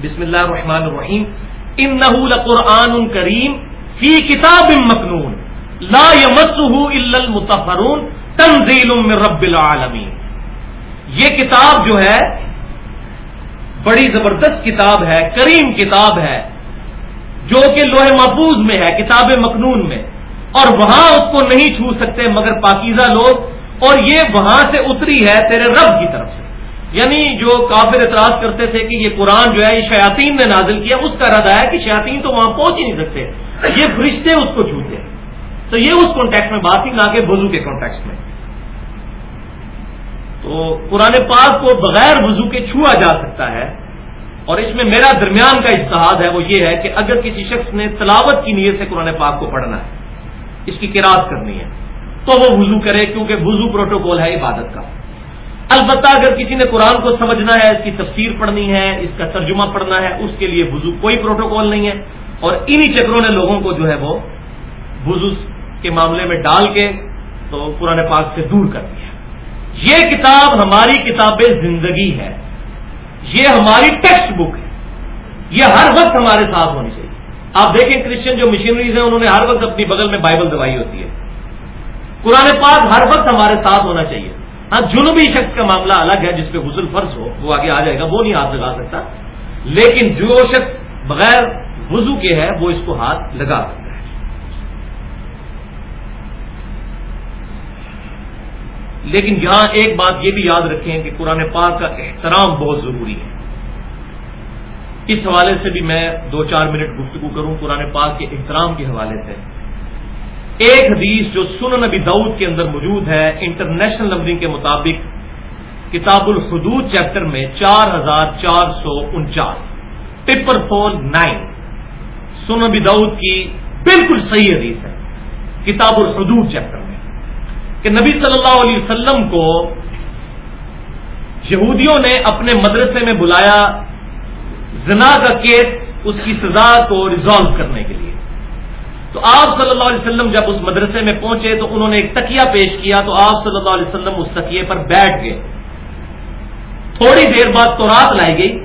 بسم اللہ الرحمن الرحیم۔ ان نحول قرآن کریم فی کتاب مخنون لا الا المتحرون تنزیل من رب العالمین۔ یہ کتاب جو ہے بڑی زبردست کتاب ہے، کریم کتاب ہے، جو کہ لوہے محفوظ میں ہے، کتاب مخنون میں۔ اور وہاں اس کو نہیں چھو سکتے مگر پاکیزہ لوگ، اور یہ وہاں سے اتری ہے تیرے رب کی طرف سے۔ یعنی جو کافر اعتراض کرتے تھے کہ یہ قرآن جو ہے، یہ شیاطین نے نازل کیا، اس کا رد ہے کہ شیاطین تو وہاں پہنچ ہی نہیں سکتے۔ یہ فرشتے اس کو چھوتے تو یہ اس کانٹیکس میں بات ہی نہ کہ وضو کے کانٹیکس میں۔ تو قرآن پاک کو بغیر وضو کے چھوا جا سکتا ہے اور اس میں میرا درمیان کا اشتہاد ہے وہ یہ ہے کہ اگر کسی شخص نے تلاوت کی نیت سے قرآن پاک کو پڑھنا ہے، اس کی کراط کرنی ہے، تو وہ وضو کرے کیونکہ وضو پروٹوکول ہے عبادت کا۔ البتہ اگر کسی نے قرآن کو سمجھنا ہے، اس کی تفسیر پڑھنی ہے، اس کا ترجمہ پڑھنا ہے، اس کے لیے وضو کوئی پروٹوکول نہیں ہے، اور انہی چکروں نے لوگوں کو جو ہے وہ وضو کے معاملے میں ڈال کے تو قرآن پاک سے دور کر دیا یہ کتاب ہماری کتاب زندگی ہے۔ یہ ہماری ٹیکسٹ بک ہے۔ یہ ہر وقت ہمارے ساتھ ہونی چاہیے۔ آپ دیکھیں کرسچن جو مشینریز ہیں، انہوں نے ہر وقت اپنی بغل میں بائبل دوائی ہوتی ہے۔ قرآن پاک ہر وقت ہمارے ساتھ ہونا چاہیے۔ ہاں جنوبی شخص کا معاملہ الگ ہے، جس پہ غسل فرض ہو، وہ آگے آ جائے گا، وہ نہیں ہاتھ لگا سکتا۔ لیکن جو شخص بغیر وضو کے ہے، وہ اس کو ہاتھ لگا سکتا ہے لیکن یہاں ایک بات یہ بھی یاد رکھیں کہ قرآن پاک کا احترام بہت ضروری ہے۔ اس حوالے سے بھی میں دو چار منٹ گفتگو کروں، قرآن پاک کے احترام کے حوالے سے۔ ایک حدیث جو سن نبی دعود کے اندر موجود ہے، انٹرنیشنل نمبرنگ کے مطابق، کتاب الحدود چیپٹر میں چار ہزار چار سو انچاس ٹپر فور نائن۔ سن نبی دعود کی بالکل صحیح حدیث ہے، کتاب الحدود چیپٹر میں۔ کہ نبی صلی اللہ علیہ وسلم کو یہودیوں نے اپنے مدرسے میں بلایا زنا کا کیس اس کی سزا کو ریزالو کرنے کے لیے۔ تو آپ صلی اللہ علیہ وسلم جب اس مدرسے میں پہنچے تو انہوں نے ایک تکیہ پیش کیا تو آپ صلی اللہ علیہ وسلم اس تکیے پر بیٹھ گئے۔ تھوڑی دیر بعد تو رات لائی گئی۔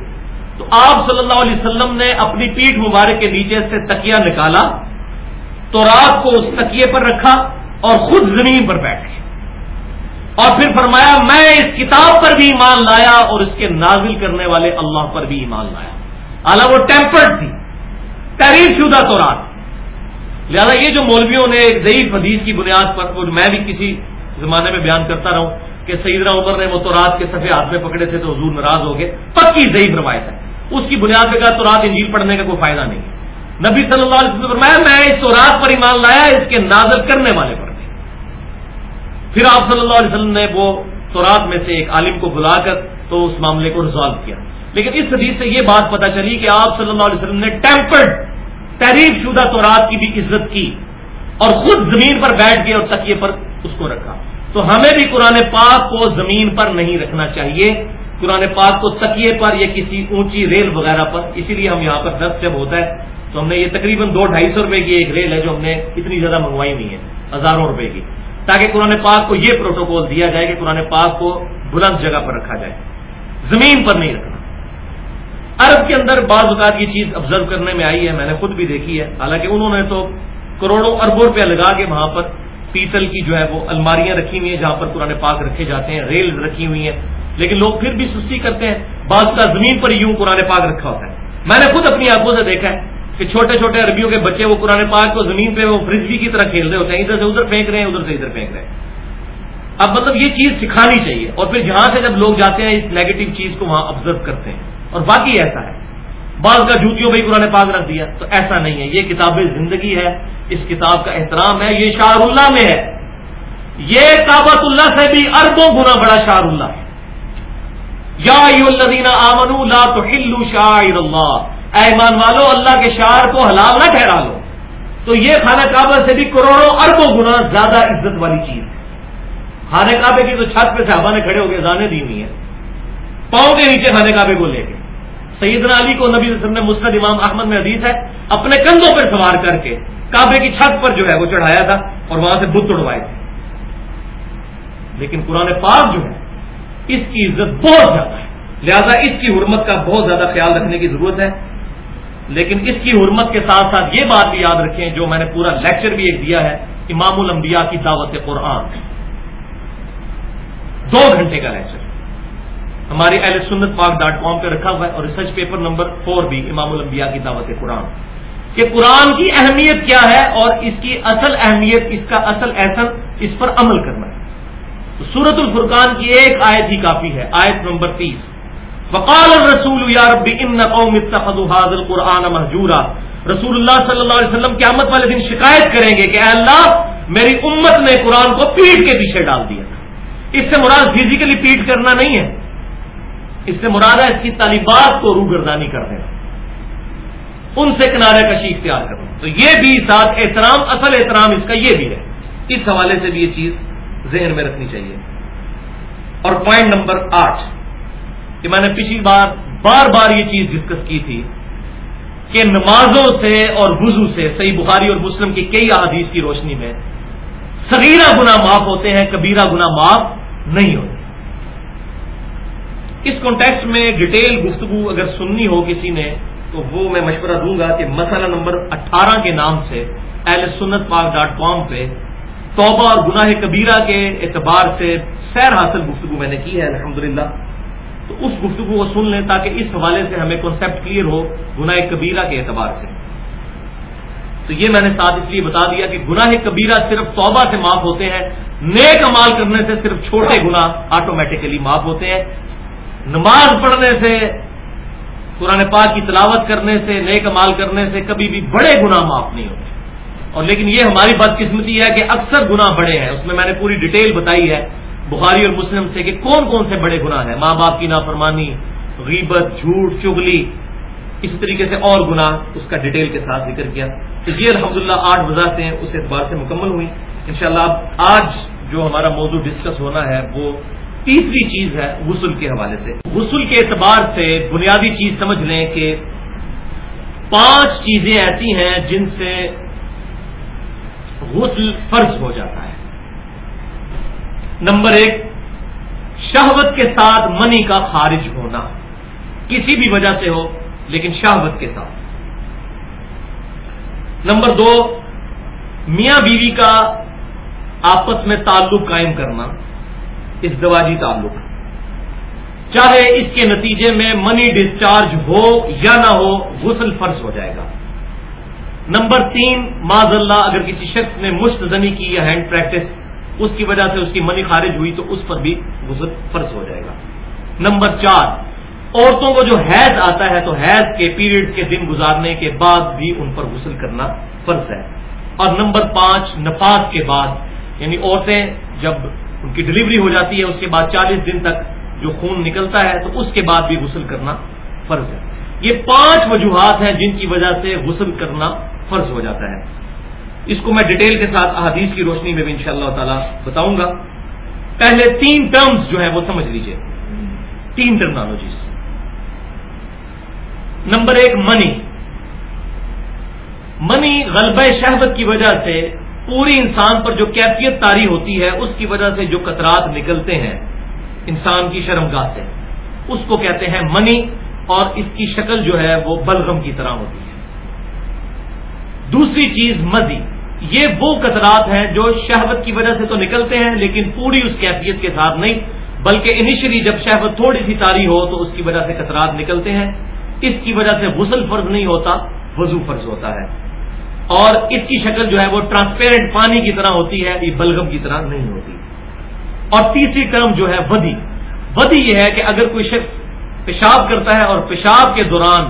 تو آپ صلی اللہ علیہ وسلم نے اپنی پیٹھ مبارک کے نیچے سے تکیہ نکالا۔ تو رات کو اس تکیے پر رکھا۔ اور خود زمین پر بیٹھ گئے اور پھر فرمایا، میں اس کتاب پر بھی ایمان لایا اور اس کے نازل کرنے والے اللہ پر بھی ایمان لایا۔ حالانکہ وہ ٹیمپرڈ تھی، تحریر شدہ تو رات۔ لہٰذا یہ جو مولویوں نے ایک ضعیف حدیث کی بنیاد پر میں بھی کسی زمانے میں بیان کرتا رہا ہوں کہ سیدنا عمر نے وہ تو رات کے صفحے ہاتھ میں پکڑے تھے تو حضور ناراض ہو گئے۔ پکی ضعیف روایت ہے۔ اس کی بنیاد پہ کہا تو رات انجیل پڑھنے کا کوئی فائدہ نہیں۔ ہے نبی صلی اللہ علیہ وسلم میں میں اس تو رات پر ایمان لایا، اس کے نازل کرنے والے پر۔ پھر آپ صلی اللہ علیہ وسلم نے وہ تورات میں سے ایک عالم کو بلا کر تو اس معاملے کو ریزالو کیا۔ لیکن اس حدیث سے یہ بات پتا چلی کہ آپ صلی اللہ علیہ وسلم نے ٹیمپرڈ تحریر شدہ تورات کی بھی عزت کی اور خود زمین پر بیٹھ گئے اور تکیے پر اس کو رکھا۔ تو ہمیں بھی قرآن پاک کو زمین پر نہیں رکھنا چاہیے۔ قرآن پاک کو تکیے پر یا کسی اونچی ریل وغیرہ پر۔ اسی لیے ہم یہاں پر دس جب ہوتا ہے تو ہم نے یہ تقریباً دو ڈھائی سو روپے کی ایک ریل ہے جو ہم نے اتنی زیادہ منگوائی نہیں ہے، ہزاروں روپے کی۔ تاکہ قرآن پاک کو یہ پروٹوکول دیا جائے کہ قرآن پاک کو بلند جگہ پر رکھا جائے، زمین پر نہیں رکھنا۔ عرب کے اندر بعض اوقات یہ چیز آبزرو کرنے میں آئی ہے، میں نے خود بھی دیکھی ہے۔ حالانکہ انہوں نے تو کروڑوں اربوں روپیہ لگا کے وہاں پر پیتل کی جو ہے وہ الماریاں رکھی ہوئی ہیں، جہاں پر قرآن پاک رکھے جاتے ہیں، ریل رکھی ہوئی ہیں۔ لیکن لوگ پھر بھی سستی کرتے ہیں۔ بعض کا زمین پر یوں قرآن پاک رکھا ہوتا ہے۔ میں نے خود اپنی آنکھوں سے دیکھا ہے۔ کہ چھوٹے چھوٹے عربیوں کے بچے وہ قرآن پاک کو زمین پہ وہ فرجی کی طرح کھیل رہے ہوتے ہیں، ادھر سے ادھر پھینک رہے ہیں، ادھر سے ادھر پھینک رہے ہیں۔ اب مطلب یہ چیز سکھانی چاہیے۔ اور پھر جہاں سے جب لوگ جاتے ہیں، اس نیگیٹو چیز کو وہاں آبزرو کرتے ہیں۔ اور باقی ایسا ہے۔ بعض کا جوتیوں میں قرآن پاک رکھ دیا، تو ایسا نہیں ہے۔ یہ کتاب زندگی ہے، اس کتاب کا احترام ہے، یہ شاہ اللہ میں ہے۔ یہ کابت اللہ سے بھی اربوں گنا بڑا شاہ اللہ ہے۔ یا آمن لا تو ہلو شاعر اللہ ایمان والو، اللہ کے شاعر کو حلال نہ ٹھہرا لو تو یہ خانہ کعبہ سے بھی کروڑوں اربوں گنا زیادہ عزت والی چیز ہے۔ خانہ کعبے کی تو چھت پہ صحابہ نے کھڑے ہو کے جانے دی ہوئی ہے پاؤں کے نیچے خانہ کعبے کو لے کے۔ سیدنا علی کو نبی وسلم نے مسند امام احمد میں حدیث ہے، اپنے کندھوں پر سوار کر کے کعبے کی چھت پر جو ہے وہ چڑھایا تھا اور وہاں سے بت اڑوائے تھے۔ لیکن قرآن پاک جو ہے، اس کی عزت بہت زیادہ ہے۔ لہذا اس کی حرمت کا بہت زیادہ خیال رکھنے کی ضرورت ہے۔ لیکن اس کی حرمت کے ساتھ ساتھ یہ بات بھی یاد رکھیں، جو میں نے پورا لیکچر بھی ایک دیا ہے، امام الانبیاء کی دعوت قرآن. دو گھنٹے کا لیکچر ہماری اہل سنت پاک ڈاٹ کام پہ رکھا ہوا ہے اور ریسرچ پیپر نمبر فور بھی امام الانبیاء کی دعوت قرآن. کہ قرآن کی اہمیت کیا ہے اور اس کی اصل اہمیت، اس کا اصل احسن اس پر عمل کرنا ہے. تو سورت الفرقان کی ایک آیت ہی کافی ہے، آیت نمبر تیس. فقال الرسول، یا ربی، ان قوم اتخذوا هذا القرآن مهجورا. رسول اللہ صلی اللہ علیہ وسلم قیامت والے دن شکایت کریں گے کہ، اے اللہ، میری امت نے قرآن کو پیٹ کے پیچھے ڈال دیا اس سے مراد فزیکلی پیٹ کرنا نہیں ہے۔ اس سے مراد ہے اس کی طالبات کو روگردانی کر دینا۔ ان سے کنارے کشی اختیار کرنا۔ تو یہ بھی ساتھ احترام، اصل احترام اس کا یہ بھی ہے۔ اس حوالے سے بھی یہ چیز ذہن میں رکھنی چاہیے۔ اور پوائنٹ نمبر آٹھ۔ کہ میں نے پچھلی بار بار بار یہ چیز ڈسکس کی تھی کہ نمازوں سے اور وضو سے، صحیح بخاری اور مسلم کی کئی احادیث کی روشنی میں صغیرہ گنا معاف ہوتے ہیں، کبیرہ گنا معاف نہیں ہوتے اس کانٹیکس میں ڈیٹیل گفتگو اگر سننی ہو کسی نے، تو وہ میں مشورہ دوں گا کہ مسئلہ نمبر اٹھارہ کے نام سے ایل سنت پاک ڈاٹ کام پہ توبہ اور گناہ کبیرہ کے اعتبار سے سیر حاصل گفتگو میں نے کی ہے۔ الحمدللہ تو اس گفتگو کو سن لیں تاکہ اس حوالے سے ہمیں کنسپٹ کلیئر ہو گناہ کبیرہ کے اعتبار سے۔ تو یہ میں نے ساتھ اس لیے بتا دیا کہ گناہ کبیرہ صرف توبہ سے معاف ہوتے ہیں، نیک امال کرنے سے صرف چھوٹے گنا آٹومیٹیکلی معاف ہوتے ہیں۔ نماز پڑھنے سے، قرآن پاک کی تلاوت کرنے سے، نیک امال کرنے سے کبھی بھی بڑے گناہ معاف نہیں ہوتے۔ اور لیکن یہ ہماری بدقسمتی ہے کہ اکثر گناہ بڑے ہیں، اس میں میں نے پوری ڈیٹیل بتائی ہے۔ بخاری اور مسلم سے کہ کون کون سے بڑے گناہ ہیں؟ ماں باپ کی نافرمانی، غیبت، جھوٹ چگلی اسی طریقے سے اور گناہ اس کا ڈیٹیل کے ساتھ ذکر کیا۔ تو یہ الحمد للہ آٹھ وضاحتیں اس اعتبار سے مکمل ہوئی انشاءاللہ اب آج جو ہمارا موضوع ڈسکس ہونا ہے، وہ تیسری چیز ہے غسل کے حوالے سے۔ غسل کے اعتبار سے بنیادی چیز سمجھ لیں کہ پانچ چیزیں ایسی ہیں جن سے غسل فرض ہو جاتا ہے۔ نمبر ایک، شہوت کے ساتھ منی کا خارج ہونا۔ کسی بھی وجہ سے ہو، لیکن شہوت کے ساتھ۔ نمبر دو، میاں بیوی کا آپس میں تعلق قائم کرنا، اس دواجی تعلق۔ چاہے اس کے نتیجے میں منی ڈسچارج ہو یا نہ ہو، غسل فرض ہو جائے گا۔ نمبر تین معذ اللہ، اگر کسی شخص نے مشت زنی کی یا ہینڈ پریکٹس اس کی وجہ سے اس کی منی خارج ہوئی تو اس پر بھی غسل فرض ہو جائے گا۔ نمبر چار، عورتوں کو جو حیض آتا ہے تو حیض کے پیریڈ کے دن گزارنے کے بعد بھی ان پر غسل کرنا فرض ہے۔ اور نمبر پانچ نفاذ کے بعد یعنی عورتیں جب ان کی ڈلیوری ہو جاتی ہے، اس کے بعد چالیس دن تک جو خون نکلتا ہے تو اس کے بعد بھی غسل کرنا فرض ہے۔ یہ پانچ وجوہات ہیں جن کی وجہ سے غسل کرنا فرض ہو جاتا ہے۔ اس کو میں ڈیٹیل کے ساتھ احادیث کی روشنی میں بھی ان شاء اللہ تعالی بتاؤں گا۔ پہلے تین ٹرمز جو ہیں وہ سمجھ لیجیے۔ تین ٹرمنالوجیز نمبر ایک منی منی غلبہ شہبت کی وجہ سے پوری انسان پر جو کیفیت تاری ہوتی ہے، اس کی وجہ سے جو قطرات نکلتے ہیں، انسان کی شرمگاہ سے۔ اس کو کہتے ہیں منی اور اس کی شکل جو ہے وہ بلغم کی طرح ہوتی ہے۔ دوسری چیز مزی یہ وہ قطرات ہیں جو شہوت کی وجہ سے تو نکلتے ہیں، لیکن پوری اس کیفیت کے ساتھ نہیں، بلکہ انیشلی جب شہوت تھوڑی سی تاری ہو تو اس کی وجہ سے قطرات نکلتے ہیں۔ اس کی وجہ سے غسل فرض نہیں ہوتا، وضو فرض ہوتا ہے۔ اور اس کی شکل جو ہے وہ ٹرانسپیرنٹ پانی کی طرح ہوتی ہے، یہ بلغم کی طرح نہیں ہوتی۔ اور تیسری ٹرم جو ہے ودی۔ ودی یہ ہے کہ اگر کوئی شخص پیشاب کرتا ہے اور پیشاب کے دوران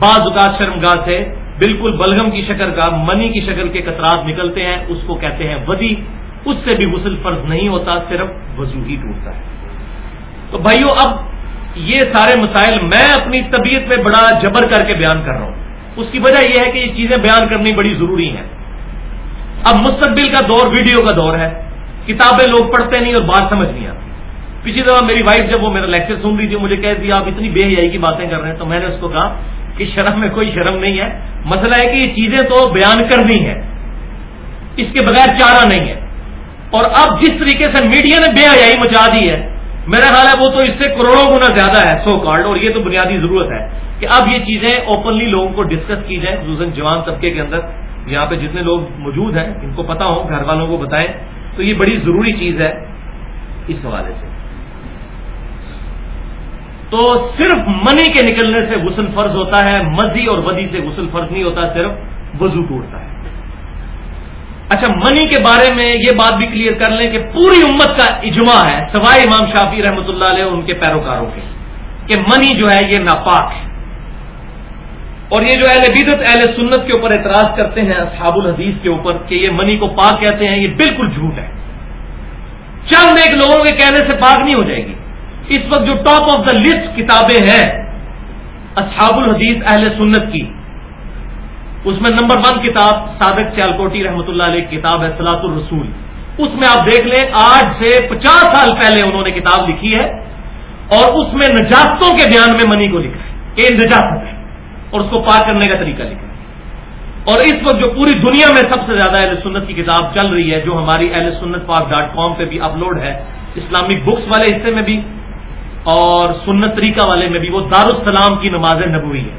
بعض اوقات شرمگاہ سے بالکل بلغم کی شکل کا، منی کی شکل کے قطرات نکلتے ہیں، اس کو کہتے ہیں ودی۔ اس سے بھی غسل فرض نہیں ہوتا، صرف وضو ہی ٹوٹتا ہے۔ تو بھائیو، اب یہ سارے مسائل میں اپنی طبیعت میں بڑا جبر کر کے بیان کر رہا ہوں۔ اس کی وجہ یہ ہے کہ یہ چیزیں بیان کرنی بڑی ضروری ہیں۔ اب مستقبل کا دور، ویڈیو کا دور ہے۔ کتابیں لوگ پڑھتے نہیں اور بات سمجھ نہیں آتی۔ پچھلی دفعہ میری وائف جب وہ میرا لیکچر سن رہی تھی، مجھے کہہ دیا، آپ اتنی بے حیائی کی باتیں کر رہے ہیں، تو میں نے اس کو کہا کہ شرم میں کوئی شرم نہیں ہے۔ مسئلہ ہے کہ یہ چیزیں تو بیان کرنی ہے اس کے بغیر چارہ نہیں ہے۔ اور اب جس طریقے سے میڈیا نے بے حیائی مچا دی ہے، میرا خیال ہے وہ تو اس سے کروڑوں گنا زیادہ ہے، سو کارڈ، اور یہ تو بنیادی ضرورت ہے کہ اب یہ چیزیں اوپنلی لوگوں کو ڈسکس کی جائیں، خصوصاً جوان طبقے کے اندر۔ یہاں پہ جتنے لوگ موجود ہیں، ان کو پتا ہو، گھر والوں کو بتائیں۔ تو یہ بڑی ضروری چیز ہے اس حوالے سے۔ تو صرف منی کے نکلنے سے غسل فرض ہوتا ہے، مزی اور ودی سے غسل فرض نہیں ہوتا، صرف وضو ٹوٹتا ہے۔ اچھا منی کے بارے میں یہ بات بھی کلیئر کر لیں کہ پوری امت کا اجماع ہے، سوائے امام شافی رحمۃ اللہ علیہ ان کے پیروکاروں کے، کہ منی جو ہے یہ ناپاک ہے۔ اور یہ جو اہل بدت اہل سنت کے اوپر اعتراض کرتے ہیں، اصحاب الحدیث کے اوپر، کہ یہ منی کو پاک کہتے ہیں، یہ بالکل جھوٹ ہے۔ چند ایک لوگوں کے کہنے سے پاک نہیں ہو جائے گی۔ اس وقت جو ٹاپ آف دا لسٹ کتابیں ہیں اصحاب الحدیث اہل سنت کی، اس میں نمبر ون کتاب صادق سیالکوٹی رحمۃ اللہ علیہ کتاب ہے سلاط الرسول۔ اس میں آپ دیکھ لیں آج سے پچاس سال پہلے انہوں نے کتاب لکھی ہے اور اس میں نجاستوں کے بیان میں منی کو لکھا ہے کہ نجاست ہے اور اس کو پار کرنے کا طریقہ لکھا ہے۔ اور اس وقت جو پوری دنیا میں سب سے زیادہ اہل سنت کی کتاب چل رہی ہے، جو ہماری اہل سنت پاک ڈاٹ کام پہ بھی اپلوڈ ہے اسلامک بکس والے حصے میں بھی اور سنت طریقہ والے میں بھی وہ دارالسلام کی نماز نبوی ہے۔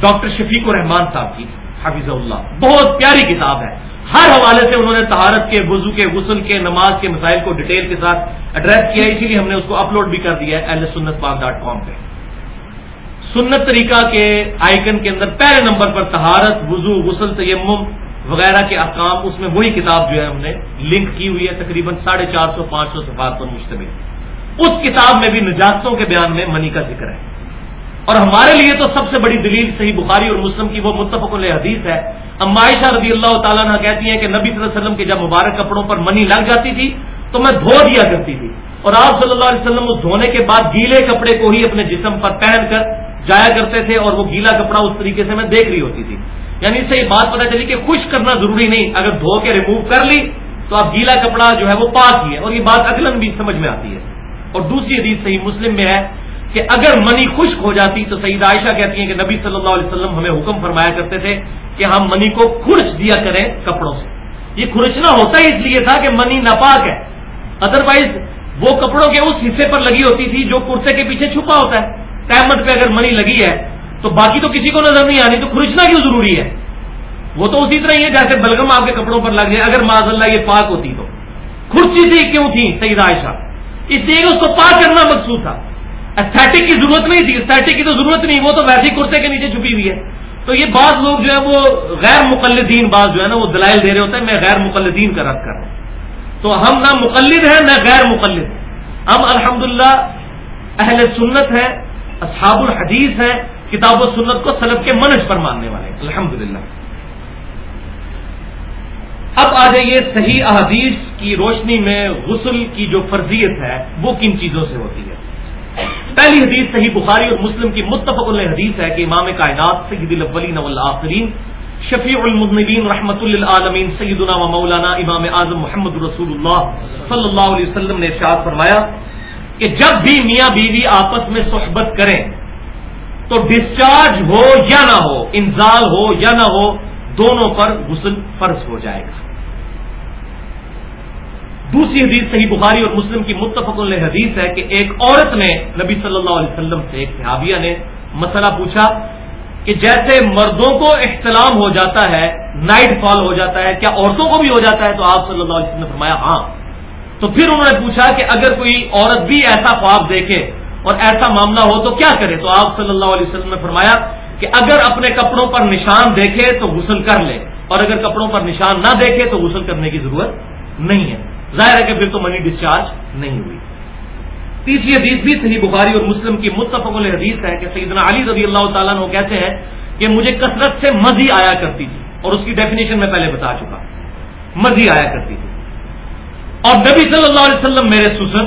ڈاکٹر شفیق الرحمان صاحب کی حافظ اللہ بہت پیاری کتاب ہے۔ ہر حوالے سے انہوں نے تہارت کے، وضو کے، غسل کے، نماز کے مسائل کو ڈیٹیل کے ساتھ ایڈریس کیا، اسی لیے ہم نے اس کو اپلوڈ بھی کر دیا ہے ایل سنت پاک ڈاٹ کام پہ۔ سنت طریقہ کے آئکن کے اندر پہلے نمبر پر تہارت وضو، غسل، تیمم وغیرہ کے احکام، اس میں وہی کتاب جو ہے ہم نے لنک کی ہوئی ہے، تقریباً ساڑھے چار سو، پانچ سو صفحات پر مشتمل۔ اس کتاب میں بھی نجاستوں کے بیان میں منی کا ذکر ہے۔ اور ہمارے لیے تو سب سے بڑی دلیل صحیح بخاری اور مسلم کی وہ متفق حدیث ہے۔ عائشہ رضی اللہ تعالیٰ نے کہتی ہیں کہ نبی صلی اللہ علیہ وسلم کے جب مبارک کپڑوں پر منی لگ جاتی تھی تو میں دھو دیا کرتی تھی۔ اور آپ صلی اللہ علیہ وسلم اس دھونے کے بعد گیلے کپڑے کو ہی اپنے جسم پر پہن کر جایا کرتے تھے اور وہ گیلا کپڑا اس طریقے سے میں دیکھ رہی ہوتی تھی۔ یعنی اس سے یہ بات پتہ چلی کہ خشک کرنا ضروری نہیں۔ اگر دھو کے ریموو کر لی تو اب گیلا کپڑا جو ہے وہ پاک ہی ہے اور یہ بات اگلن بھی سمجھ میں آتی ہے۔ اور دوسری حدیث صحیح مسلم میں ہے کہ اگر منی خشک ہو جاتی تو سعید عائشہ کہتی ہیں کہ نبی صلی اللہ علیہ وسلم ہمیں حکم فرمایا کرتے تھے کہ ہم منی کو کھرچ دیا کریں کپڑوں سے۔ یہ کھرچنا ہوتا ہی اس لیے تھا کہ منی ناپاک ہے۔ ادروائز وہ کپڑوں کے اس حصے پر لگی ہوتی تھی جو کرتے کے پیچھے چھپا ہوتا ہے۔ تحمد پہ اگر منی لگی ہے تو باقی تو کسی کو نظر نہیں آنی، تو کھرچنا کیوں ضروری ہے؟ وہ تو اسی طرح ہی ہے جیسے بلگم آپ کے کپڑوں پر لگ جائے۔ اگر معذ اللہ یہ پاک ہوتی تو۔ کھرچی تھی کیوں تھی سعید عائشہ؟ اس لیے کہ اس کو پاک کرنا مقصود تھا۔ استھیٹک کی ضرورت نہیں تھی۔ استھیٹک کی تو ضرورت نہیں، وہ تو ویسے کرتے کے نیچے چھپی ہوئی ہے۔ تو یہ بعض لوگ جو ہے وہ غیر مقلدین بعض جو ہے نا، وہ دلائل دے رہے ہوتے ہیں، میں غیر مقلدین کا رد کر رہا ہوں۔ تو ہم نہ مقلد ہیں، نہ غیر مقلد۔ ہیں ہم الحمد اہل سنت ہیں، اصحاب الحدیث ہیں، کتاب و سنت کو سلب کے منج پر ماننے والے الحمد اب آ جائیے صحیح احادیث کی روشنی میں غسل کی جو فرضیت ہے، وہ کن چیزوں سے ہوتی ہے؟ پہلی حدیث صحیح بخاری اور مسلم کی متفق حدیث ہے کہ امام کائنات سید الاولین والآخرین، شفیع المذنبین رحمت للعالمین سیدنا و مولانا امام اعظم محمد رسول اللہ صلی اللہ علیہ وسلم نے ارشاد فرمایا کہ جب بھی میاں بیوی آپس میں صحبت کریں تو ڈسچارج ہو یا نہ ہو، انزال ہو یا نہ ہو، دونوں پر غسل فرض ہو جائے گا۔ دوسری حدیث صحیح بخاری اور مسلم کی متفق حدیث ہے کہ ایک عورت نے نبی صلی اللہ علیہ وسلم سے ایک صحابیہ نے مسئلہ پوچھا کہ جیسے مردوں کو احتلام ہو جاتا ہے نائٹ فال ہو جاتا ہے، کیا عورتوں کو بھی ہو جاتا ہے؟ تو آپ صلی اللہ علیہ وسلم نے فرمایا ہاں۔ تو پھر انہوں نے پوچھا کہ اگر کوئی عورت بھی ایسا خواب دیکھے اور ایسا معاملہ ہو تو کیا کرے؟ تو آپ صلی اللہ علیہ وسلم نے فرمایا کہ اگر اپنے کپڑوں پر نشان دیکھے تو غسل کر لے اور اگر کپڑوں پر نشان نہ دیکھے تو غسل کرنے کی ضرورت نہیں ہے۔ ظاہر ہے کہ پھر تو منی ڈسچارج نہیں ہوئی۔ تیسری حدیث بھی صحیح بخاری اور مسلم کی متفق حدیث ہے کہ سیدنا علی رضی اللہ تعالیٰ نے کہتے ہیں کہ مجھے کثرت سے مزی آیا کرتی تھی اور اس کی ڈیفینیشن میں پہلے بتا چکا۔ مزی آیا کرتی تھی۔ اور نبی صلی اللہ علیہ وسلم میرے سسر،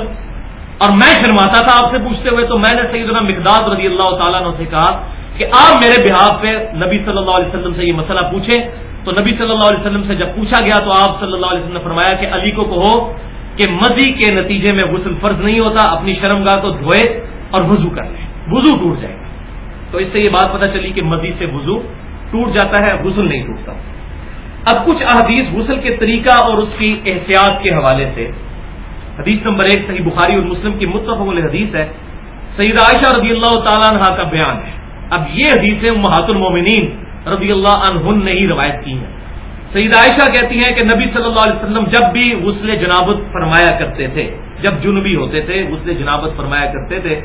اور میں شرماتا تھا آپ سے پوچھتے ہوئے تو میں نے سیدنا مقداد رضی اللہ تعالیٰ نے سے کہا کہ آپ میرے بحاف پہ نبی صلی اللہ علیہ وسلم سے یہ مسئلہ پوچھیں۔ تو نبی صلی اللہ علیہ وسلم سے جب پوچھا گیا تو آپ صلی اللہ علیہ وسلم نے فرمایا کہ علی کو کہو کہ مزی کے نتیجے میں غسل فرض نہیں ہوتا، اپنی شرمگاہ کو دھوئے اور وضو کر لے وضو ٹوٹ جائے گا۔ تو اس سے یہ بات پتہ چلی کہ مزی سے وضو ٹوٹ جاتا ہے، غسل نہیں ٹوٹتا۔ اب کچھ احادیث غسل کے طریقہ اور اس کی احتیاط کے حوالے سے۔ حدیث نمبر ایک، صحیح بخاری اور مسلم کی متفق حدیث ہے۔ سعید عائشہ رضی اللہ تعالیٰ عنہ کا بیان ہے۔ اب یہ حدیث محات المومنین رضی اللہ عنہ نے ہی روایت کی ہیں سعید عائشہ کہتی ہیں کہ نبی صلی اللہ علیہ وسلم جب بھی غسل جنابت فرمایا کرتے تھے، جب جنوبی ہوتے تھے، غسل جنابت فرمایا کرتے تھے،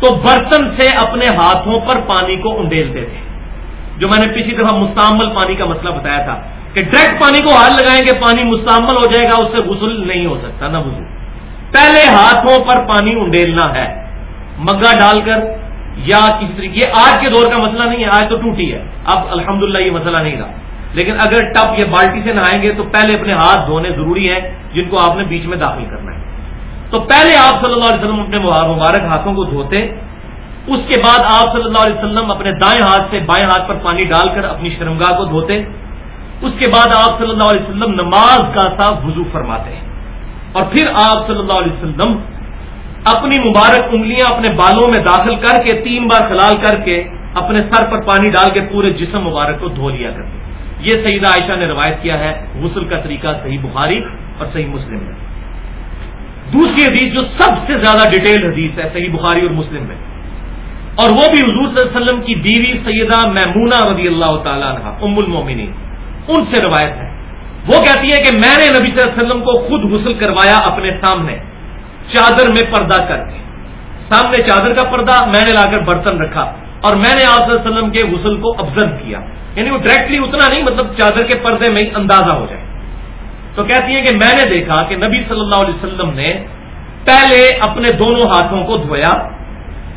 تو برتن سے اپنے ہاتھوں پر پانی کو انڈیلتے تھے۔ جو میں نے پچھلی دفعہ مستعمل پانی کا مسئلہ بتایا تھا کہ ڈائریکٹ پانی کو ہاتھ لگائیں گے، پانی مستعمل ہو جائے گا، اس سے غسل نہیں ہو سکتا، نہ وضو۔ پہلے ہاتھوں پر پانی انڈیلنا ہے مگا ڈال کر یا کسی طریقے یہ آج کے دور کا مسئلہ نہیں ہے، آج تو ٹوٹی ہے۔ اب الحمدللہ یہ مسئلہ نہیں رہا۔ لیکن اگر ٹپ یا بالٹی سے نہائیں گے تو پہلے اپنے ہاتھ دھونے ضروری ہیں، جن کو آپ نے بیچ میں داخل کرنا ہے۔ تو پہلے آپ صلی اللہ علیہ وسلم اپنے مبارک ہاتھوں کو دھوتے، اس کے بعد آپ صلی اللہ علیہ وسلم اپنے دائیں ہاتھ سے بائیں ہاتھ پر پانی ڈال کر اپنی شرمگاہ کو دھوتے۔ اس کے بعد آپ صلی اللہ علیہ وسلم نماز کا سا وضو فرماتے ہیں۔ اور پھر آپ صلی اللہ علیہ وسلم اپنی مبارک انگلیاں اپنے بالوں میں داخل کر کے تین بار خلال کر کے اپنے سر پر پانی ڈال کے پورے جسم مبارک کو دھو لیا کرتے یہ سیدہ عائشہ نے روایت کیا ہے، غسل کا طریقہ صحیح بخاری اور صحیح مسلم میں دوسری حدیث جو سب سے زیادہ ڈیٹیل حدیث ہے، صحیح بخاری اور مسلم میں۔ اور وہ بھی حضور صلی اللہ علیہ وسلم کی بیوی سیدہ میمونہ رضی اللہ تعالیٰ عنہ، ام المومنین۔ ان سے روایت ہے۔ وہ کہتی ہے کہ میں نے نبی صلی اللہ علیہ وسلم کو خود غسل کروایا اپنے سامنے۔ چادر میں پردہ کر کے۔ سامنے چادر کا پردہ میں نے لا کر برتن رکھا اور میں نے آپ صلی اللہ علیہ وسلم کے غسل کو آبزرو کیا۔ یعنی وہ ڈائریکٹلی اتنا نہیں مطلب چادر کے پردے میں ہی اندازہ ہو جائے۔ تو کہتی ہیں کہ میں نے دیکھا کہ نبی صلی اللہ علیہ وسلم نے پہلے اپنے دونوں ہاتھوں کو دھویا۔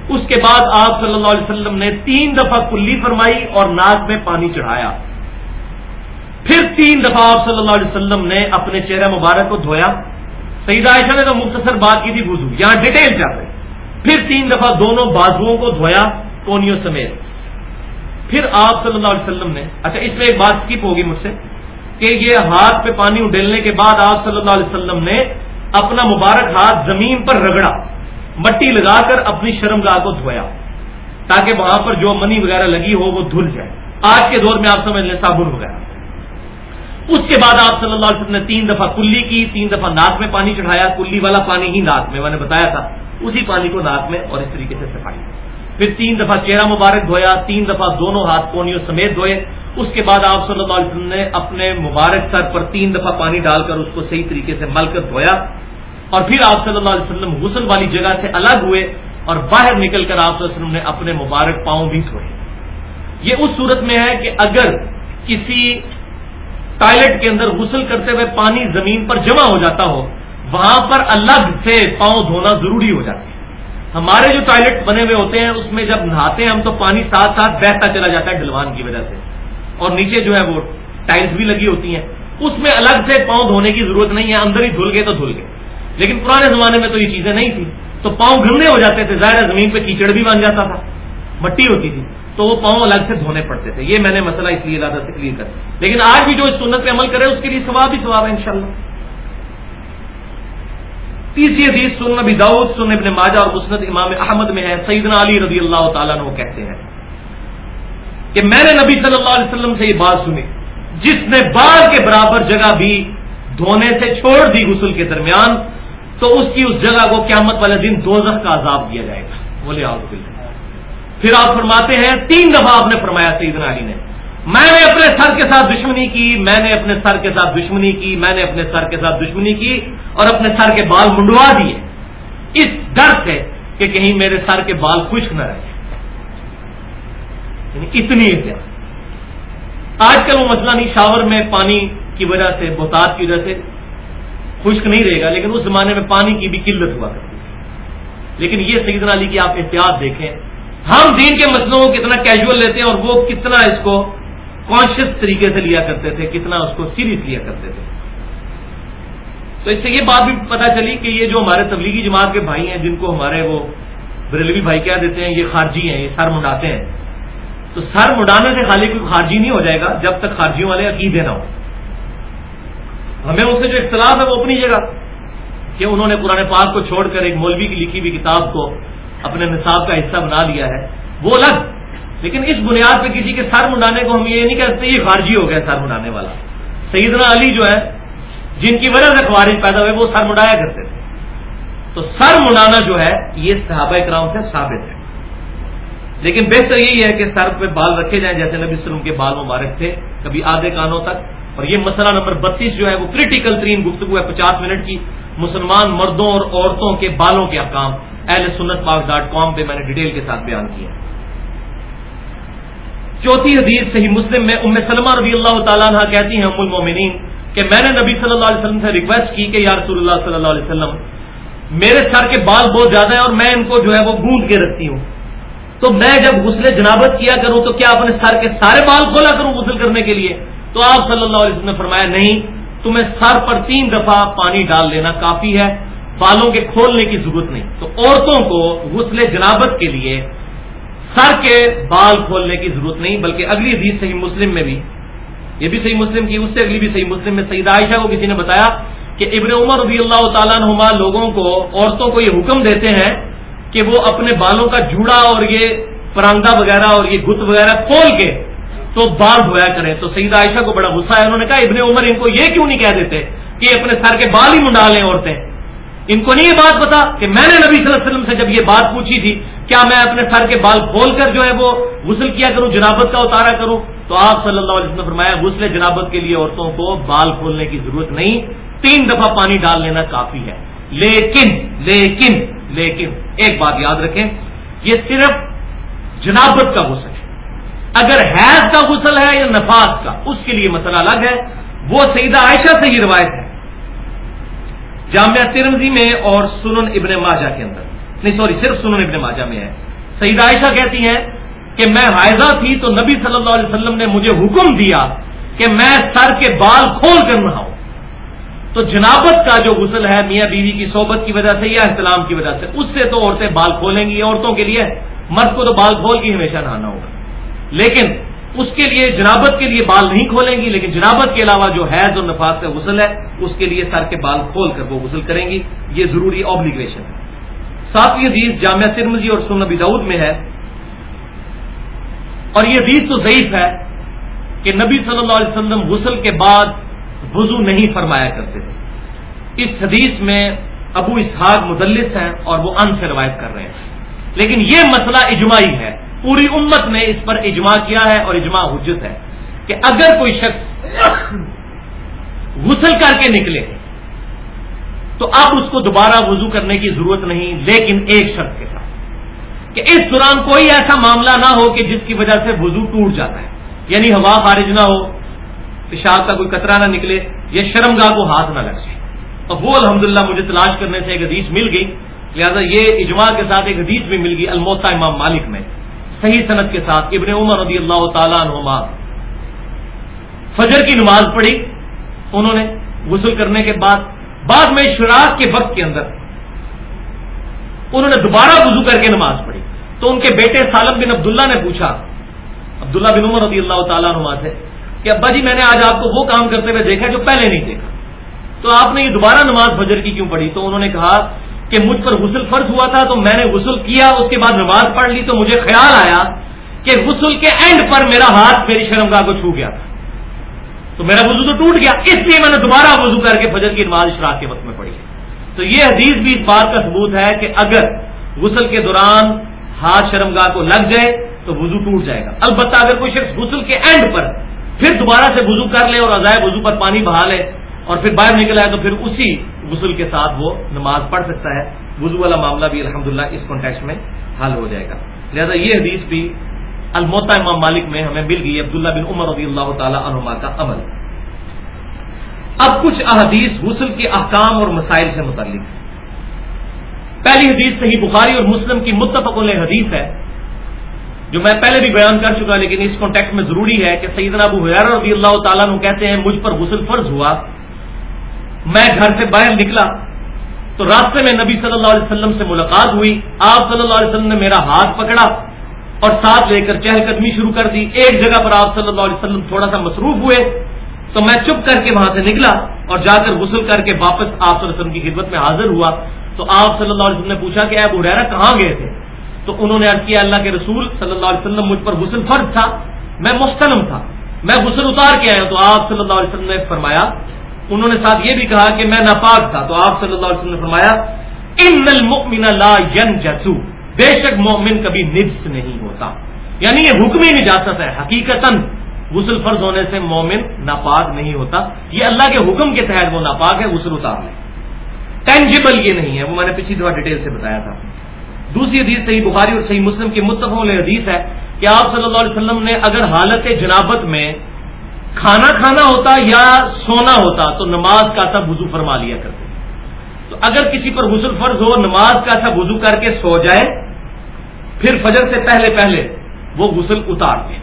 اس کے بعد آپ صلی اللہ علیہ وسلم نے تین دفعہ کلی فرمائی اور ناک میں پانی چڑھایا۔ پھر تین دفعہ آپ صلی اللہ علیہ وسلم نے اپنے چہرہ مبارک کو دھویا۔ سعید عائشہ نے تو مختصر بات کی تھی بوزو، یہاں ڈیٹیل چاہ رہے پھر تین دفعہ دونوں بازوؤں کو دھویا، کونیوں سمیت۔ پھر آپ صلی اللہ علیہ وسلم نے اچھا اس میں ایک بات اسکپ ہوگی مجھ سے، کہ یہ ہاتھ پہ پانی اڈیلنے کے بعد آپ صلی اللہ علیہ وسلم نے اپنا مبارک ہاتھ زمین پر رگڑا، مٹی لگا کر اپنی شرم گاہ کو دھویا، تاکہ وہاں پر جو منی وغیرہ لگی ہو وہ دھل جائے۔ آج کے دور میں آپ سمجھ لیں، صابن وغیرہ۔ اس کے بعد آپ صلی اللہ علیہ وسلم نے تین دفعہ کلی کی، تین دفعہ ناک میں پانی چڑھایا، کلی والا پانی ہی ناک میں میں نے بتایا تھا، اسی پانی کو ناک میں اور اس طریقے سے صفائی۔ پھر تین دفعہ چہرہ مبارک دھویا، تین دفعہ دونوں ہاتھ کونیوں سمیت دھوئے۔ اس کے بعد آپ صلی اللہ علیہ وسلم نے اپنے مبارک سر پر تین دفعہ پانی ڈال کر اس کو صحیح طریقے سے مل کر دھویا۔ اور پھر آپ صلی اللہ علیہ وسلم غسل والی جگہ سے الگ ہوئے اور باہر نکل کر آپ صلی اللہ علیہ وسلم نے اپنے مبارک پاؤں بھی دھوئے۔ یہ اس صورت میں ہے کہ اگر کسی ٹوائلٹ کے اندر غسل کرتے ہوئے پانی زمین پر جمع ہو جاتا ہو، وہاں پر الگ سے پاؤں دھونا ضروری ہو جاتا ہے۔ ہمارے جو ٹوائلٹ بنے ہوئے ہوتے ہیں، اس میں جب نہاتے ہیں، ہم تو پانی ساتھ ساتھ بہتا چلا جاتا ہے ڈلوان کی وجہ سے۔ اور نیچے جو ہے وہ ٹائلس بھی لگی ہوتی ہیں۔ اس میں الگ سے پاؤں دھونے کی ضرورت نہیں ہے، اندر ہی دھل گئے تو دھل گئے۔ لیکن پرانے زمانے میں تو یہ چیزیں نہیں تھیں۔ تو پاؤں گندے ہو جاتے تھے، ظاہر زمین پہ کیچڑ بھی بن جاتا تھا، مٹی ہوتی تھی۔ تو وہ پاؤں الگ سے دھونے پڑتے تھے۔ یہ میں نے مسئلہ اس لیے زیادہ سے کلیئر کر لیکن آج بھی جو اس سنت پہ عمل کرے، اس کے لیے ثواب ہی ثواب ہے انشاءاللہ۔ تیسری حدیث سن نبی داؤد سن ابن ماجہ اور مسند امام احمد میں ہے۔ سیدنا علی رضی اللہ تعالیٰ نے وہ کہتے ہیں کہ میں نے نبی صلی اللہ علیہ وسلم سے یہ بات سنی۔ جس نے بال کے برابر جگہ بھی دھونے سے چھوڑ دی غسل کے درمیان، تو اس کی اس جگہ کو قیامت والے دن دوزخ کا عذاب دیا جائے گا۔ بولے آؤ پھر آپ فرماتے ہیں، تین دفعہ آپ نے فرمایا سیدنا علی نے۔ میں نے اپنے سر کے ساتھ دشمنی کی، میں نے اپنے سر کے ساتھ دشمنی کی، میں نے اپنے سر کے ساتھ دشمنی کی اور اپنے سر کے بال منڈوا دیے۔ اس ڈر سے کہ کہیں میرے سر کے بال خشک نہ رہے۔ یعنی اتنی احتیاط آج کل وہ مسئلہ نہیں، شاور میں پانی کی وجہ سے بہتات کی وجہ سے خشک نہیں رہے گا، لیکن اس زمانے میں پانی کی بھی قلت ہوا کرتی لیکن یہ سیدنا علی کی آپ احتیاط دیکھیں۔ ہم دین کے مسئلوں کو کتنا کیجول لیتے ہیں اور وہ کتنا اس کو کانشیس طریقے سے لیا کرتے تھے، کتنا اس کو سیریس لیا کرتے تھے۔ تو اس سے یہ بات بھی پتا چلی کہ یہ جو ہمارے تبلیغی جماعت کے بھائی ہیں، جن کو ہمارے وہ بریلوی بھائی کیا دیتے ہیں، یہ خارجی ہیں، یہ سر منڈاتے ہیں۔ تو سر منڈانے سے خالی کوئی خارجی نہیں ہو جائے گا جب تک خارجیوں والے عقیدے نہ ہو ہمیں ان سے جو اختلاف ہے وہ اپنی جگہ کہ انہوں نے قرآن پاک کو چھوڑ کر ایک مولوی کی لکھی ہوئی کتاب کو اپنے نصاب کا حصہ بنا لیا ہے، وہ الگ۔ لیکن اس بنیاد پہ کسی کے سر منڈانے کو ہم یہ نہیں کہتے یہ خارجی ہو گیا سر منڈانے والا۔ سیدنا علی جو ہے، جن کی وجہ سے خوارج پیدا ہوئے، وہ سر منڈایا کرتے تھے۔ تو سر منڈانا جو ہے، یہ صحابہ کرام سے ثابت ہے۔ لیکن بہتر یہی ہے کہ سر پہ بال رکھے جائیں، جیسے نبی وسلم کے بال مبارک تھے، کبھی آدھے کانوں تک اور یہ مسئلہ نمبر بتیس جو ہے وہ کریٹیکل ترین گفتگو ہے پچاس منٹ کی مسلمان مردوں اور عورتوں کے بالوں کے احکام اہل سنت پاک ڈاٹ کام پہ میں نے ڈیٹیل کے ساتھ بیان کیا۔ چوتھی حدیث صحیح مسلم میں ام سلمہ رضی اللہ تعالیٰ عنہ کہتی ہیں، ام المومنین، کہ میں نے نبی صلی اللہ علیہ وسلم سے ریکویسٹ کی کہ یا رسول اللہ صلی اللہ علیہ وسلم، میرے سر کے بال بہت زیادہ ہیں اور میں ان کو جو ہے وہ گوند کے رکھتی ہوں۔ تو میں جب غسل جنابت کیا کروں، تو کیا اپنے سر کے سارے بال کھولا کروں غسل کرنے کے لیے؟ تو آپ صلی اللہ علیہ وسلم نے فرمایا، نہیں، تمہیں سر پر تین دفعہ پانی ڈال لینا کافی ہے، بالوں کے کھولنے کی ضرورت نہیں۔ تو عورتوں کو غسل جنابت کے لیے سر کے بال کھولنے کی ضرورت نہیں، بلکہ اگلی حدیث صحیح مسلم میں بھی۔ یہ بھی صحیح مسلم کی، اس سے اگلی بھی صحیح مسلم میں سعید عائشہ کو کسی نے بتایا کہ ابن عمر رضی اللہ تعالیٰ نما لوگوں کو، عورتوں کو یہ حکم دیتے ہیں کہ وہ اپنے بالوں کا جوڑا اور یہ پرانگا وغیرہ اور یہ گت وغیرہ کھول کے تو بال دھویا کریں تو سعید عائشہ کو بڑا غصہ ہے انہوں نے کہا، ابن عمر ان کو یہ کیوں نہیں کہہ دیتے کہ اپنے سر کے بال ہی منڈا لیں عورتیں؟ ان کو نہیں یہ بات پتا کہ میں نے نبی صلی اللہ علیہ وسلم سے جب یہ بات پوچھی تھی، کیا میں اپنے سر کے بال کھول کر جو ہے وہ غسل کیا کروں، جنابت کا اتارا کروں؟ تو آپ صلی اللہ علیہ وسلم نے فرمایا، غسل جنابت کے لیے عورتوں کو بال کھولنے کی ضرورت نہیں، تین دفعہ پانی ڈال لینا کافی ہے۔ لیکن لیکن لیکن، ایک بات یاد رکھیں، یہ صرف جنابت کا غسل ہے۔ اگر حیض کا غسل ہے یا نفاذ کا، اس کے لیے مسئلہ الگ ہے۔ وہ سیدہ عائشہ سے یہ روایت ہے۔ جامعہ ترمزی میں اور سنن ابن ماجہ کے اندر۔ نہیں، سوری، صرف سنن ابن ماجہ میں ہے۔ سعید عائشہ کہتی ہیں کہ میں حائزہ تھی تو نبی صلی اللہ علیہ وسلم نے مجھے حکم دیا کہ میں سر کے بال کھول کر نہاؤں۔ تو جنابت کا جو غسل ہے، میاں بیوی کی صحبت کی وجہ سے یا احتلام کی وجہ سے، اس سے تو عورتیں بال کھولیں گی، عورتوں کے لیے مرد کو تو بال کھول کے ہمیشہ نہانا ہوگا۔ لیکن اس کے لیے جنابت کے لیے بال نہیں کھولیں گی، لیکن جنابت کے علاوہ جو حیض اور نفاذ کا غسل ہے، اس کے لیے سر کے بال کھول کر وہ غسل کریں گی۔ یہ ضروری اوبلیگیشن ہے۔ ساتویں حدیث جامعہ ترمزی اور سنبی دعود میں ہے۔ اور یہ حدیث تو ضعیف ہے کہ نبی صلی اللہ علیہ وسلم غسل کے بعد وضو نہیں فرمایا کرتے۔ تھے اس حدیث میں ابو اسحاق مدلس ہیں اور وہ ان سے روایت کر رہے ہیں۔ لیکن یہ مسئلہ اجماعی ہے۔ پوری امت نے اس پر اجماع کیا ہے اور اجماع حجت ہے کہ اگر کوئی شخص غسل کر کے نکلے تو اب اس کو دوبارہ وضو کرنے کی ضرورت نہیں، لیکن ایک شرط کے ساتھ کہ اس دوران کوئی ایسا معاملہ نہ ہو کہ جس کی وجہ سے وضو ٹوٹ جاتا ہے۔ یعنی ہوا خارج نہ ہو، پیشاب کا کوئی قطرہ نہ نکلے یا شرم گاہ کو ہاتھ نہ لگ جائے۔ اور وہ الحمدللہ مجھے تلاش کرنے سے ایک حدیث مل گئی، لہٰذا یہ اجماع کے ساتھ ایک حدیث بھی مل گئی الموتا امام مالک میں۔ صحیح صنعت کے ساتھ ابن عمر رضی اللہ تعالیٰ عنہما فجر کی نماز پڑھی، انہوں نے غسل کرنے کے بعد بعد میں شراک کے وقت کے اندر انہوں نے دوبارہ وضو کر کے نماز پڑھی۔ تو ان کے بیٹے سالم بن عبداللہ نے پوچھا، عبداللہ بن عمر رضی اللہ تعالیٰ عنہ سے، کہ ابا جی میں نے آج آپ کو وہ کام کرتے ہوئے دیکھا جو پہلے نہیں دیکھا۔ تو آپ نے یہ دوبارہ نماز فجر کی کیوں پڑھی؟ تو انہوں نے کہا کہ مجھ پر غسل فرض ہوا تھا تو میں نے غسل کیا، اس کے بعد نماز پڑھ لی تو مجھے خیال آیا کہ غسل کے اینڈ پر میرا ہاتھ میری شرمگاہ کو چھو گیا۔ تھا تو میرا وضو تو ٹوٹ گیا، اس لیے میں نے دوبارہ وضو کر کے فجر کی نماز اشراق کے وقت میں پڑھی۔ تو یہ حدیث بھی اس بات کا ثبوت ہے کہ اگر غسل کے دوران ہاتھ شرمگاہ کو لگ جائے تو وضو ٹوٹ جائے گا۔ البتہ اگر کوئی شخص غسل کے اینڈ پر پھر دوبارہ سے وضو کر لے اور ازائے وضو پر پانی بہا لے اور پھر باہر نکل آئے تو پھر اسی غسل کے ساتھ وہ نماز پڑھ سکتا ہے۔ وضو والا معاملہ بھی الحمدللہ اس کانٹیکس میں حل ہو جائے گا۔ لہذا یہ حدیث بھی الموتا امام مالک میں ہمیں مل گئی، عبداللہ بن عمر رضی اللہ تعالی عنما کا عمل۔ اب کچھ احادیث غسل کے احکام اور مسائل سے متعلق۔ پہلی حدیث صحیح بخاری اور مسلم کی متفق حدیث ہے، جو میں پہلے بھی بیان کر چکا لیکن اس کانٹیکس میں ضروری ہے کہ سیدنا ابو حیر رضی اللہ تعالیٰ کہتے ہیں، مجھ پر غسل فرض ہوا۔ میں گھر سے باہر نکلا تو راستے میں نبی صلی اللہ علیہ وسلم سے ملاقات ہوئی۔ آپ صلی اللہ علیہ وسلم نے میرا ہاتھ پکڑا اور ساتھ لے کر چہل قدمی شروع کر دی۔ ایک جگہ پر آپ صلی اللہ علیہ وسلم تھوڑا سا مصروف ہوئے تو میں چپ کر کے وہاں سے نکلا اور جا کر غسل کر کے واپس آپ صلی اللہ علیہ وسلم کی خدمت میں حاضر ہوا۔ تو آپ صلی اللہ علیہ وسلم نے پوچھا کہ ابو ریرا کہاں گئے تھے؟ تو انہوں نے عرض کیا، اللہ کے رسول صلی اللہ علیہ وسلم مجھ پر غسل فرض تھا، میں مستلم تھا، میں غسل اتار کے آیا تو آپ صلی اللہ علیہ وسلم نے فرمایا انہوں نے ساتھ یہ بھی کہا کہ میں ناپاک تھا۔ تو آپ صلی اللہ علیہ وسلم نے فرمایا، ان المؤمن لا ینجسو. بے شک مومن کبھی نجس نہیں ہوتا۔ یعنی یہ حکمی نجاست ہے حقیقت غسل فرض ہونے سے مومن ناپاک نہیں ہوتا۔ یہ اللہ کے حکم کے تحت وہ ناپاک ہے، غسل اتار لیں ٹینجیبل یہ نہیں ہے۔ وہ میں نے پچھلی دفعہ ڈیٹیل سے بتایا تھا۔ دوسری حدیث صحیح بخاری اور صحیح مسلم کی متفق حدیث ہے کہ آپ صلی اللہ علیہ وسلم نے اگر حالت جنابت میں کھانا کھانا ہوتا یا سونا ہوتا تو نماز کا سا وضو فرما لیا کرتے۔ تو اگر کسی پر غسل فرض ہو، نماز کا سا وضو کر کے سو جائے پھر فجر سے پہلے پہلے وہ غسل اتار دیں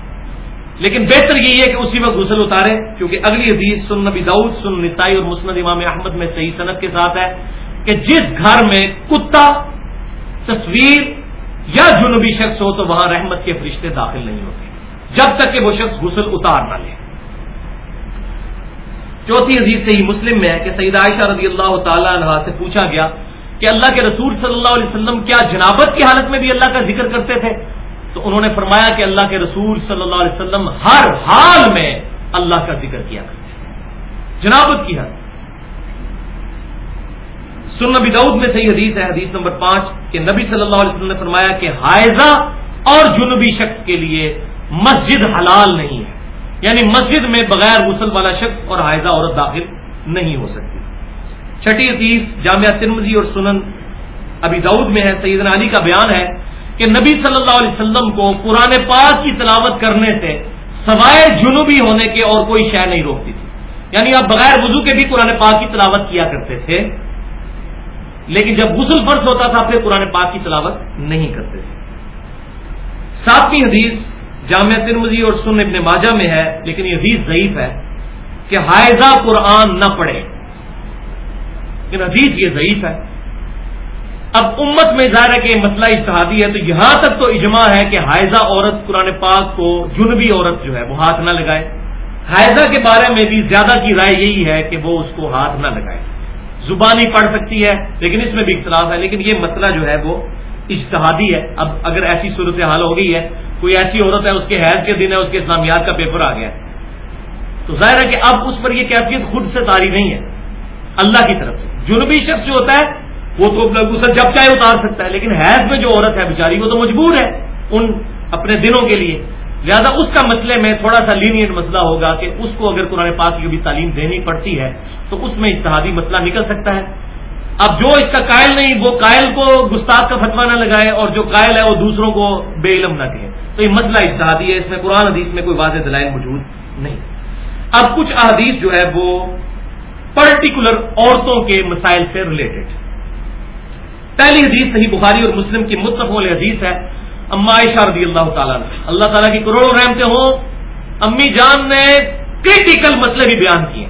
لیکن بہتر یہی ہے کہ اسی وقت غسل اتارے، کیونکہ اگلی حدیث سن نبی داؤد سن نسائی اور مسند امام احمد میں صحیح صنعت کے ساتھ ہے کہ جس گھر میں کتا، تصویر یا جنوبی شخص ہو تو وہاں رحمت کے فرشتے داخل نہیں ہوتے۔ جب تک کہ وہ شخص غسل اتار نہ لے۔ چوتھی حدیث سے ہی مسلم میں ہے کہ سعید عائشہ رضی اللہ تعالی عنہ سے پوچھا گیا کہ اللہ کے رسول صلی اللہ علیہ وسلم کیا جنابت کی حالت میں بھی اللہ کا ذکر کرتے تھے؟ تو انہوں نے فرمایا کہ اللہ کے رسول صلی اللہ علیہ وسلم ہر حال میں اللہ کا ذکر کیا کرتے ہیں۔ جنابت کی حد سن نبی دعود میں صحیح حدیث ہے، حدیث نمبر پانچ، کہ نبی صلی اللہ علیہ وسلم نے فرمایا کہ حائزہ اور جنوبی شخص کے لیے مسجد حلال نہیں ہے۔ یعنی مسجد میں بغیر غسل والا شخص اور حائزہ عورت داخل نہیں ہو سکتی۔ چھٹی حدیث جامعہ ترمزی اور سنن ابھی دعود میں ہے۔ سیدنا علی کا بیان ہے کہ نبی صلی اللہ علیہ وسلم کو قرآن پاک کی تلاوت کرنے سے سوائے جنوبی ہونے کے اور کوئی شے نہیں روکتی تھی۔ یعنی آپ بغیر وضو کے بھی قرآن پاک کی تلاوت کیا کرتے تھے، لیکن جب غسل فرض ہوتا تھا، پھر قرآن پاک کی تلاوت نہیں کرتے تھے۔ ساتویں حدیث جامع ترمزی اور سن ابن ماجہ میں ہے، لیکن یہ حدیث ضعیف ہے کہ حائزہ قرآن نہ پڑھے۔ لیکن حدیث یہ ضعیف ہے۔ اب امت میں ظاہر ہے کہ یہ مسئلہ اشتہادی ہے، تو یہاں تک تو اجماع ہے کہ حائزہ عورت قرآن پاک کو جنوبی عورت جو ہے وہ ہاتھ نہ لگائے۔ حائزہ کے بارے میں بھی زیادہ کی رائے یہی ہے کہ وہ اس کو ہاتھ نہ لگائے۔ زبانی پڑھ سکتی ہے، لیکن اس میں بھی اختلاف ہے، لیکن یہ مسئلہ جو ہے وہ اشتہادی ہے۔ اب اگر ایسی صورت حال ہو گئی ہے، کوئی ایسی عورت ہے، اس کے حیض کے دن ہے، اس کے اسلامیات کا پیپر آ گیا تو ظاہر ہے کہ اب اس پر یہ کیفیت خود سے تاری نہیں ہے۔ اللہ کی طرف سے۔ جنوبی شخص جو ہوتا ہے، وہ تو غسل جب چاہے اتار سکتا ہے، لیکن حیض میں جو عورت ہے، بیچاری، وہ تو مجبور ہے ان اپنے دنوں کے لیے۔ لہٰذا اس کا مسئلے میں تھوڑا سا لینئنٹ مسئلہ ہوگا کہ اس کو اگر قرآن پاک کی بھی تعلیم دینی پڑتی ہے، تو اس میں اتحادی مسئلہ نکل سکتا ہے۔ اب جو اس کا قائل نہیں، وہ قائل کو گستاخ کا فتوا نہ لگائے اور جو قائل ہے وہ دوسروں کو بے علم نہ کہے۔ تو یہ مسئلہ اتحادی ہے، اس میں قرآن حدیث میں کوئی واضح دلائل موجود نہیں۔ اب کچھ احادیث جو ہے وہ پرٹیکولر عورتوں کے مسائل سے ریلیٹڈ پہلی حدیث صحیح بخاری اور مسلم کی متفق حدیث ہے، اما عائشہ رضی اللہ تعالیٰ نے اللہ تعالیٰ کی کروڑوں رحمتیں ہوں، امی جان نے کریٹیکل مسئلے بھی بیان کیے۔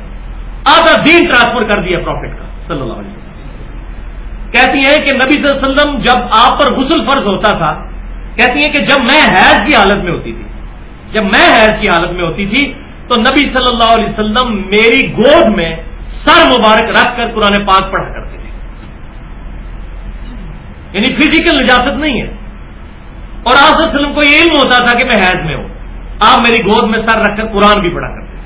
آدھا دین ٹرانسفر کر دیا پروفٹ کا، صلی اللہ علیہ وسلم۔ کہتی ہیں کہ نبی صلی اللہ علیہ وسلم جب آپ پر غسل فرض ہوتا تھا، کہتی ہیں کہ جب میں حیض کی حالت میں ہوتی تھی، جب میں حیض کی حالت میں ہوتی تھی، تو نبی صلی اللہ علیہ وسلم میری گود میں سر مبارک رکھ کر قرآن پاک پڑھا کرتے تھے۔ یعنی فزیکل نجاست نہیں ہے۔ اور آپ وسلم کو یہ علم ہوتا تھا کہ میں حیض میں ہوں۔ آپ میری گود میں سر رکھ کر قرآن بھی پڑھا کرتے تھے۔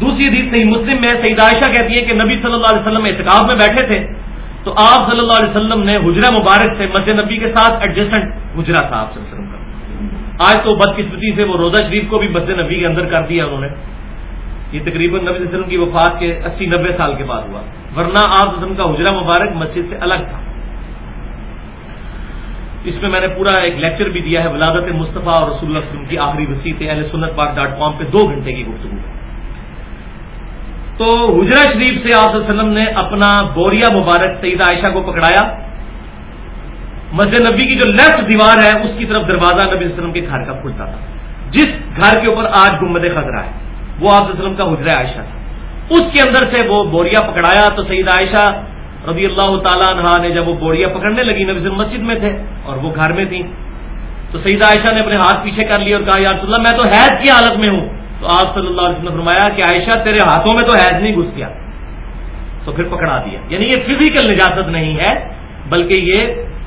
دوسری حدیث صحیح مسلم میں سعید عائشہ کہتی ہے کہ نبی صلی اللہ علیہ وسلم اعتکاف میں بیٹھے تھے۔ تو آپ صلی اللہ علیہ وسلم نے حجرہ مبارک سے مسجد نبی کے ساتھ ایڈجسٹنٹ حجرا تھا آپ صلی اللہ علیہ وسلم کا۔ آج تو بدقسمتی سے وہ روزہ شریف کو بھی مسجد نبی کے اندر کر دیا انہوں نے۔ یہ تقریباً نبی صلی اللہ علیہ وسلم کی وفات کے اسی نبے سال کے بعد ہوا۔ ورنہ آپ وسلم کا حجرہ مبارک مسجد سے الگ تھا۔ اس میں میں نے پورا ایک لیکچر بھی دیا ہے ولادت مصطفیٰ اور رسول اللہ وسلم کی آخری وسیع اہل سنت پاک ڈاٹ کام پہ دو گھنٹے کی گفتگو۔ تو حجرہ شریف سے آپ وسلم نے اپنا بوریا مبارک سعید عائشہ کو پکڑایا۔ مسجد نبی کی جو لیفٹ دیوار ہے، اس کی طرف دروازہ نبی وسلم کے گھر کا کھلتا تھا۔ جس گھر کے اوپر آج گمد خزرہ ہے، وہ آپ وسلم کا حجرہ عائشہ تھا۔ اس کے اندر سے وہ بوریا پکڑایا تو سعید عائشہ رضی اللہ تعالیٰ عنہ نے جب وہ بوڑیاں پکڑنے لگی، نبی مسجد میں تھے اور وہ گھر میں تھی تو سعید عائشہ نے اپنے ہاتھ پیچھے کر لیا اور کہا یار اللہ، میں تو حید کی حالت میں ہوں۔ تو آپ صلی اللہ علیہ وسلم نے فرمایا کہ عائشہ تیرے ہاتھوں میں تو حید نہیں گھس گیا۔ تو پھر پکڑا دیا۔ یعنی یہ فزیکل نجاست نہیں ہے، بلکہ یہ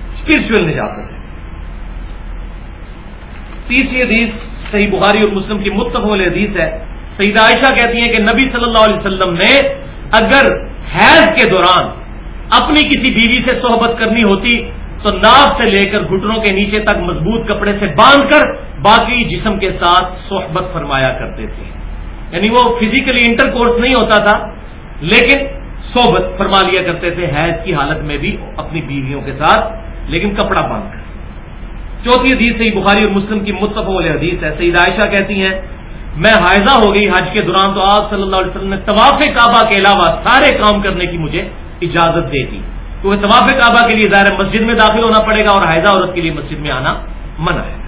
اسپرچل نجاست ہے۔ تیسری حدیث صحیح بخاری اور مسلم کی متفق حدیث ہے۔ سعید عائشہ کہتی ہیں کہ نبی صلی اللہ علیہ وسلم نے اگر حیض کے دوران اپنی کسی بیوی سے صحبت کرنی ہوتی تو ناف سے لے کر گھٹنوں کے نیچے تک مضبوط کپڑے سے باندھ کر باقی جسم کے ساتھ صحبت فرمایا کرتے تھے۔ یعنی وہ فزیکلی انٹر کورس نہیں ہوتا تھا، لیکن صحبت فرما لیا کرتے تھے حیض کی حالت میں بھی اپنی بیویوں کے ساتھ، لیکن کپڑا باندھ کر۔ چوتھی حدیث صحیح بخاری اور مسلم کی متفق والے حدیث ہے۔ سعید عائشہ کہتی ہیں، میں حائزہ ہو گئی حج کے دوران تو آپ صلی اللہ علیہ وسلم نے طواف کعبہ کے علاوہ سارے کام کرنے کی مجھے اجازت دے دی۔ کیونکہ طواف کعبہ کے لیے ظاہر مسجد میں داخل ہونا پڑے گا اور حائزہ عورت کے لیے مسجد میں آنا منع ہے۔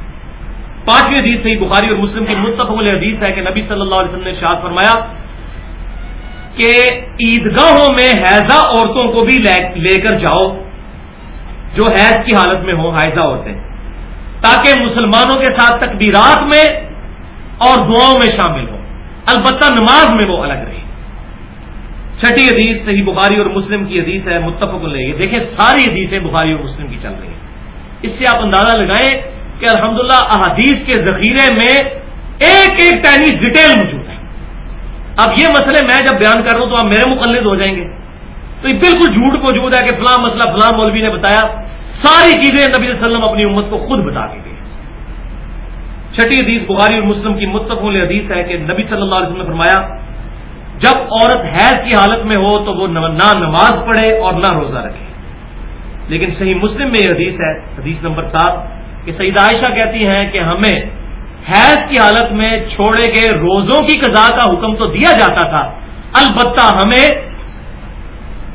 پانچویں حدیث صحیح بخاری اور مسلم کی متفق حدیث ہے کہ نبی صلی اللہ علیہ وسلم نے شاد فرمایا کہ عیدگاہوں میں حیضہ عورتوں کو بھی لے کر جاؤ جو حیض کی حالت میں ہوں حائزہ عورتیں۔ تاکہ مسلمانوں کے ساتھ تکبیرات میں اور دعاؤں میں شامل ہوں۔ البتہ نماز میں وہ الگ رہی۔ چھٹی حدیث صحیح بخاری اور مسلم کی حدیث ہے، متفق یہ دیکھیں، ساری حدیثیں بخاری اور مسلم کی چل رہی ہیں۔ اس سے آپ اندازہ لگائیں کہ الحمدللہ احادیث کے ذخیرے میں ایک ایک ٹائنی ڈیٹیل موجود ہے اب یہ مسئلے میں جب بیان کر رہا ہوں تو آپ میرے مقلد ہو جائیں گے۔ تو یہ بالکل جھوٹ موجود ہے کہ فلاں مسئلہ، فلاں مولوی نے بتایا۔ ساری چیزیں نبی صلی اللہ علیہ وسلم اپنی امت کو خود بتا کے گئے۔ چھٹی حدیث بخاری اور مسلم کی متفق حدیث ہے کہ نبی صلی اللہ علیہ وسلم نے فرمایا جب عورت حیض کی حالت میں ہو تو وہ نہ نماز پڑھے اور نہ روزہ رکھے۔ لیکن صحیح مسلم میں یہ حدیث ہے، حدیث نمبر سات، کہ سعید عائشہ کہتی ہیں کہ ہمیں حیض کی حالت میں چھوڑے گئے روزوں کی قضاء کا حکم تو دیا جاتا تھا، البتہ ہمیں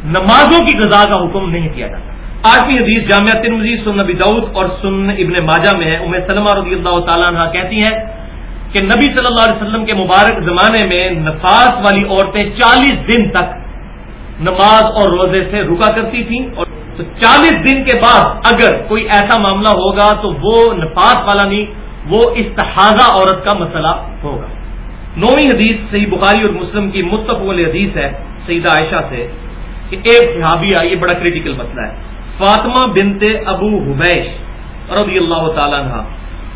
نمازوں کی قضاء کا حکم نہیں دیا جاتا۔ آٹھویں حدیث جامعہ تنوزی سن نبی دعود اور سن ابن ماجہ میں ہے۔ امر سلمہ رضی اللہ تعالیٰ عنہ کہتی ہیں کہ نبی صلی اللہ علیہ وسلم کے مبارک زمانے میں نفاس والی عورتیں چالیس دن تک نماز اور روزے سے رکا کرتی تھیں اور تو چالیس دن کے بعد اگر کوئی ایسا معاملہ ہوگا تو وہ نفاس والا نہیں، وہ استحاظہ عورت کا مسئلہ ہوگا۔ نویں حدیث صحیح بخاری اور مسلم کی متفق حدیث ہے، سیدہ عائشہ سے، کہ ایک صحابیہ یہ بڑا کریٹیکل مسئلہ ہے۔ فاطمہ بنتے ابو حبیش رضی اللہ تعالیٰ عنہ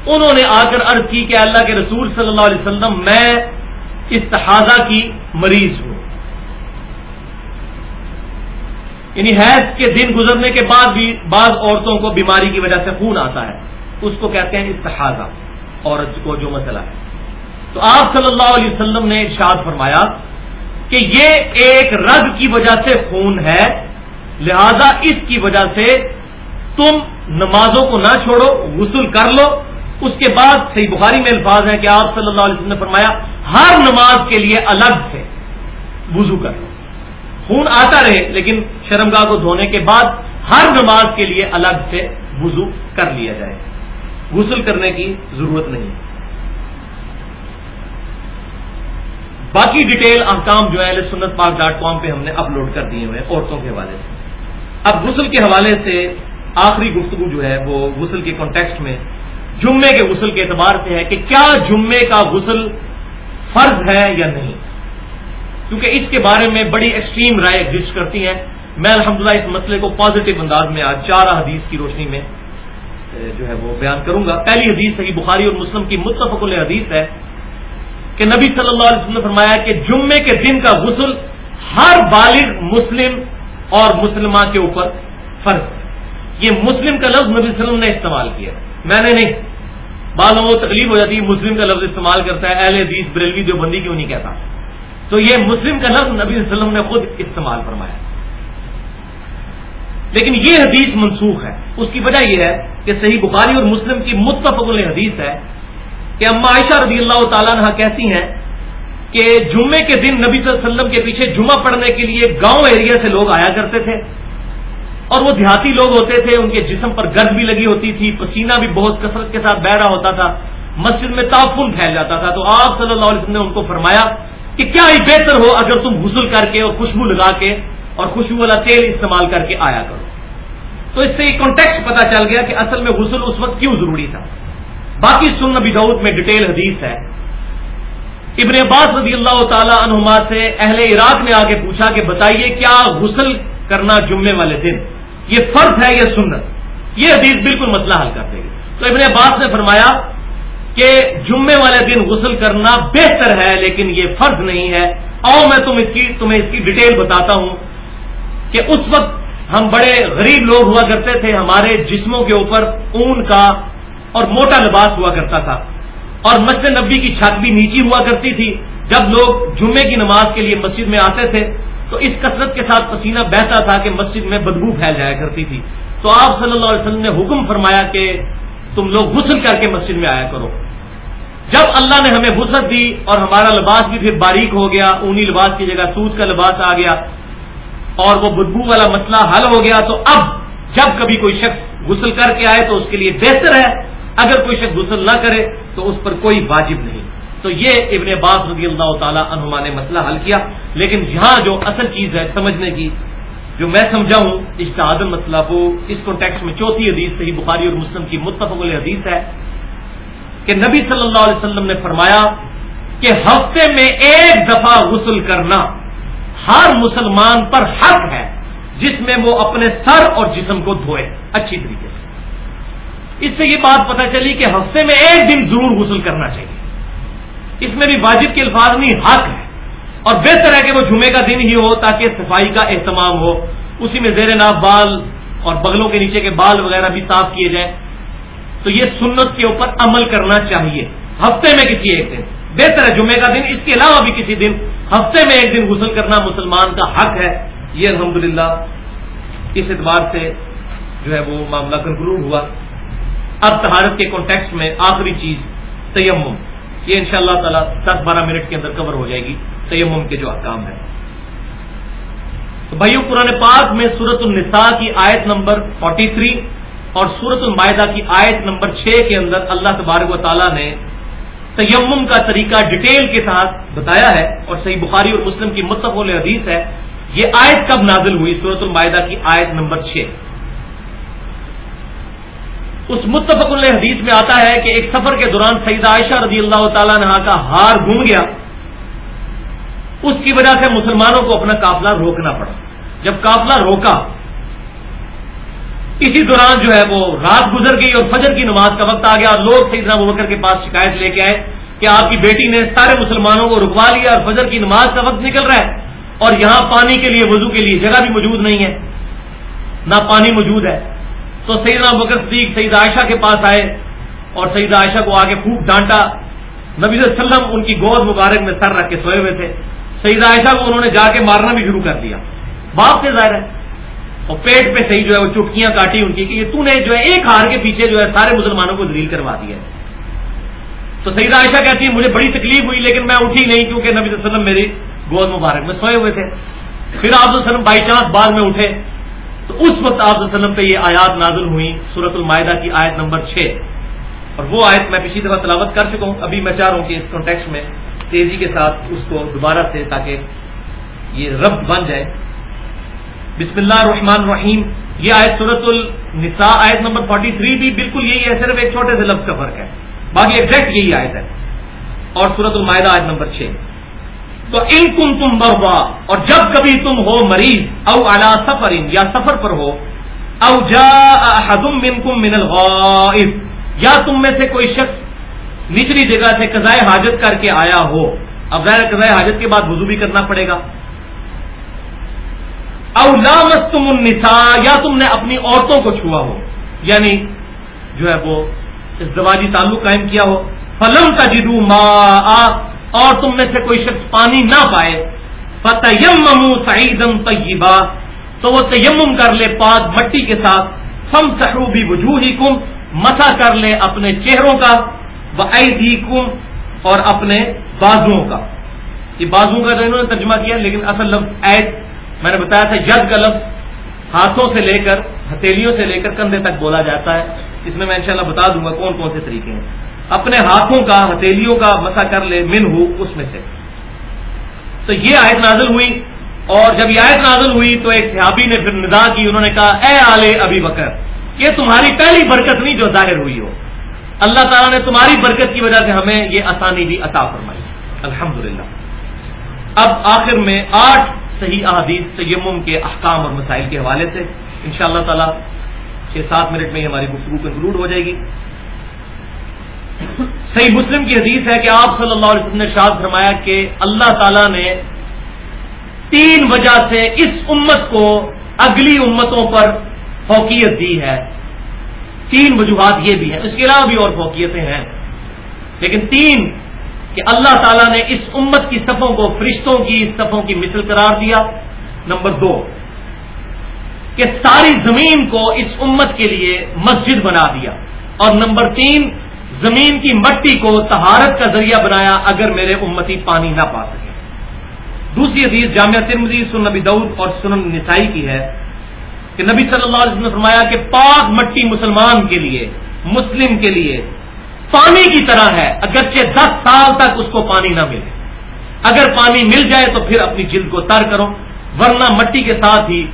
انہوں نے آ کر عرض کی کہ اللہ کے رسول صلی اللہ علیہ وسلم میں استحاظہ کی مریض ہوں۔ یعنی حیض کے دن گزرنے کے بعد بھی بعض عورتوں کو بیماری کی وجہ سے خون آتا ہے۔ اس کو کہتے ہیں استحاظہ عورت کو جو مسئلہ ہے۔ تو آپ صلی اللہ علیہ وسلم نے ارشاد فرمایا کہ یہ ایک رگ کی وجہ سے خون ہے، لہذا اس کی وجہ سے تم نمازوں کو نہ چھوڑو، غسل کر لو اس کے بعد صحیح بخاری میں الفاظ ہے کہ آپ صلی اللہ علیہ وسلم نے فرمایا، ہر نماز کے لیے الگ سے وضو کر خون آتا رہے، لیکن شرمگاہ کو دھونے کے بعد ہر نماز کے لیے الگ سے وضو کر لیا جائے۔ غسل کرنے کی ضرورت نہیں۔ باقی ڈیٹیل احکام جو ہے سنت پاک ڈاٹ کام پہ ہم نے اپلوڈ کر دیے ہوئے عورتوں کے حوالے سے۔ اب غسل کے حوالے سے آخری گفتگو جو ہے، وہ غسل کے کانٹیکسٹ میں جمعے کے غسل کے اعتبار سے ہے کہ کیا جمعے کا غسل فرض ہے یا نہیں۔ کیونکہ اس کے بارے میں بڑی ایکسٹریم رائے ایگزٹ کرتی ہیں۔ میں الحمدللہ اس مسئلے کو پازیٹو انداز میں آج چار حدیث کی روشنی میں جو ہے وہ بیان کروں گا۔ پہلی حدیث ہے بخاری اور مسلم کی متفق حدیث ہے کہ نبی صلی اللہ علیہ وسلم نے فرمایا کہ جمعے کے دن کا غسل ہر بالغ مسلم اور مسلمہ کے اوپر فرض ہے۔ یہ مسلم کا لفظ نبی وسلم نے استعمال کیا میں نے نہیں بعض لوگوں کو تکلیف ہو جاتی ہے، مسلم کا لفظ استعمال کرتا ہے، اہل حدیث، بریلوی جو بندی کیوں نہیں کہتا؟ تو یہ مسلم کا لفظ نبی صلی اللہ علیہ وسلم نے خود استعمال فرمایا۔ لیکن یہ حدیث منسوخ ہے۔ اس کی وجہ یہ ہے کہ صحیح بخاری اور مسلم کی متفق حدیث ہے کہ اما عائشہ رضی اللہ تعالیٰ نے کہتی ہیں کہ جمعے کے دن نبی صلی اللہ علیہ وسلم کے پیچھے جمعہ پڑھنے کے لیے گاؤں ایریا سے لوگ آیا کرتے تھے۔ اور وہ دیہاتی لوگ ہوتے تھے، ان کے جسم پر گرد بھی لگی ہوتی تھی، پسینہ بھی بہت کثرت کے ساتھ بہ رہا ہوتا تھا، مسجد میں تعفن پھیل جاتا تھا۔ تو آپ صلی اللہ علیہ وسلم نے ان کو فرمایا کہ کیا ہی بہتر ہو اگر تم غسل کر کے اور خوشبو لگا کے اور خوشبو والا تیل استعمال کر کے آیا کرو۔ تو اس سے یہ کانٹیکٹ پتا چل گیا کہ اصل میں غسل اس وقت کیوں ضروری تھا۔ باقی سن نبی دعود میں ڈیٹیل حدیث ہے۔ ابن عباس رضی اللہ تعالی عنہما سے اہل عراق نے آگے پوچھا کہ بتائیے کیا غسل کرنا جمعے والے دن؟ یہ فرض ہے، یہ سنت۔ یہ حدیث بالکل مسئلہ حل کر دے گی۔ تو ابن عباس نے فرمایا کہ جمعے والے دن غسل کرنا بہتر ہے، لیکن یہ فرض نہیں ہے۔ آؤ، میں تم اس کی، تمہیں اس کی ڈیٹیل بتاتا ہوں کہ اس وقت ہم بڑے غریب لوگ ہوا کرتے تھے، ہمارے جسموں کے اوپر اون کا اور موٹا لباس ہوا کرتا تھا۔ اور مسجد نبی کی چھت بھی نیچی ہوا کرتی تھی۔ جب لوگ جمعے کی نماز کے لیے مسجد میں آتے تھے تو اس کثرت کے ساتھ پسینہ بہتا تھا کہ مسجد میں بدبو پھیل جایا کرتی تھی۔ تو آپ صلی اللہ علیہ وسلم نے حکم فرمایا کہ تم لوگ غسل کر کے مسجد میں آیا کرو۔ جب اللہ نے ہمیں وسعت دی اور ہمارا لباس بھی پھر باریک ہو گیا، اونی لباس کی جگہ سوت کا لباس آ گیا اور وہ بدبو والا مسئلہ حل ہو گیا، تو اب جب کبھی کوئی شخص غسل کر کے آئے تو اس کے لیے بہتر ہے۔ اگر کوئی شخص غسل نہ کرے تو اس پر کوئی واجب نہیں۔ تو یہ ابن عباس رضی اللہ تعالی عنہما نے مسئلہ حل کیا۔ لیکن یہاں جو اصل چیز ہے سمجھنے کی، جو میں سمجھا ہوں اشتہاد مسئلہ وہ اس کانٹیکس میں چوتھی حدیث صحیح بخاری اور مسلم کی متفق حدیث ہے کہ نبی صلی اللہ علیہ وسلم نے فرمایا کہ ہفتے میں ایک دفعہ غسل کرنا ہر مسلمان پر حق ہے، جس میں وہ اپنے سر اور جسم کو دھوئے۔ اچھی طریقے سے۔ اس سے یہ بات پتہ چلی کہ ہفتے میں ایک دن ضرور غسل کرنا چاہیے۔ اس میں بھی واجب کے الفاظ نہیں، حق ہے۔ اور بہتر ہے کہ وہ جمعے کا دن ہی ہو تاکہ صفائی کا اہتمام ہو۔ اسی میں زیر ناف بال اور بغلوں کے نیچے کے بال وغیرہ بھی صاف کیے جائیں۔ تو یہ سنت کے اوپر عمل کرنا چاہیے۔ ہفتے میں کسی ایک دن۔ بہتر ہے جمعے کا دن، اس کے علاوہ بھی کسی دن۔ ہفتے میں ایک دن غسل کرنا مسلمان کا حق ہے۔ یہ الحمدللہ اس اعتبار سے جو ہے وہ معاملہ کنکلوڈ ہوا۔ اب تہارت کے کانٹیکس میں آخری چیز، تیمم۔ یہ ان شاء اللہ تعالیٰ دس بارہ منٹ کے اندر کور ہو جائے گی تیمم کے جو احکام ہے تو بھائیو، قرآن پاک میں سورت النساء کی آیت نمبر 43 اور سورت المائدہ کی آیت نمبر 6 کے اندر اللہ تبارک و تعالیٰ نے تیمم کا طریقہ ڈیٹیل کے ساتھ بتایا ہے اور صحیح بخاری اور مسلم کی متفق حدیث ہے۔ یہ آیت کب نازل ہوئی؟ سورت المائدہ کی آیت نمبر 6 اس متفق اللہ حدیث میں آتا ہے کہ ایک سفر کے دوران سعید عائشہ رضی اللہ تعالیٰ نے کا ہار گم گیا۔ اس کی وجہ سے مسلمانوں کو اپنا قافلہ روکنا پڑا۔ جب قافلہ روکا، اسی دوران جو ہے وہ رات گزر گئی اور فجر کی نماز کا وقت آ گیا اور لوگ سیدنا بکر کے پاس شکایت لے کے آئے کہ آپ کی بیٹی نے سارے مسلمانوں کو رکوا لیا اور فجر کی نماز کا وقت نکل رہا ہے اور یہاں پانی کے لیے وضو کے لیے جگہ بھی موجود نہیں ہے۔ نہ پانی موجود ہے۔ تو سیدنا بکر صدیق سعید عائشہ کے پاس آئے اور سعید عائشہ کو آگے خوب ڈانٹا۔ نبی صلی اللہ علیہ وسلم ان کی گود مبارک میں سر رکھ کے سوئے ہوئے تھے۔ سعید عائشہ کو انہوں نے جا کے مارنا بھی شروع کر دیا۔ باپ سے ظاہر ہے۔ اور پیٹ پہ صحیح جو ہے وہ چٹکیاں کاٹی ان کی کہ یہ تو نے جو ہے ایک ہار کے پیچھے جو ہے سارے مسلمانوں کو دلیل کروا دیا تو سعید عائشہ کہتی ہے، مجھے بڑی تکلیف ہوئی لیکن میں اٹھی نہیں کیونکہ نبی صلی اللہ علیہ وسلم میری گود مبارک میں سوئے ہوئے تھے۔ پھر آپ وسلم بائی چانس بعد میں اٹھے۔ تو اس وقت آپ وسلم پہ یہ آیات نازل ہوئی سورت المائدہ کی آیت نمبر چھ۔ اور وہ آیت میں پچھلی دفعہ تلاوت کر چکا ہوں، ابھی میں چاہ رہا ہوں کہ اس کانٹیکس میں تیزی کے ساتھ اس کو دوبارہ سے تاکہ یہ رب بن جائے۔ بسم اللہ الرحمن الرحیم۔ یہ آیت سورت النساء آیت نمبر 43 بھی بالکل یہی ہے، صرف ایک چھوٹے سے لفظ کا فرق ہے۔ باقی ایگزیکٹ یہی آیت ہے۔ اور سورت المائدہ آیت نمبر چھ۔ تو ان تم تم مروا اور جب کبھی تم ہو مریض، او الا سفر یا سفر پر ہو، او جا منکم من الغائب، یا تم میں سے کوئی شخص نچلی جگہ سے قضائے حاجت کر کے آیا ہو، اب ظاہر قضائے حاجت کے بعد وضو بھی کرنا پڑے گا۔ او لامستم النساء، یا تم نے اپنی عورتوں کو چھوا ہو یعنی جو ہے وہ اس دواجی تعلق قائم کیا ہو۔ فلم کا جدو ماں اور تم میں سے کوئی شخص پانی نہ پائے۔ فتیم سعیدم طیبہ تو وہ تیمم کر لے پاد مٹی کے ساتھ۔ فم سہرو بھی کم مسا کر لے اپنے چہروں کا۔ وہ اور اپنے بازوؤں کا۔ یہ بازو کا انہوں نے ترجمہ کیا، لیکن اصل لفظ عید، میں نے بتایا تھا ید کا لفظ۔ ہاتھوں سے لے کر، ہتھیلیوں سے لے کر کندھے تک بولا جاتا ہے۔ اس میں میں انشاءاللہ بتا دوں گا کون کون سے طریقے ہیں۔ اپنے ہاتھوں کا، ہتھیلیوں کا مسا کر لے من ہو اس میں سے۔ تو یہ آیت نازل ہوئی۔ اور جب یہ آیت نازل ہوئی تو ایک صحابی نے پھر ندا کی، انہوں نے کہا، اے آلے ابھی بکر، یہ تمہاری پہلی برکت نہیں جو ظاہر ہوئی ہو۔ اللہ تعالیٰ نے تمہاری برکت کی وجہ سے ہمیں یہ آسانی بھی عطا فرمائی۔ الحمد اب آخر میں آٹھ صحیح احادیث تیمم کے احکام اور مسائل کے حوالے سے ان شاء اللہ تعالیٰ چھ سات منٹ میں ہماری گفتگو کنکلوڈ ہو جائے گی۔ صحیح مسلم کی حدیث ہے کہ آپ صلی اللہ علیہ وسلم نے شاد فرمایا کہ اللہ تعالی نے تین وجہ سے اس امت کو اگلی امتوں پر فوقیت دی ہے۔ تین وجوہات یہ بھی ہیں۔ اس کے علاوہ بھی اور فوقیتیں ہیں۔ لیکن تین کہ اللہ تعالیٰ نے اس امت کی صفوں کو، فرشتوں کی صفوں کی مثل قرار دیا۔ نمبر دو، کہ ساری زمین کو اس امت کے لیے مسجد بنا دیا۔ اور نمبر تین زمین کی مٹی کو تہارت کا ذریعہ بنایا اگر میرے امتی پانی نہ پا سکے۔ دوسری حدیث جامعہ ترمزی سن نبی دعود اور سنن نسائی کی ہے کہ نبی صلی اللہ علیہ وسلم نے فرمایا کہ پاک مٹی مسلمان کے لیے، مسلم کے لیے پانی کی طرح ہے، اگرچہ دس سال تک اس کو پانی نہ ملے۔ اگر پانی مل جائے تو پھر اپنی جلد کو تر کرو، ورنہ مٹی کے ساتھ ہی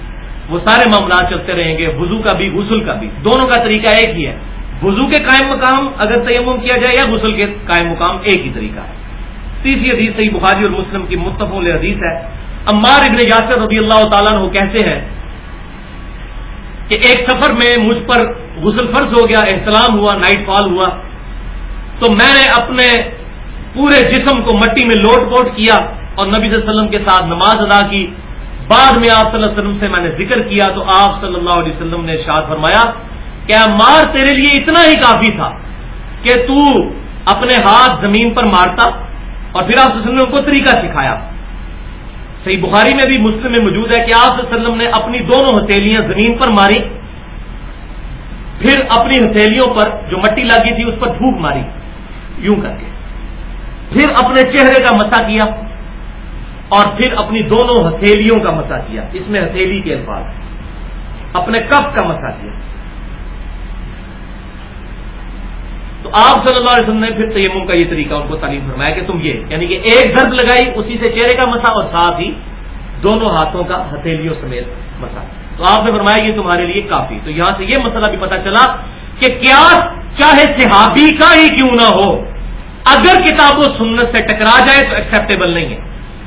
وہ سارے معاملات چلتے رہیں گے، وضو کا بھی، غسل کا بھی۔ دونوں کا طریقہ ایک ہی ہے۔ وضو کے قائم مقام اگر تیمم کیا جائے یا غسل کے قائم مقام ایک ہی طریقہ ہے۔ تیسری حدیث صحیح بخاری اور مسلم کی متفق حدیث ہے۔ عمار ابن یاسر رضی اللہ تعالیٰ وہ کہتے ہیں کہ ایک سفر میں مجھ پر غسل فرض ہو گیا، احتلام ہوا، نائٹ فال ہوا، تو میں نے اپنے پورے جسم کو مٹی میں لوٹ پوٹ کیا اور نبی صلی اللہ علیہ وسلم کے ساتھ نماز ادا کی۔ بعد میں آپ صلی اللہ علیہ وسلم سے میں نے ذکر کیا تو آپ صلی اللہ علیہ وسلم نے شاد فرمایا کہ مار تیرے لیے اتنا ہی کافی تھا کہ تو اپنے ہاتھ زمین پر مارتا اور پھر آپ وسلم کو طریقہ سکھایا۔ صحیح بخاری میں بھی مسلم میں موجود ہے کہ آپ وسلم نے اپنی دونوں ہتھیلیاں زمین پر ماری، پھر اپنی ہتھیلیوں پر جو مٹی لگی تھی اس پر دھوپ ماری، یوں کر کے۔ پھر اپنے چہرے کا مسا کیا اور پھر اپنی دونوں ہتھیلیوں کا مسا کیا۔ اس میں ہتھیلی کے الفاظ اپنے کپ کا مسا کیا۔ تو آپ صلی اللہ علیہ وسلم نے پھر تیمم کا یہ طریقہ ان کو تعلیم فرمایا کہ تم یہ یعنی کہ ایک ضرب لگائی، اسی سے چہرے کا مسا اور ساتھ ہی دونوں ہاتھوں کا ہتھیلیوں سمیت مسا۔ تو آپ نے فرمایا یہ تمہارے لیے کافی۔ تو یہاں سے یہ مسئلہ بھی پتا چلا کہ کیا چاہے صحابی کا ہی کیوں نہ ہو، اگر کتاب و سنت سے ٹکرا جائے تو ایکسیپٹیبل نہیں ہے۔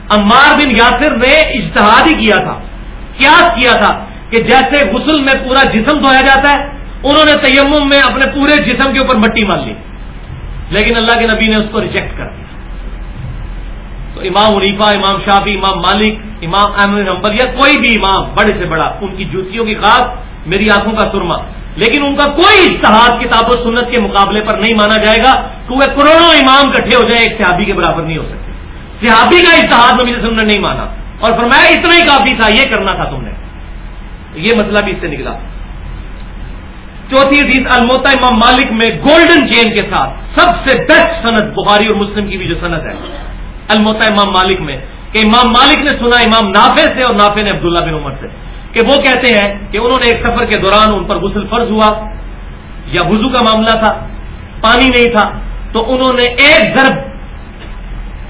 عمار بن یاسر نے اشتہاد ہی کیا تھا۔ کیا کیا تھا کہ جیسے غسل میں پورا جسم دھویا جاتا ہے انہوں نے تیمم میں اپنے پورے جسم کے اوپر مٹی مان لی۔ لیکن اللہ کے نبی نے اس کو ریجیکٹ کر دیا۔ تو امام عنیفا امام شافی امام مالک، امام احمد نمبر یا کوئی بھی امام بڑے سے بڑا، ان کی جوتیوں کی خاص میری آنکھوں کا سرما۔ لیکن ان کا کوئی اشتہاد کتاب و سنت کے مقابلے پر نہیں مانا جائے گا۔ کیونکہ کروڑوں امام کٹھے ہو جائے ایک صحابی کے برابر نہیں ہو سکتے۔ صحابی کا اشتہاد نبی نے نہیں مانا۔ اور فرمایا، اتنا ہی کافی تھا، یہ کرنا تھا تم نے۔ یہ مسئلہ بھی اس سے نکلا۔ چوتھی حدیث الموتا امام مالک میں گولڈن چین کے ساتھ سب سے بیسٹ صنعت بخاری اور مسلم کی بھی جو صنعت ہے۔ الموتا امام مالک میں کہ امام مالک نے سنا امام نافع سے اور نافع نے عبداللہ بن عمر سے۔ کہ وہ کہتے ہیں کہ انہوں نے ایک سفر کے دوران ان پر غسل فرض ہوا یا وضو کا معاملہ تھا، پانی نہیں تھا، تو انہوں نے ایک ضرب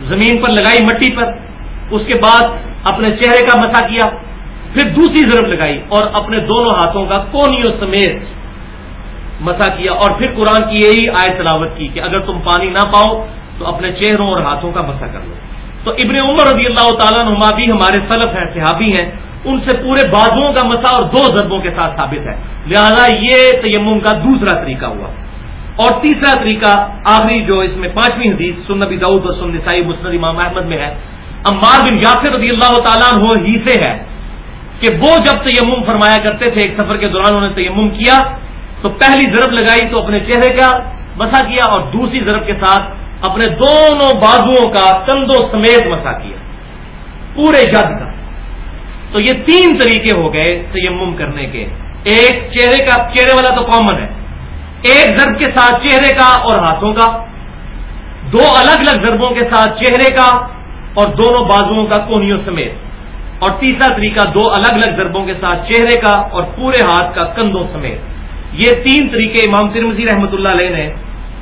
زمین پر لگائی مٹی پر، اس کے بعد اپنے چہرے کا مسا کیا، پھر دوسری ضرب لگائی اور اپنے دونوں ہاتھوں کا کونیوں سمیت مسا کیا اور پھر قرآن کی یہی آئے تلاوت کی کہ اگر تم پانی نہ پاؤ تو اپنے چہروں اور ہاتھوں کا مسا کر لو۔ تو ابن عمر رضی اللہ تعالیٰ نما بھی ہمارے سلف ہیں، صحابی ہیں۔ ان سے پورے بازوؤں کا مسا اور دو ضربوں کے ساتھ ثابت ہے۔ لہذا یہ تیمم کا دوسرا طریقہ ہوا۔ اور تیسرا طریقہ آخری جو اس میں پانچویں حدیث سن نبی دعود اور سن نسائی مسند امام احمد میں ہے۔ عمار بن یاسر رضی اللہ تعالیٰ ہو ہی سے ہے کہ وہ جب تیمم فرمایا کرتے تھے ایک سفر کے دوران انہوں نے تیمم کیا تو پہلی ضرب لگائی تو اپنے چہرے کا مسا کیا اور دوسری ضرب کے ساتھ اپنے دونوں بازوؤں کا کندھوں سمیت مسا کیا۔ پورے جد کا۔ تو یہ تین طریقے ہو گئے تیمم کرنے کے۔ ایک چہرے کا، چہرے والا تو کامن ہے۔ ایک ضرب کے ساتھ چہرے کا اور ہاتھوں کا۔ دو الگ الگ ضربوں کے ساتھ چہرے کا اور دونوں بازوؤں کا کونیوں سمیت۔ اور تیسرا طریقہ، دو الگ الگ ضربوں کے ساتھ چہرے کا اور پورے ہاتھ کا کندھوں سمیت۔ یہ تین طریقے امام ترمزی رحمۃ اللہ علیہ نے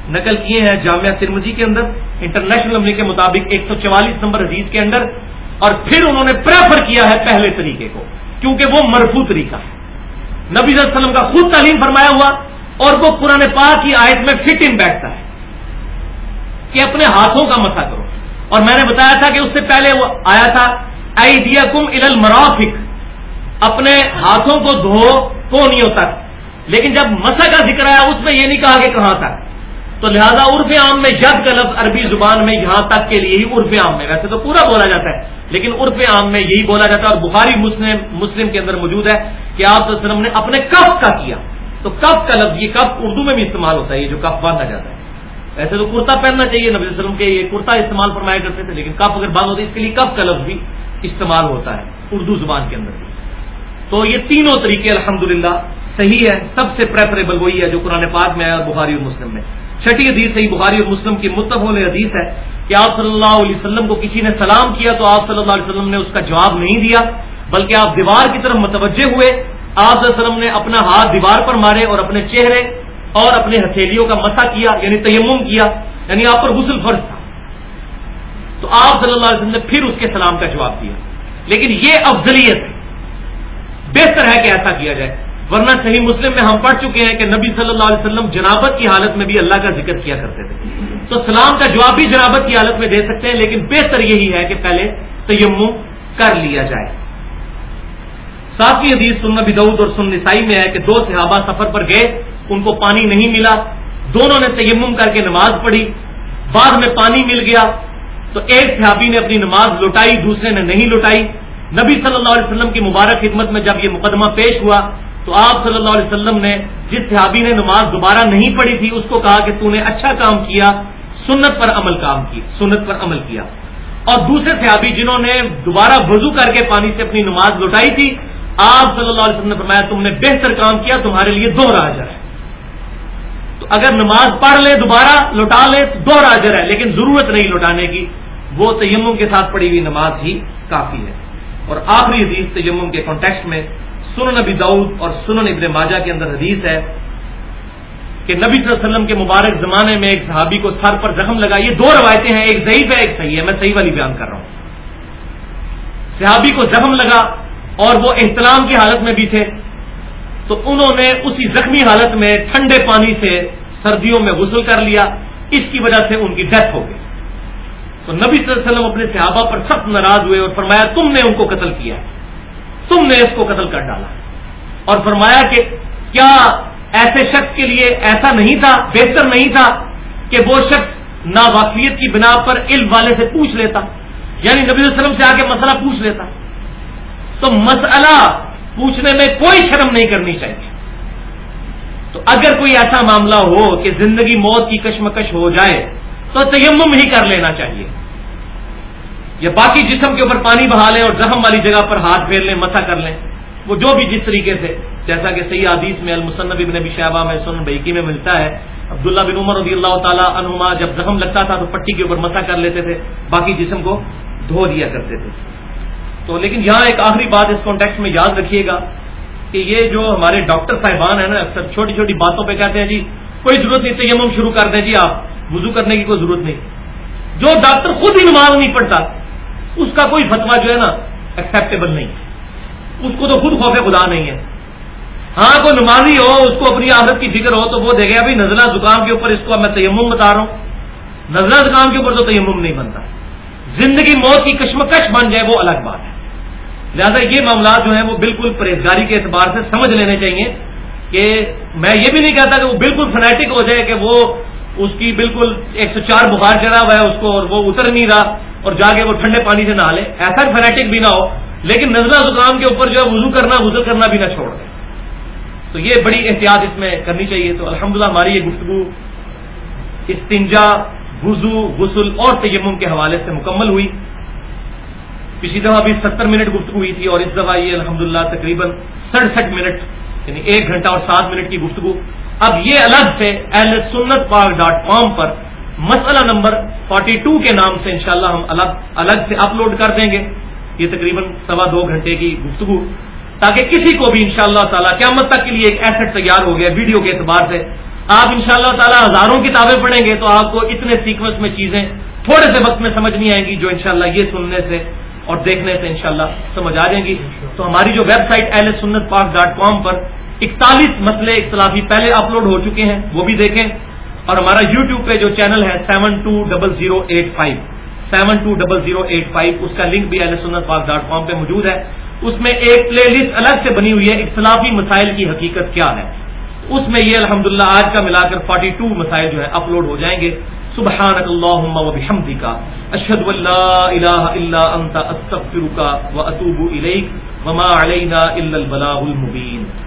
نقل کیے ہیں جامعہ ترمزی کے اندر انٹرنیشنل امریک کے مطابق ایک سو چوالیس نمبر حدیث کے اندر، اور پھر انہوں نے پریفر کیا ہے پہلے طریقے کو، کیونکہ وہ مرفو طریقہ ہے۔ نبی صلی اللہ علیہ وسلم کا خود تعلیم فرمایا ہوا، اور وہ قرآن پاک کی آیت میں فٹ ان بیٹھتا ہے کہ اپنے ہاتھوں کا مسا کرو۔ اور میں نے بتایا تھا کہ اس سے پہلے وہ آیا تھا آئی دیا کم ال اپنے ہاتھوں کو دھو کونیوں تک۔ لیکن جب مسا کا ذکر آیا، اس میں یہ نہیں کہا کہ کہاں تک؟ تو لہذا عرف عام میں ید کا لفظ عربی زبان میں یہاں تک کے لیے ہی عرف عام میں، ویسے تو پورا بولا جاتا ہے، لیکن عرف عام میں یہی بولا جاتا ہے اور بخاری مسلم مسلم کے اندر موجود ہے کہ آپ وسلم نے اپنے کف کا کیا۔ تو کف کا لفظ، یہ کف اردو میں بھی استعمال ہوتا ہے، یہ جو کف باندھا جاتا ہے۔ ویسے تو کرتا پہننا چاہیے، نبی وسلم کے یہ کرتا استعمال فرمایا کرتے تھے، لیکن کف اگر باندھ ہوتا ہے اس کے لیے کف کا لفظ بھی استعمال ہوتا ہے، اردو زبان کے اندر۔ بھی تو یہ تینوں طریقے الحمدللہ صحیح ہے سب سے پریفریبل وہی ہے جو قرآن پاک میں ہے بخاری اور مسلم میں۔ چھٹی حدیث صحیح بخاری اور مسلم کی متفول حدیث ہے کہ آپ صلی اللہ علیہ وسلم کو کسی نے سلام کیا تو آپ صلی اللہ علیہ وسلم نے اس کا جواب نہیں دیا، بلکہ آپ دیوار کی طرف متوجہ ہوئے۔ آپ صلی اللہ علیہ وسلم نے اپنا ہاتھ دیوار پر مارے اور اپنے چہرے اور اپنے ہتھیلیوں کا مسا کیا یعنی تیمم کیا یعنی آپ پر غسل فرض تھا۔ تو آپ صلی اللہ علیہ وسلم نے پھر اس کے سلام کا جواب دیا۔ لیکن یہ افضلیت ہے۔ بہتر ہے کہ ایسا کیا جائے۔ ورنہ صحیح مسلم میں ہم پڑھ چکے ہیں کہ نبی صلی اللہ علیہ وسلم جنابت کی حالت میں بھی اللہ کا ذکر کیا کرتے تھے۔ تو سلام کا جواب بھی جنابت کی حالت میں دے سکتے ہیں، لیکن بہتر یہی ہے کہ پہلے تیمم کر لیا جائے۔ ساتویں حدیث سن نبی دعود اور سن نسائی میں ہے کہ دو صحابہ سفر پر گئے، ان کو پانی نہیں ملا۔ دونوں نے تیمم کر کے نماز پڑھی۔ بعد میں پانی مل گیا۔ تو ایک صحابی نے اپنی نماز لوٹائی دوسرے نے نہیں لوٹائی نبی صلی اللہ علیہ وسلم کی مبارک خدمت میں جب یہ مقدمہ پیش ہوا تو آپ صلی اللہ علیہ وسلم نے جس صحابی نے نماز دوبارہ نہیں پڑھی تھی اس کو کہا کہ تو نے اچھا کام کیا، سنت پر عمل کام کی سنت پر عمل کیا۔ اور دوسرے صحابی جنہوں نے دوبارہ وضو کر کے پانی سے اپنی نماز لوٹائی تھی، آپ صلی اللہ علیہ وسلم نے فرمایا تم نے بہتر کام کیا، تمہارے لیے دو راجر ہے تو اگر نماز پڑھ لے دوبارہ، لوٹا لے تو دو راجر ہے لیکن ضرورت نہیں لوٹانے کی، وہ تیمم کے ساتھ پڑھی ہوئی نماز ہی کافی ہے۔ اور آخری حدیث تیمم کے کانٹیکسٹ میں سنن نبی دعود اور سنن ابن ماجہ کے اندر حدیث ہے کہ نبی صلی اللہ علیہ وسلم کے مبارک زمانے میں ایک صحابی کو سر پر زخم لگا، یہ دو روایتیں ہیں، ایک ضعیف ہے، ایک صحیح ہے، میں صحیح والی بیان کر رہا ہوں۔ صحابی کو زخم لگا اور وہ احترام کی حالت میں بھی تھے۔ تو انہوں نے اسی زخمی حالت میں ٹھنڈے پانی سے سردیوں میں غسل کر لیا، اس کی وجہ سے ان کی ڈیتھ ہو گئی۔ تو نبی صلی اللہ علیہ وسلم اپنے صحابہ پر سخت ناراض ہوئے اور فرمایا، تم نے ان کو قتل کیا۔ تم نے اس کو قتل کر ڈالا۔ اور فرمایا کہ کیا ایسے شخص کے لیے ایسا نہیں تھا، بہتر نہیں تھا کہ وہ شخص ناواقفیت کی بنا پر علم والے سے پوچھ لیتا یعنی نبی صلی اللہ علیہ وسلم سے آ کے مسئلہ پوچھ لیتا۔ تو مسئلہ پوچھنے میں کوئی شرم نہیں کرنی چاہیے۔ تو اگر کوئی ایسا معاملہ ہو کہ زندگی موت کی کشمکش ہو جائے تو تیمم ہی کر لینا چاہیے۔ یا باقی جسم کے اوپر پانی بہا لیں اور زخم والی جگہ پر ہاتھ پھیر لیں مسا کر لیں۔ وہ جو بھی جس طریقے سے، جیسا کہ صحیح حدیث میں المصنب ابن نبی شہبہ میں سن بحیکی میں ملتا ہے، عبداللہ بن عمر رضی اللہ تعالیٰ عنہما جب زخم لگتا تھا تو پٹی کے اوپر مسا کر لیتے تھے، باقی جسم کو دھو دیا کرتے تھے۔ تو لیکن یہاں ایک آخری بات اس کانٹیکٹ میں یاد رکھیے گا کہ یہ جو ہمارے ڈاکٹر صاحبان ہیں نا، اکثر چھوٹی چھوٹی باتوں پہ کہتے ہیں جی کوئی ضرورت نہیں، تیمم شروع کر دیں جی آپ۔ وضو کرنے کی کوئی ضرورت نہیں۔ جو ڈاکٹر خود ہی نماز نہیں پڑھتا، اس کا کوئی فتوا جو ہے نا ایکسپٹیبل نہیں۔ اس کو تو خود خوف خدا نہیں ہے۔ ہاں کوئی نمازی ہو، اس کو اپنی عادت کی فکر ہو، تو وہ دیکھے، ابھی نزلہ زکام کے اوپر اس کو میں تیمم بتا رہا ہوں۔ نزلہ زکام کے اوپر تو تیمم نہیں بنتا۔ زندگی موت کی کشمکش بن جائے، وہ الگ بات ہے۔ لہٰذا یہ معاملات جو ہیں، وہ بالکل پرہیزگاری کے اعتبار سے سمجھ لینے چاہیے۔ کہ میں یہ بھی نہیں کہتا کہ وہ بالکل فنیٹک ہو جائے کہ وہ اس کی بالکل ایک سو چار بخار چڑھا ہوا ہے اس کو اور وہ اتر نہیں رہا اور جا کے وہ ٹھنڈے پانی سے نہا لے۔ ایسا فنیٹک بھی نہ ہو، لیکن نزلہ زکام کے اوپر جو ہے وضو کرنا، غسل کرنا بھی نہ چھوڑ دیں۔ تو یہ بڑی احتیاط اس میں کرنی چاہیے۔ تو الحمدللہ ہماری یہ گفتگو استنجا، وضو، غسل اور تیمم کے حوالے سے مکمل ہوئی۔ پچھلی دفعہ ابھی ستر منٹ گفتگو ہوئی تھی اور اس دفعہ یہ الحمدللہ تقریباً سڑسٹھ منٹ یعنی ایک گھنٹہ اور سات منٹ کی گفتگو۔ اب یہ الگ سے اہل سنت پاک ڈاٹ کام پر۔ مسئلہ نمبر 42 کے نام سے انشاءاللہ ہم الگ الگ سے اپلوڈ کر دیں گے۔ یہ تقریباً سوا دو گھنٹے کی گفتگو۔ تاکہ کسی کو بھی انشاءاللہ تعالی اللہ تعالیٰ قیامت تک کے لیے ایک ایسٹ تیار ہو گیا ویڈیو کے اعتبار سے۔ آپ انشاءاللہ تعالی اللہ ہزاروں کتابیں پڑھیں گے تو آپ کو اتنے سیکوینس میں چیزیں تھوڑے سے وقت میں سمجھ نہیں آئیں گی جو انشاءاللہ یہ سننے سے اور دیکھنے سے انشاءاللہ سمجھ آ جائیں گی۔ تو ہماری جو ویب سائٹ ایل سنت پاک ڈاٹ کام پر اکتالیس مسئلے اختلافی پہلے اپلوڈ ہو چکے ہیں، وہ بھی دیکھیں۔ اور ہمارا یو ٹیوب پہ جو چینل ہے seven two double zero eight five, seven two double zero eight five, اس کا لنک بھی سنت پاک ڈاٹ کام پہ موجود ہے۔ اس میں ایک پلے لسٹ الگ سے بنی ہوئی ہے، اختلافی مسائل کی حقیقت کیا ہے۔ اس میں یہ الحمدللہ آج کا ملا کر 42 مسائل جو ہے اپلوڈ ہو جائیں گے۔ سبحان اللہ و بحمدی کا اشد اللہ الہ الا انت، استغفرک و اطوب الیک۔ وما علینا الا البلاغ المبین۔